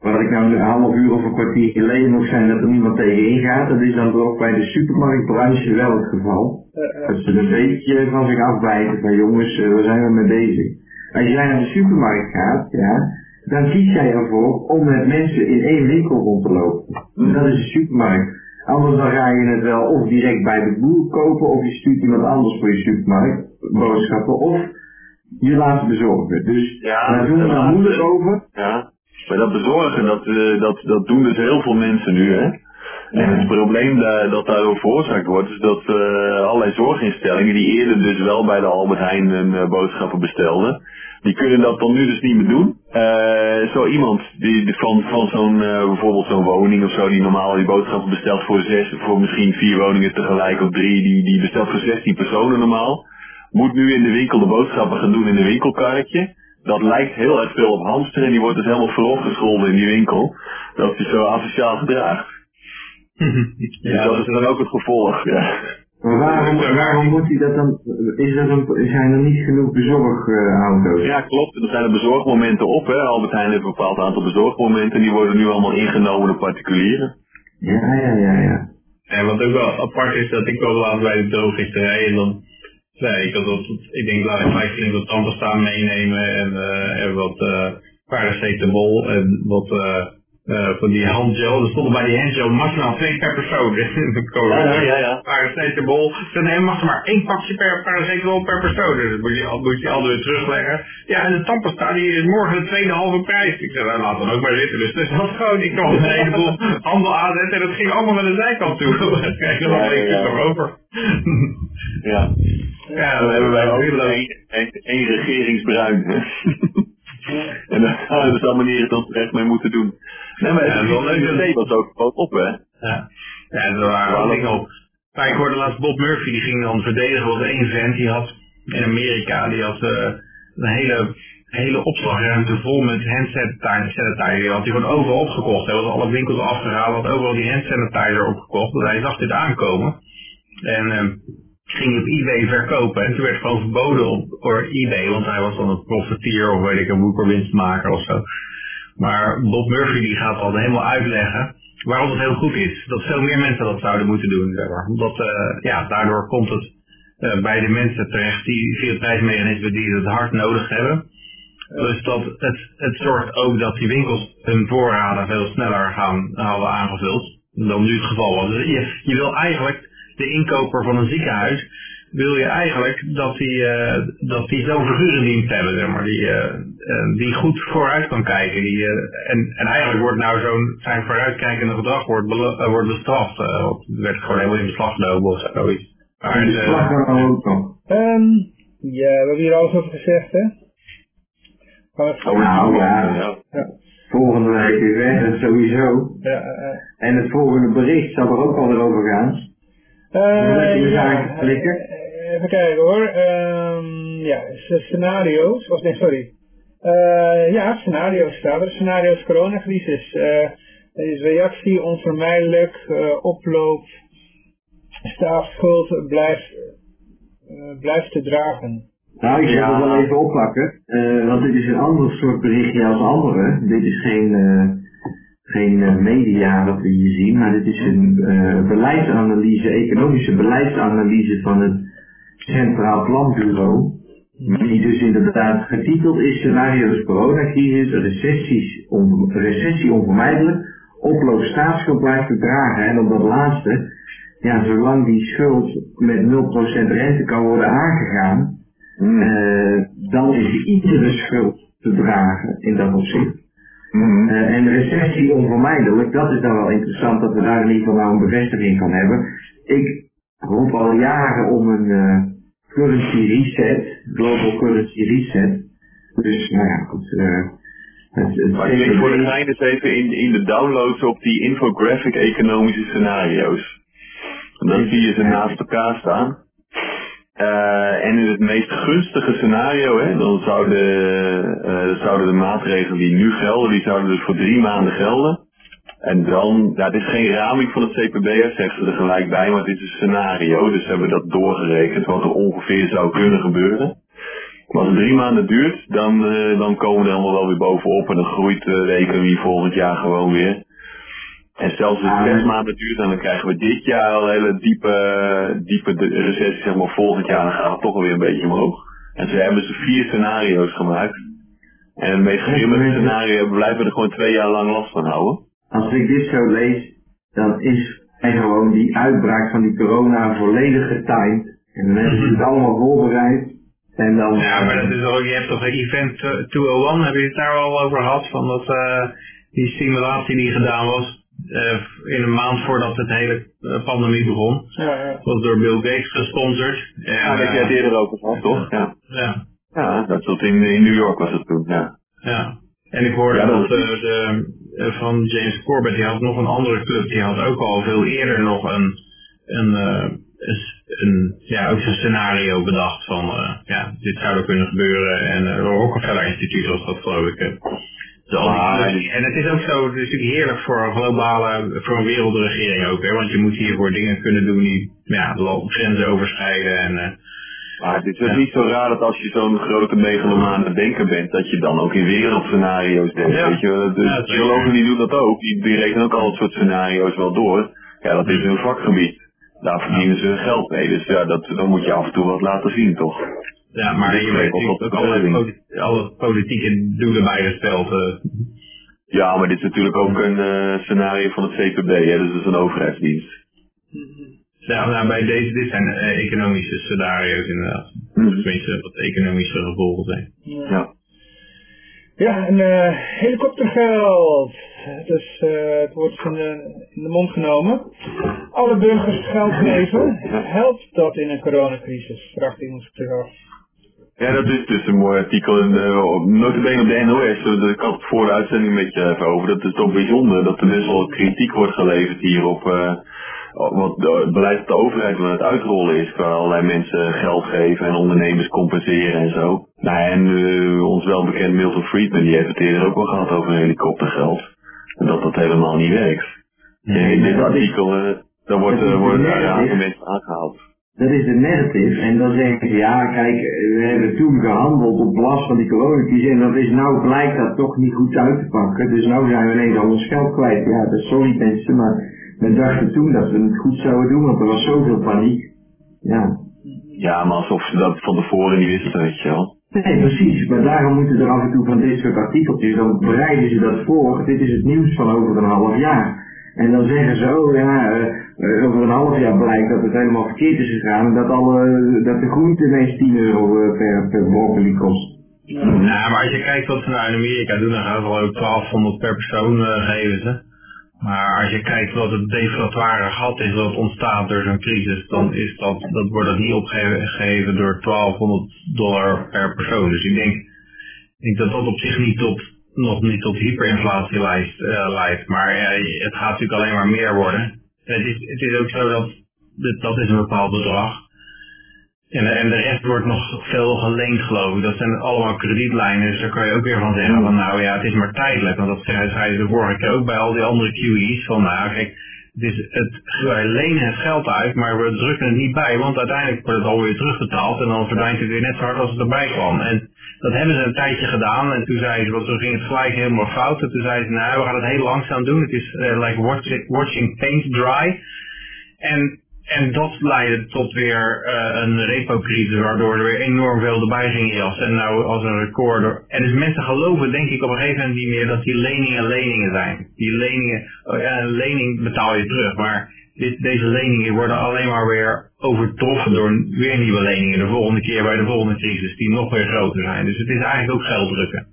Wat ik nou een half uur of een kwartier geleden nog zei dat er niemand tegenin gaat, dat is dan ook bij de supermarktbranche wel het geval. Dat ze een beetje van zich afbijten van jongens, eh, waar zijn we mee bezig? Als jij naar de supermarkt gaat, ja, dan kies jij ervoor om met mensen in één winkel rond te lopen. Dat is een supermarkt. Anders dan ga je het wel of direct bij de boer kopen, of je stuurt iemand anders voor je supermarkt boodschappen, of je laat het bezorgen. Dus Ja, daar doen we nou moeilijk over. Ja, maar dat bezorgen, dat, eh, dat, dat doen dus heel veel mensen nu, hè. En het probleem da- dat daardoor veroorzaakt wordt, is dat eh, allerlei zorginstellingen die eerder dus wel bij de Albert Heijn hun eh, boodschappen bestelden, die kunnen dat dan nu dus niet meer doen. Eh, zo iemand die die van, van zo'n, eh, bijvoorbeeld zo'n woning of zo, die normaal die boodschappen bestelt voor zes, voor misschien vier woningen tegelijk of drie, die, die bestelt voor 16 personen normaal, moet nu in de winkel de boodschappen gaan doen in een winkelkarretje. Dat lijkt heel erg veel op hamster en die wordt dus helemaal voorop gescholden in die winkel. Dat hij zo asociaal gedraagt. Dus dat is dan ook het gevolg. Ja. Maar waarom, waarom moet hij dat dan, is dat een, zijn er niet genoeg bezorgauto's? ja, klopt. Er zijn er bezorgmomenten op. Hè. Albert Heijn heeft een bepaald aantal bezorgmomenten. Die worden nu allemaal ingenomen door particulieren. Ja, ja, ja, ja. En wat ook wel apart is, dat ik wel laat bij de drogisterij en dan zei ik dat, dat ik denk laat ik gelijk flink wat tandpasta meenemen en, eh en wat paracetamol en wat, eh eh, van die handgel. Er stonden bij die handgel maximaal twee per persoon. Ja, ja, ja. Paracetamol. Ze nemen maar één pakje per paracetamol per persoon. Dus dat moet je, al- moet je altijd weer terugleggen. Ja, en de tandpasta die is morgen de tweede halve prijs. Ik zei, nou, laat dan ook maar zitten. Dus dat gewoon, ik kon een heleboel handel aanzetten. En dat ging allemaal naar de zijkant toe. Dat kreeg je nog Ja, een ja. keer over. Ja. Ja, Dan hebben wij ook nog één regeringsbruin. en daar we dan manieren dan terecht mee moeten doen. Nee, maar Ja, het wel leuk dat- IC was ook op, hè? Ja, ja er waren dingen op. Maar ik hoorde laatst Bob Murphy, die ging dan verdedigen. was één vent, die had in Amerika, die had eh, een hele, hele opslagruimte vol met hand sanitizer. Die had hij gewoon overal opgekocht. Hij was alle winkels afgehaald, had overal die hand sanitizer opgekocht. Dus hij zag dit aankomen. En eh, ging op eBay verkopen. En toen werd gewoon verboden op, eBay, want hij was dan een profiteer of weet ik, een woekerwinstmaker of zo. Maar Bob Murphy die gaat al helemaal uitleggen waarom het heel goed is. Dat veel meer mensen dat zouden moeten doen. Zeg maar. Omdat eh, ja, daardoor komt het eh, bij de mensen terecht die via het prijsmechanisme die het hard nodig hebben. Dus dat het, het zorgt ook dat die winkels hun voorraden veel sneller gaan houden aangevuld dan nu het geval was. Dus je wil eigenlijk de inkoper van een ziekenhuis wil je eigenlijk dat die, eh, dat die zo'n figuur in dienst hebben, zeg maar, die, eh, eh, die goed vooruit kan kijken. Die, en, en eigenlijk wordt nou zo'n zijn vooruitkijkende gedrag wordt, eh, wordt bestraft. want het werd gewoon helemaal in beslag genomen of zoiets. Maar. Ehm, ja, we hebben hier alles over gezegd, hè? Even- Nou ja, Ja. volgende week weer, sowieso. Ja. En het volgende bericht zal er ook alweer over gaan. Eh, ja, aanklikken? eh, even kijken hoor. Ehm, ja, s- scenario's. Of nee, sorry. Eh, ja, scenario's staat er. Scenario's coronacrisis. Eh, is reactie onvermijdelijk. eh, oploop. Staatsschuld blijft, eh, blijft te dragen. Nou, ik Ja. het wel even oppakken, eh, want dit is een ander soort berichtje als andere. Dit is geen, eh, geen eh, media wat we hier zien, maar dit is een eh, beleidsanalyse, economische beleidsanalyse van het Centraal Planbureau. Die dus inderdaad getiteld is scenario's coronacrisis, recessies on, recessie onvermijdelijk, oploop staatsschuld blijft te dragen. En op dat laatste, ja, zolang die schuld met 0% rente kan worden aangegaan, Hmm. eh, dan is iedere schuld te dragen in dat opzicht. Hmm. Eh, en recessie onvermijdelijk, dat is dan wel interessant dat we daar in ieder geval nou een bevestiging van hebben. Ik roep al jaren om een eh, currency reset, global currency reset. Dus nou ja, goed. eh, het, het Maar klik voor de gein eens even in, in de downloads op die infographic economische scenario's. En dan zie je ze naast elkaar staan. Eh, en in het meest gunstige scenario, hè, dan zouden, eh, zouden de maatregelen die nu gelden, die zouden dus voor drie maanden gelden. En dan, ja, is geen raming van het CPB, hè, zeggen ze er gelijk bij, maar dit is een scenario, dus hebben dat doorgerekend wat er ongeveer zou kunnen gebeuren. Maar als het drie maanden duurt, dan, eh, dan komen we er allemaal wel weer bovenop en dan groeit de economie volgend jaar gewoon weer. En zelfs als het zes maanden duurt, dan krijgen we dit jaar al een hele diepe, diepe de- recessie, zeg maar volgend jaar, dan gaan we toch alweer een beetje omhoog. En ze hebben ze vier scenario's gemaakt. En het meest grimmige scenario blijven we er gewoon twee jaar lang last van houden. Als ik dit zo lees, dan is en gewoon die uitbraak van die corona volledig getimed. En dan hebben ze het allemaal voorbereid. En dan... Ja, maar dat is ook, je hebt toch een event eh, 201, heb je het daar al over gehad? Van dat, eh, die simulatie die gedaan was in een maand voordat het hele eh, pandemie begon. Ja, ja. Dat was door Bill Gates gesponsord. En, Ja, daar heb jij het eh, eerder over gehad, toch? Ja. ja, Ja, dat zat in, in New York was het toen, ja. ja. En ik hoorde Ja, dat dat eh, de, eh, van James Corbett, die had nog een andere club, die had ook al veel eerder nog een, een, eh, een, een- ja, ook zo'n scenario bedacht van, eh, ja, dit zou er kunnen gebeuren. En uh, Rockefeller Instituut was dat geloof ik. Dus al die clubs- die- en het is ook zo, het is natuurlijk heerlijk voor een globale, voor een wereldregering ook, hè, want je moet hiervoor dingen kunnen doen die ja, de land- grenzen overschrijden. En, eh, Maar het is dus Ja. niet zo raar dat als je zo'n grote megalomane denker bent, dat je dan ook in wereldscenario's denkt. Ja. Weet je, wel. de Ja, zeker. geologen die doen dat ook, die, die rekenen ook al het soort scenario's wel door. Ja, dat is hun vakgebied. Daar verdienen ze hun geld mee, dus ja, dat, dan moet je af en toe wat laten zien, toch? Ja, maar je weet natuurlijk alle, alle politieke doelen bij het veld. eh. Ja, maar dit is natuurlijk ook een eh, scenario van het CPB, hè, dus dat is een overheidsdienst. Ja, nou, bij deze, dit zijn eh, economische scenario's inderdaad. Mhm. Tenminste, wat economische gevolgen zijn. Ja. Ja, een eh, helikoptergeld. Dus eh, het wordt in de, in de mond genomen. Alle burgers geld geven. Helpt dat in een coronacrisis? Vraagt iemand zich af. Ja, dat is dus een mooi artikel. de- op- Notabene op de NOS, daar kan het voor de uitzending met je even over. Dat is toch bijzonder dat er best wel kritiek wordt geleverd hier op eh, wat het beleid dat de overheid aan het uitrollen is. Qua allerlei mensen geld geven en ondernemers compenseren en zo. Nou, en eh, ons welbekend Milton Friedman, die heeft het eerder ook wel gehad over helikoptergeld. En dat dat helemaal niet werkt. En in dit dat artikel, eh, daar wordt, dat daar een aantal mensen aangehaald. Dat is de narrative. En dan zeggen ze, ja kijk, we hebben toen gehandeld op last van die coronacrisis en dat is nou blijkt dat toch niet goed uit te pakken. Dus nou zijn we ineens al ons geld kwijt. Ja, dat is sorry mensen, maar we dachten toen dat we het goed zouden doen, want er was zoveel paniek. Ja. Ja, maar alsof ze dat van tevoren niet wisten, weet je wel. Nee, precies. Maar daarom moeten er af en toe van dit soort artikeltjes, dan bereiden ze dat voor. Dit is het nieuws van over een half jaar. En dan zeggen ze, oh ja, eh, over een half jaar blijkt dat het helemaal verkeerd is gegaan. En dat, alle, dat de groente ineens 10 euro eh, per, per broccoli kost. Nou, maar als je kijkt wat ze nou in Amerika doen, dan gaan ze wel ook 1200 per persoon eh, geven ze. Maar als je kijkt wat het deflatoire gat is dat ontstaat door zo'n crisis, dan is dat, dat wordt dat niet opgegeven door 1200 dollar per persoon. Dus ik denk, ik denk dat dat op zich niet tot, nog niet tot hyperinflatie leidt, eh, leidt. Maar eh, het gaat natuurlijk alleen maar meer worden. Het is, het is ook zo dat, dat, is een bepaald bedrag. En, en de rest wordt nog veel geleend geloof ik. Dat zijn allemaal kredietlijnen. Dus daar kan je ook weer van zeggen van nou ja, het is maar tijdelijk. Want dat zei, ze de vorige keer ook bij al die andere QE's. Van nou kijk, het is, het, wij lenen het geld uit, maar we drukken het niet bij. Want uiteindelijk wordt het alweer terugbetaald. En dan verdwijnt het weer net zo hard als het erbij kwam. En dat hebben ze een tijdje gedaan. En toen zei ze, want toen ging het gelijk helemaal fout. En toen zei ze, nou we gaan het heel langzaam doen. Het is eh, like watching paint dry. En, en dat leidde tot weer eh, een repo-crisis, waardoor er weer enorm veel erbij ging jassen. En nou als een record. En dus mensen geloven denk ik op een gegeven moment niet meer dat die leningen leningen zijn. Die leningen, oh ja, een lening betaal je terug. Maar dit, deze leningen worden alleen maar weer overtroffen door een- weer nieuwe leningen. De volgende keer bij de volgende crisis, die nog weer groter zijn. Dus het is eigenlijk ook geld drukken.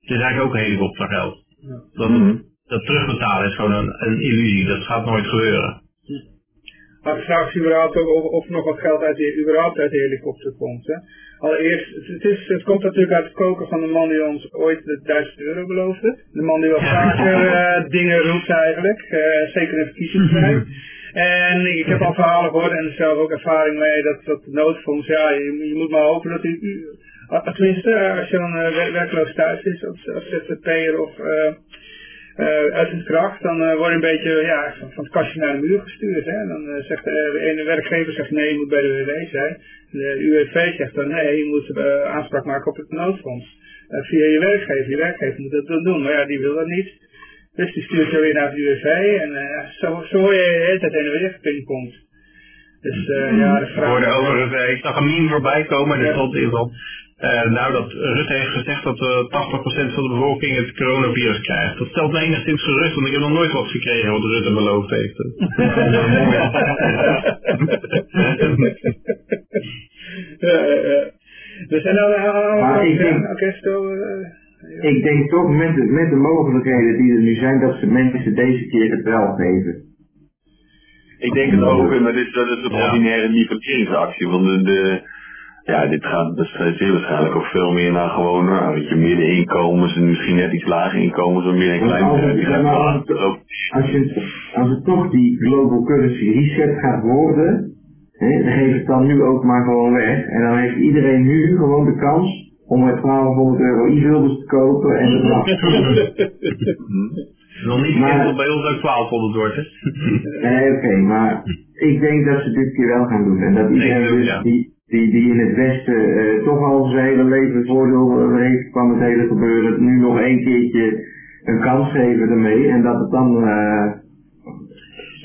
Het is eigenlijk ook helikoptergeld. Dat, dat terugbetalen is gewoon een, een illusie. Dat gaat nooit gebeuren. Maar straks überhaupt ook of, of nog wat geld uit de, überhaupt uit de helikopter komt. Hè. Allereerst, het, is, het komt natuurlijk uit het koken van de man die ons ooit de 1000 euro beloofde. De man die wel vaker eh, dingen roept eigenlijk, eh, zeker in verkiezingstijd. En ik heb al verhalen gehoord en zelf ook ervaring mee dat, dat noodfonds, ja, je, je moet maar hopen dat u, u tenminste als je dan eh, wer- werkloos thuis is als, als ZZP'er of eh, eh, uit het kracht, dan word je een beetje ja, van, van het kastje naar de muur gestuurd. Hè? Dan eh, zegt de, de ene werkgever zegt nee, je moet bij de UWV zijn. De UWV zegt dan nee, je moet aanspraak maken op het noodfonds. Via je werkgever. Je werkgever moet dat dan doen, maar ja, die wil dat niet. Dus die stuurt je weer naar het UWV en zo, zo word je de hele tijd en weer gepingpongd. Dus ja, de Ik vraag... hoorde overigens, eh, ik zag een meme voorbij komen en er stond in van, eh, nou dat Rutte heeft gezegd dat eh 80% van de bevolking het coronavirus krijgt. Dat stelt me enigszins gerust, want ik heb nog nooit wat gekregen wat Rutte beloofd heeft. ja, ja, ja. Dus en dan... Uh, Maar ik denk- eh, toch met de, met de mogelijkheden die er nu zijn, dat ze mensen deze keer het wel geven. Ik denk het ook, maar dit, dat is een Ja. ordinaire nivelleringsactie. Want de, de, ja, dit gaat dus zeer waarschijnlijk ook veel meer naar gewoon, nou, weet je, middeninkomens en misschien net iets lage inkomens, maar meer een klein bedrijf. als je, als het toch die global currency reset gaat worden, hè, dan geef het dan nu ook maar gewoon weg. En dan heeft iedereen nu gewoon de kans om met 1200 euro e-guldens te kopen en te doen. Nog niet Maar- dat bij ons ook 1200 wordt, hè? Nee, oké, maar ik denk dat ze dit keer wel gaan doen. En dat iedereen Nee, dus ja. die, die, die in het Westen eh, toch al zijn hele leven voordeel eh, heeft van het hele gebeuren, nu nog één keertje een kans geven ermee. En dat het dan... eh,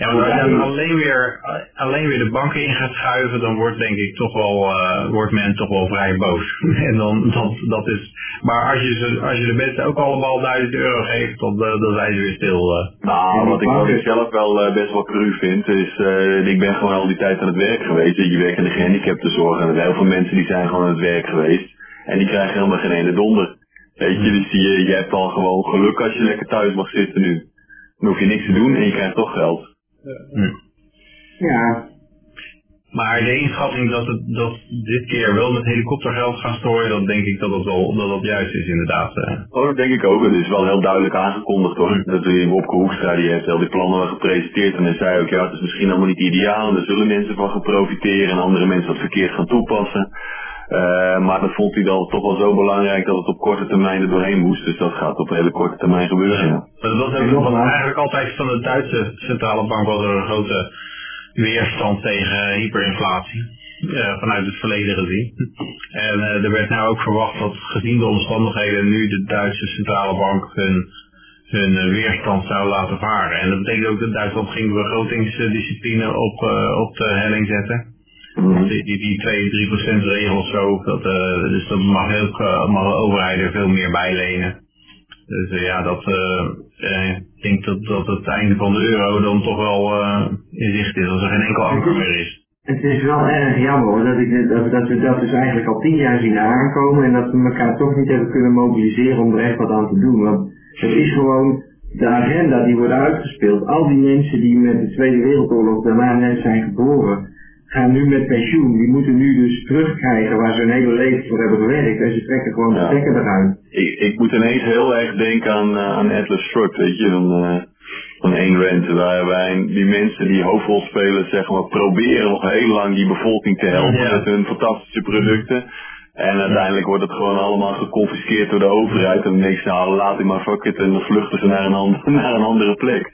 Ja, maar als je dan alleen weer, alleen weer de banken in gaat schuiven, dan wordt denk ik toch wel, eh, wordt men toch wel vrij boos. en dan, dat, dat is, maar als je, ze, als je de mensen ook allemaal 1000 euro geeft, dan, eh, dan zijn ze weer stil. eh. Nou, wat ik, wat ik zelf wel best wel cru vind, is, eh, ik ben gewoon al die tijd aan het werk geweest. Je werkt in de gehandicaptenzorg en er zijn heel veel mensen die zijn gewoon aan het werk geweest. En die krijgen helemaal geen ene donder. Weet je, dus je, je hebt al gewoon geluk als je lekker thuis mag zitten nu. Dan hoef je niks te doen en je krijgt toch geld. Ja, Maar de inschatting dat, het, dat dit keer wel met helikoptergeld gaan strooien, dan denk ik dat dat wel dat dat juist is inderdaad. eh. Oh, dat denk ik ook. Het is wel heel duidelijk aangekondigd hoor. Dat we Wopke Hoekstra die heeft al die plannen wel gepresenteerd en hij zei ook ja het is misschien allemaal niet ideaal en daar zullen mensen van gaan profiteren en andere mensen dat verkeerd gaan toepassen. Eh, maar dat vond hij dan toch wel zo belangrijk dat het op korte termijn er doorheen moest. Dus dat gaat op hele korte termijn gebeuren. Ja. Dat was ook wat eigenlijk altijd van de Duitse centrale bank was er een grote weerstand tegen hyperinflatie. eh, vanuit het verleden gezien. En eh, er werd nou ook verwacht dat gezien de omstandigheden nu de Duitse centrale bank hun, hun weerstand zou laten varen. En dat betekent ook dat Duitsland ging begrotingsdiscipline op, eh, op de helling zetten. Mhm. Die, die, die 2-3% regel zo, dat, eh, dus dat mag, ook, eh, mag de overheid er veel meer bij lenen. Dus eh, ja, dat, eh, ik denk dat, dat het einde van de euro dan toch wel in zicht is als er geen enkel anker meer is. het is wel erg jammer hoor, dat, ik, dat, dat we dat dus eigenlijk al tien jaar zien aankomen en dat we elkaar toch niet hebben kunnen mobiliseren om er echt wat aan te doen. Want het is gewoon de agenda die wordt uitgespeeld. Al die mensen die met de Tweede Wereldoorlog daarna net zijn geboren, gaan nu met pensioen. Die moeten nu dus terugkrijgen waar ze hun hele leven voor hebben gewerkt. En ze trekken gewoon de Ja. stekker eruit. Ik, ik moet ineens heel erg denken aan, eh, aan Atlas Shrugged, weet je, van, eh van waarbij die mensen die hoofdrolspelers zeg maar proberen nog heel lang die bevolking te helpen Ja. met hun fantastische producten. En uiteindelijk wordt het gewoon allemaal geconfiskeerd door de overheid en dan denk je, nou laat ik maar fuck it en dan vluchten ze naar een, ander, naar een andere plek.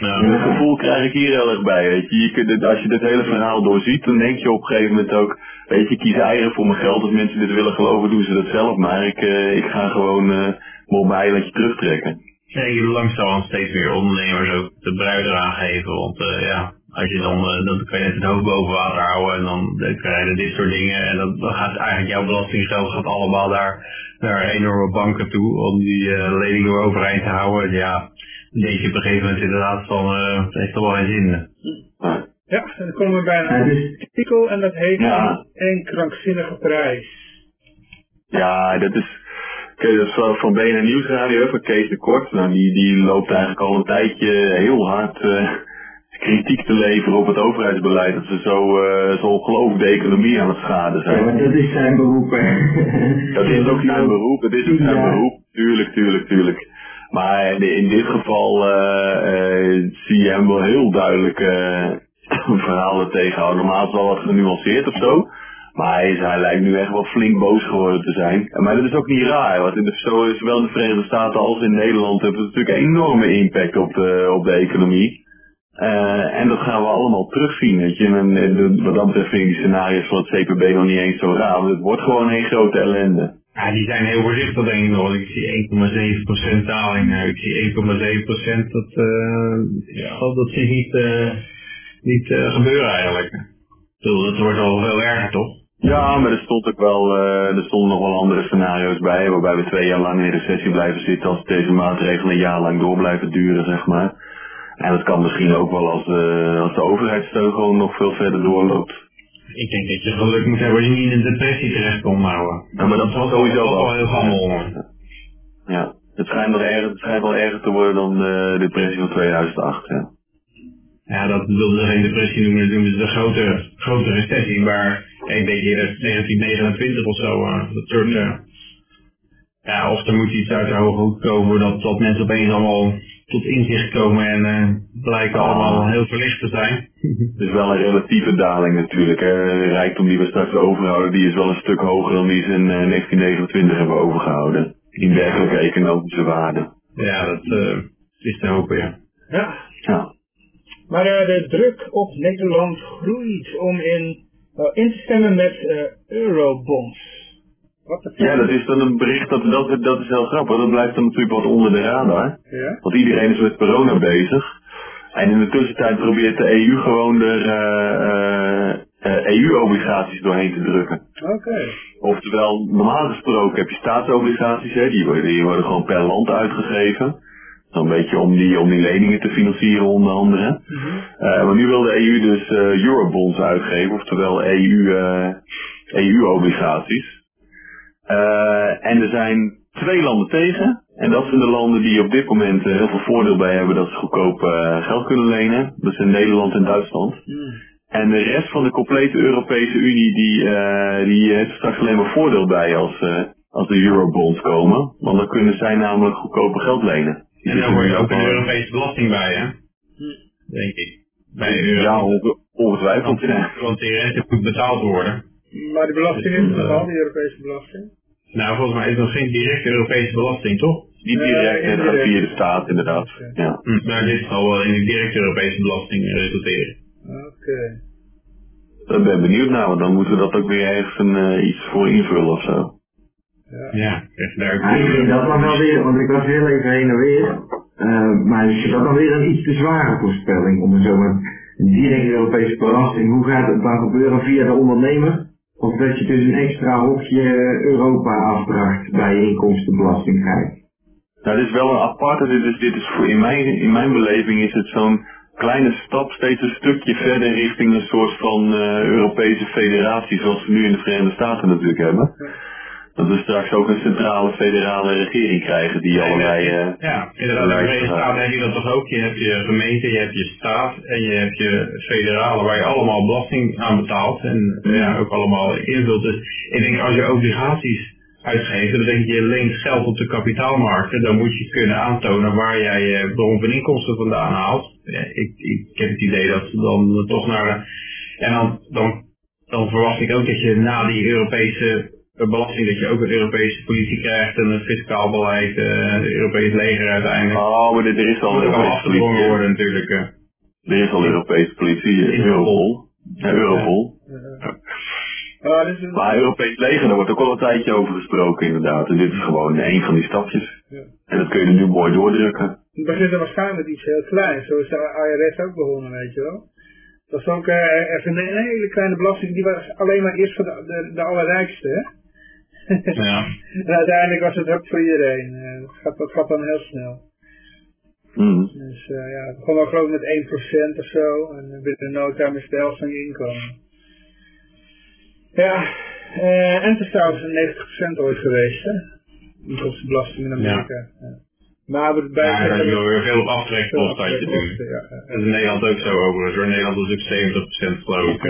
Dat gevoel krijg ik hier heel erg bij, weet je. je als je dit hele verhaal doorziet, dan denk je op een gegeven moment ook, weet je, kies eieren voor mijn geld. Als mensen dit willen geloven, doen ze dat zelf. Maar ik, eh, ik ga gewoon eh me op mijn eilandje terugtrekken. Je langzaam steeds meer ondernemers ook de brui eraan geven. Want eh, ja, als je dan, eh, dan kan je het hoofd boven water houden en dan, krijg je dit soort dingen. En dan, gaat eigenlijk jouw belastinggeld gaat allemaal naar, naar enorme banken toe om die eh, leningen overeind te houden. Ja, denk je op een gegeven moment inderdaad van, eh het heeft toch wel geen zin. Ja, en dan komen we bij Ja, een dus, artikel en dat heet Ja. Een krankzinnige prijs. ja, dat is, dat is van, BNN Nieuwsradio, van Kees de Kort. Nou, die, die loopt eigenlijk al een tijdje heel hard eh, kritiek te leveren op het overheidsbeleid. Dat ze zo, eh, zo ongelooflijk de economie aan het schaden ja, zijn. maar dat is zijn beroep. hè. Dat is ook zijn beroep, het is ook zijn beroep. Tuurlijk, tuurlijk, tuurlijk. Maar in dit geval eh, eh, zie je hem wel heel duidelijk eh verhalen tegenhouden. Normaal is het wel wat genuanceerd of zo. Maar hij, is, lijkt nu echt wel flink boos geworden te zijn. Maar dat is ook niet raar, want in de, zo- zowel in de Verenigde Staten als in Nederland heeft het natuurlijk een enorme impact op de, op de economie. Eh, en dat gaan we allemaal terugzien, weet je. En eh, de- wat dat betreft vind ik die scenario's van het CPB nog niet eens zo raar, want het wordt gewoon een grote ellende. Ja, die zijn heel voorzichtig denk ik nog. Ik zie 1,7% daling. Nou, ik zie 1,7% dat, eh ja, dat zie ik niet, eh, niet eh, gebeuren eigenlijk. Dat wordt al veel erger toch? Ja, maar er stond ook wel, eh, er stonden nog wel andere scenario's bij, waarbij we twee jaar lang in recessie blijven zitten als deze maatregelen een jaar lang door blijven duren, zeg maar. En dat kan misschien ook wel als, eh, als de overheidssteun gewoon nog veel verder doorloopt. Ik denk dat je geluk moet hebben als je niet in een depressie terechtkomt nou. Ja, maar dat was sowieso wel wel. heel gammel. Ja, het schijnt wel erger, het schijnt wel erger te worden dan de depressie van 2008, ja. Ja, dat wilde ze geen depressie noemen, dat noemen ze de grote, grote recessie, maar ik denk eerder 1929 of zo, eh, dat soort, eh, ja, of er moet iets uit de hoge hoed komen dat, dat mensen opeens allemaal tot inzicht komen en eh, blijken allemaal heel verlicht te zijn. Het is wel een relatieve daling natuurlijk. Hè. De rijkdom die we straks overhouden, die is wel een stuk hoger dan die ze in eh, 1929 hebben overgehouden. In dergelijke economische waarde. Ja, dat eh, is te hopen, ja. Ja, Ja. maar eh, de druk op Nederland groeit om in, eh, in te stemmen met eh, eurobonds. Ja, dat is dan een bericht, dat, dat, dat is heel grappig. Dat blijft dan natuurlijk wat onder de radar. Ja? Want iedereen is met corona bezig. En in de tussentijd probeert de EU gewoon er eh, eh, EU-obligaties doorheen te drukken. Oké. Oftewel, normaal gesproken heb je staatsobligaties, hè, die, worden, die worden gewoon per land uitgegeven. Zo'n beetje om die, om die leningen te financieren onder andere. Eh, maar nu wil de EU dus eh, eurobonds uitgeven, oftewel EU, eh, EU-obligaties. Eh, en er zijn twee landen tegen. En dat zijn de landen die op dit moment eh, heel veel voordeel bij hebben dat ze goedkoop eh, geld kunnen lenen. Dat zijn Nederland en Duitsland. En de rest van de complete Europese Unie die, eh, die heeft straks alleen maar voordeel bij als, eh, als de eurobonds komen. Want dan kunnen zij namelijk goedkoper geld lenen. Die En daar hoor je ook een Europese belasting bij, hè? Denk ik. Bij de euro. Ja, onge- ongetwijfeld. Ja. Want die rente moet betaald worden. Maar de belasting is toch al, die Europese belasting? Nou, volgens mij is het nog geen directe Europese belasting, toch? Niet direct, dat gaat via de staat inderdaad. Ja. Hm, Maar dit zal wel in de directe Europese belasting eh, resulteren. Oké. Daar ben ik benieuwd naar, want dan moeten we dat ook weer ergens een, eh, iets voor invullen of zo. Ja, krijg je daar Ja, vind dat dan wel weer, want ik was heel even heen en weer. eh, maar vind dat dan weer een iets te zware voorspelling om er zo met een directe Europese belasting. Hoe gaat het dan gebeuren via de ondernemer? Of dat je dus een extra hokje Europa afdracht bij je inkomstenbelasting krijgt. Nou, dit is wel een aparte, dit is, dit is voor, in, mijn, in mijn beleving is het zo'n kleine stap steeds een stukje verder richting een soort van eh, Europese federatie zoals we nu in de Verenigde Staten natuurlijk hebben. Dat we straks ook een centrale federale regering krijgen die allerlei... eh, Ja, inderdaad. In de Verenigde Staten heb je dat toch ook. Je hebt je gemeente, je hebt je staat en je hebt je federale waar je allemaal belasting aan betaalt. En eh, ja, ook allemaal invult. Dus ik denk als je obligaties uitgeeft, dan denk je je leent geld op de kapitaalmarkten, dan moet je kunnen aantonen waar jij je bron van inkomsten vandaan haalt. Ja, ik, ik, heb het idee dat ze dan toch naar... En dan, dan, dan verwacht ik ook dat je na die Europese belasting, dat je ook een Europese politie krijgt en een fiscaal beleid, eh, het Europees leger uiteindelijk. Oh, maar er, er is al Dat Europese afgedwongen politie. worden natuurlijk. eh. Er is al Europese politie, eh, Europol. Ja, Europol. Dit is Maar Europees leger, daar wordt ook al een tijdje over gesproken inderdaad. En dit is gewoon een van die stapjes. Ja. En dat kun je er nu mooi doordrukken. Het begint er waarschijnlijk met iets heel kleins. Zo is de IRS ook begonnen, weet je wel. Dat is ook eh, even een hele kleine belasting. Die was alleen maar eerst voor de, de, de allerrijkste, hè? Ja. En uiteindelijk was het ook voor iedereen. Eh, dat, gaat, dat gaat dan heel snel. Mm. Dus eh, ja, het begon al geloof ik met 1% of zo. En binnen no time is het helft van je inkomen. Ja, eh, en het is trouwens een 90% ooit geweest, hè? Inkomstenbelasting in Amerika. Ja. Maar we erbij Ja, zeggen- je wel weer veel op aftrekpost had je. Ja, ja. Dat is in Nederland ook zo overigens. hoor. Nederland is ook 70% geloof ik.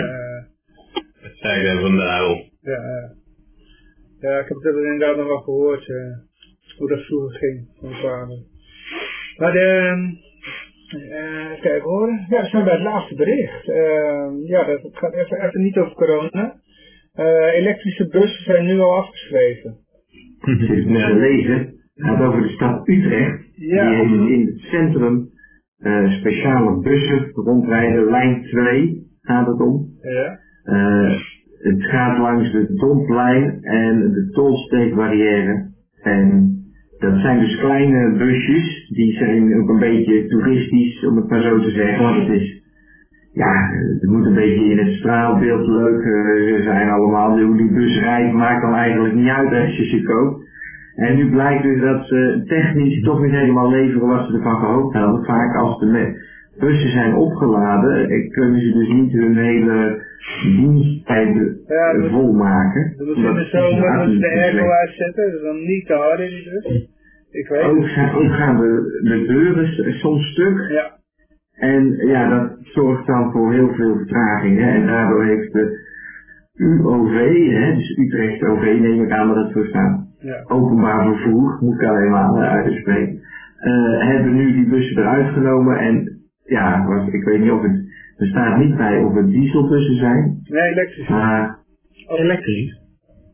Het zijde van de huil. Ja, ja. ik heb het inderdaad nog wel gehoord, eh, hoe dat vroeger ging van vader. Maar de, eh kijk hoor, ja, we zijn bij het laatste bericht. Eh, ja, dat gaat even, even niet over corona. Eh, elektrische bussen zijn nu al afgeschreven. Ik zit net lezen. Het gaat over de stad Utrecht. Ja. Die heeft in het centrum speciale bussen rondrijden. Lijn 2 gaat het om. Ja, het gaat langs de Domplein en de tolsteekbarrière. En dat zijn dus kleine busjes, die zijn ook een beetje toeristisch, om het maar zo te zeggen. Want het is, ja, het moet een beetje in het straalbeeld leuk eh, zijn allemaal. Hoe die bus rijdt maakt dan eigenlijk niet uit als je ze koopt. En nu blijkt dus dat ze technisch toch niet helemaal leveren wat ze ervan gehoopt hadden. Vaak als de bussen zijn opgeladen, eh, kunnen ze dus niet hun hele diensttijd Ja, dat- volmaken. ze in de zomer moeten ze de airco uitzetten, dus dan niet te hard in die bus. Ik weet Ook het. gaan, ook gaan de, de deuren soms stuk. Ja, En ja, dat zorgt dan voor heel veel vertraging. Hè? En daardoor heeft de UOV, hè, dus Utrecht OV, neem ik aan dat het zo staat. ja. Openbaar vervoer, moet ik alleen maar eh, uitspreken. eh, hebben nu die bussen eruit genomen. En ja, was, ik weet niet of het, er staat niet bij of het dieselbussen zijn. Nee, elektrisch. Maar, Elektrisch?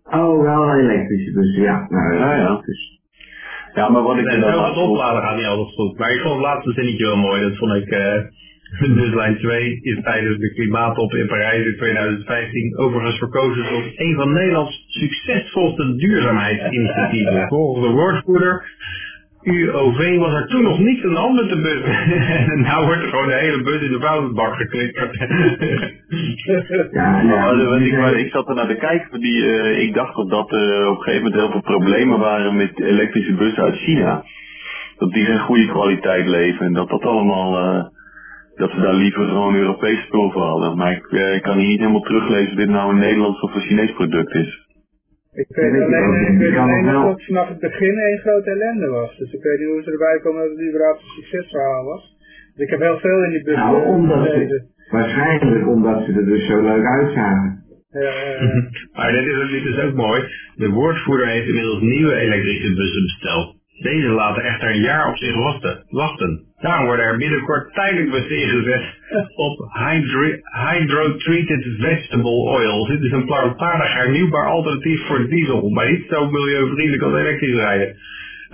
oh wel elektrische bussen, ja. Nou, Ja, ja. Dus, Ja, maar wat ik Nee, er zelfs aan het opladen gaat niet altijd goed. Maar ik vond het laatste zinnetje wel mooi. Dat vond ik... eh dus lijn 2 is tijdens de klimaattop in Parijs in 2015 overigens verkozen tot een van Nederlands succesvolste duurzaamheidsinitiatieven. Volgens de woordvoerder UOV was er toen nog de hand met de bus. en nou wordt er gewoon de hele bus in de vuilnisbak geklikkerd. Ja, Ja, ik, maar ik zat er naar te kijken, die, eh, ik dacht dat dat er op een gegeven moment heel veel problemen waren met elektrische bussen uit China. Dat die geen goede kwaliteit leveren en dat dat allemaal, eh, dat ze daar liever gewoon Europees spul voor hadden. Maar ik, ik kan hier niet helemaal teruglezen of dit nou een Nederlands of een Chinees product is. Ik weet alleen, niet. ik weet alleen nog dat het vanaf het begin een grote ellende was. Dus ik weet niet hoe ze erbij komen dat het überhaupt een succesverhaal was. Dus ik heb heel veel in die bus Nou, omdat ze, waarschijnlijk omdat ze er dus zo leuk uitzagen. Ja, ja, ja. maar dit is, dit is ook mooi. De woordvoerder heeft inmiddels nieuwe elektrische bussen besteld. Deze laten echter een jaar op zich wachten. Daarom worden er binnenkort tijdelijk bussen ingezet op hydro- hydro-treated vegetable oil. Dit is een plantaardig hernieuwbaar alternatief voor diesel, maar niet zo milieuvriendelijk als elektrisch rijden.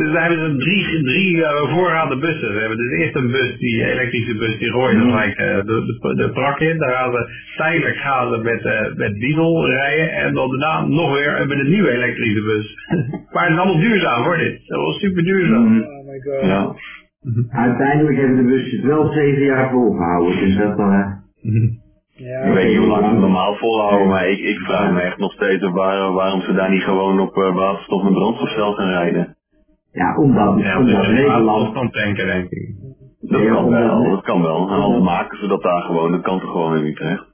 Dus daar hebben ze drie, drie voorraden bussen. We hebben dus eerst een bus, die elektrische bus, die rooien dan gelijk eh, de, de, de prak in. Daar gaan ze tijdelijk gaan ze met, eh, met diesel rijden. En dan daarna nog weer met een nieuwe elektrische bus. maar het is allemaal duurzaam hoor dit. Dat was super duurzaam. Mhm. Oh my god. Ja. Uiteindelijk hebben de busjes wel zeven jaar volgehouden, dus dat eh Ja, Ik weet niet hoe lang ze normaal volhouden, maar ik, ik vraag me echt nog steeds waarom ze daar niet gewoon op eh, waterstof en brandstofcel gaan rijden. Ja, omdat, Ja, omdat dus Nederland, kan tanken denk ik. Dat Ja, kan wel, dat kan wel. En anders maken ze dat daar gewoon, dat kan toch gewoon in Utrecht.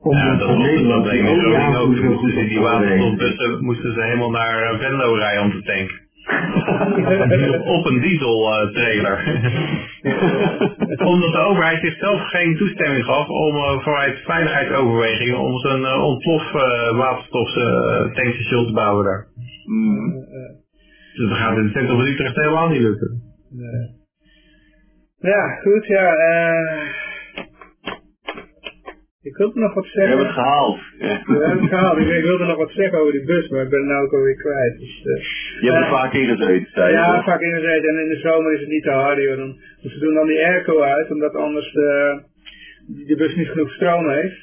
omdat Ja, dat was Nederland die in ook. moesten ze die waterstofbussen moesten ze helemaal naar eh, Venlo rijden om te tanken. op, een diesel eh, trailer. Omdat de overheid zichzelf geen toestemming gaf om uh, vanuit veiligheidsoverwegingen om zo'n uh, ontplof uh, waterstof uh, tankstation te bouwen daar. Mm. Dus dat gaat in het centrum van Utrecht helemaal niet lukken. Nee. Ja, goed, ja. eh ik wilde nog wat We zeggen. hebben het gehaald. Ja. We hebben het gehaald. Ik, ik wilde nog wat zeggen over die bus, maar ik ben het nou ook alweer kwijt. Dus, eh, Je hebt er eh, vaak in gezeten, zei je. Ja, vaak inderdaad. En in de zomer is het niet te hard, joh. Dan, dus ze doen dan die airco uit, omdat anders eh, de bus niet genoeg stroom heeft.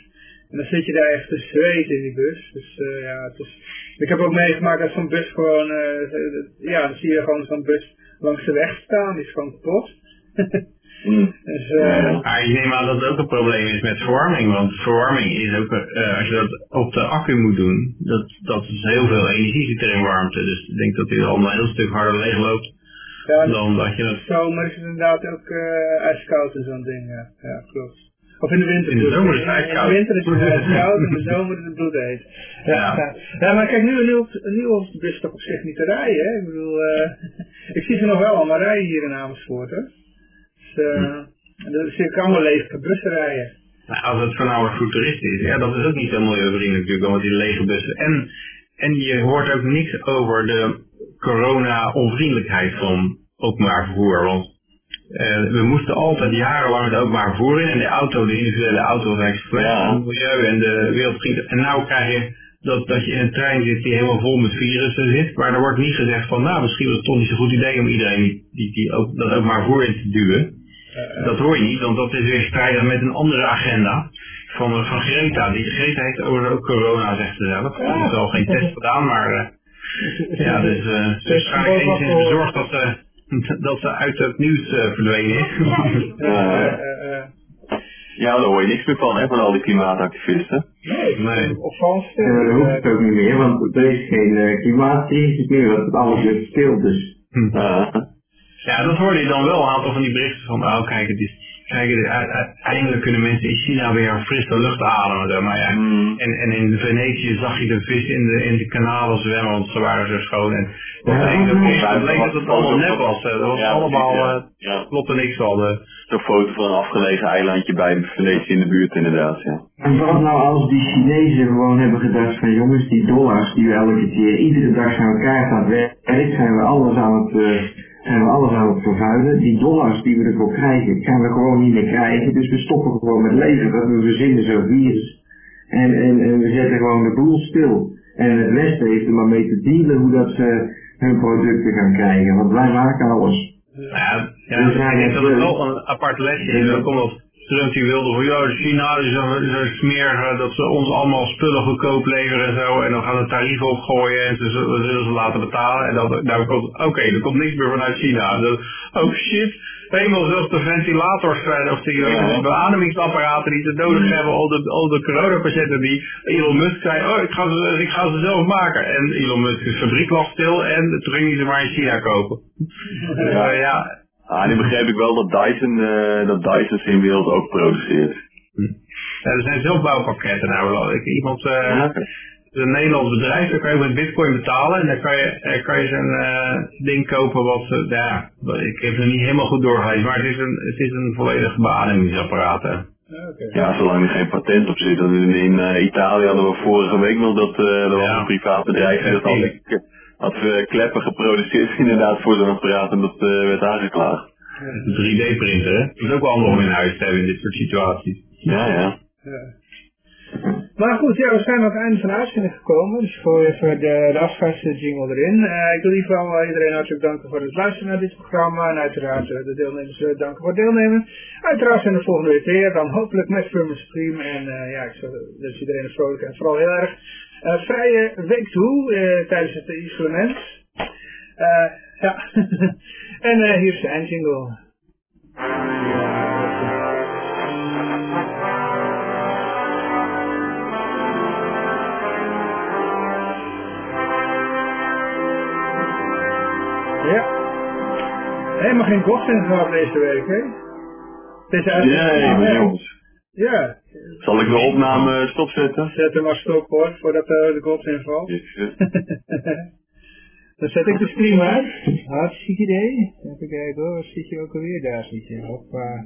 En dan zit je daar echt te zweten in die bus. Dus eh, ja, het is... Ik heb ook meegemaakt dat zo'n bus gewoon, eh, ja, dan zie je gewoon zo'n bus langs de weg staan. Die is gewoon kapot. Mm. dus, eh, Maar ik neem aan dat het ook een probleem is met verwarming, want verwarming is ook, eh, als je dat op de accu moet doen, dat, dat is heel veel energie zit er in warmte. Dus ik denk dat die allemaal een heel stuk harder leeg loopt ja, dan dat je zomer is het inderdaad ook ijskoud en zo'n ding. Ja, ja klopt. Of in de winter. In de zomer is het In- ijskoud. In de winter is het ijskoud, in de zomer is het bloedheet. Ja, Ja. maar kijk, nu, nu, hoeft- nu hoeft de bus toch op zich niet te rijden. Hè? Ik bedoel, eh, ik zie ze nog wel allemaal rijden hier in Amersfoort. Hoor. Dus, dus ik kan wel lege bussen rijden. Nou, als het voornamelijk voor toeristen is, ja, dat is ook niet zo milieuvriendelijk natuurlijk, dan met die lege bussen. En, en je hoort ook niks over de corona-onvriendelijkheid van openbaar vervoer. Want eh, we moesten altijd jarenlang het openbaar vervoer in en de auto, de individuele auto was eigenlijk slecht Ja. voor het milieu en de wereldvriend. En nou krijg je dat, dat je in een trein zit die helemaal vol met virussen zit, maar er wordt niet gezegd van, nou misschien was het toch niet zo'n goed idee om iedereen die, die, die ook, dat openbaar vervoer in te duwen. Dat hoor je niet, want dat is weer strijdig met een andere agenda van, eh, van Greta. Die Greta heeft over ook corona, zegt ze zelf. Er is al geen test gedaan, maar eh, ja, dus eh, ze is waarschijnlijk enigszins bezorgd dat dat ze uit het nieuws eh, verdwenen is. Ja, Eh, eh, eh, ja, daar hoor je niks meer van, hè, van al die klimaatactivisten. Nee. Of van stil. Ja, dat hoeft het ook niet meer, want er is geen uh, klimaatcrisis meer, want het alles is stil dus. Ja. Ja, dat hoorde je dan wel, een aantal van die berichten van, oh kijk, het is, kijk uiteindelijk kunnen mensen in China weer frisse lucht ademen. Zeg maar, ja. Mm. en, en in Venetië zag je de vis in de, in de kanalen zwemmen, want ze waren zo schoon. En dat Ja, bleek, dat ja, het allemaal nep was. Dat was Ja, allemaal, eh ja. Ja. klopt er niks van. eh. Zo'n foto van een afgelegen eilandje bij Venetië in de buurt inderdaad, ja. En wat nou als die Chinezen gewoon hebben gedacht van jongens, die dollars die we elke keer, iedere dag aan het werk, zijn we alles aan het, eh, zijn we alles aan het vervuilen. Die dollars die we ervoor krijgen, gaan we gewoon niet meer krijgen. Dus we stoppen gewoon met leveren, we verzinnen zo'n virus. En, en, en we zetten gewoon de boel stil. En het Westen heeft er maar mee te dealen hoe dat ze hun producten gaan krijgen. Want wij maken alles. Ja, ja Dus ik denk dat het wel een apart lesje is, omdat Trump die wilde van, ja, China is een, smerige, dat ze ons allemaal spullen goedkoop leveren en zo. En dan gaan de tarieven opgooien en ze zullen, ze laten betalen. En dan, komt, oké, er komt niks meer vanuit China. Dat, oh shit, helemaal zelfs de ventilators zijn, of die Ja. beademingsapparaten die ze nodig hebben, al de, al de coronapatiënten die Elon Musk zei, oh ik ga, ze, ik ga ze zelf maken. En Elon Musk's fabriek lag stil en toen ging hij ze maar in China kopen. Ja. Eh, ja, Ah, nu begreep ik wel dat Dyson, eh, dat Dyson zijn wereld ook produceert. Ja, er zijn zelfbouwpakketten nou. Ik, iemand, eh, Ja. is een Nederlands bedrijf, daar kan je met bitcoin betalen en dan kan je, eh, kan je zo'n eh, ding kopen wat, eh, ja, ik heb het niet helemaal goed doorgelezen, maar het is een, het is een volledig beademingsapparaat. hè. Ja, oké. Ja, zolang er geen patent op zit. In in, Italië hadden we vorige week nog dat eh er was Ja. een privaat bedrijf dat had, had eh, kleppen geproduceerd inderdaad voor zo'n apparaat en dat eh, werd aangeklaagd. Een 3D-printer, hè? Dat is ook wel handig om in huis te hebben in dit soort situaties. Ja, ja. Ja. Maar goed, ja, we zijn aan het einde van de uitzending gekomen. Dus gooi even de, de afscheidsjingle erin. Eh, ik wil in ieder geval iedereen hartelijk danken voor het luisteren naar dit programma. En uiteraard de deelnemers danken voor het deelnemen. Uiteraard zijn we volgende week weer. Dan hopelijk met Firm Stream. En eh, ja, ik zou dus iedereen een vrolijke en vooral heel erg eh, vrije week toe eh, tijdens het isolement. Eh, ja, en eh, hier is de eindjingle. Ja. Helemaal geen godsdienst gehad deze week, hè? Uitzending. Jee, maar jongens. Ja. Zal ik de opname stopzetten? Zet hem maar stop hoor, voordat uh, de godsdienst valt. Jezus. Dan zet ik de stream uit. Hartstikke idee. Even kijken hoor, zit je ook alweer? Daar zit je. Hoppa.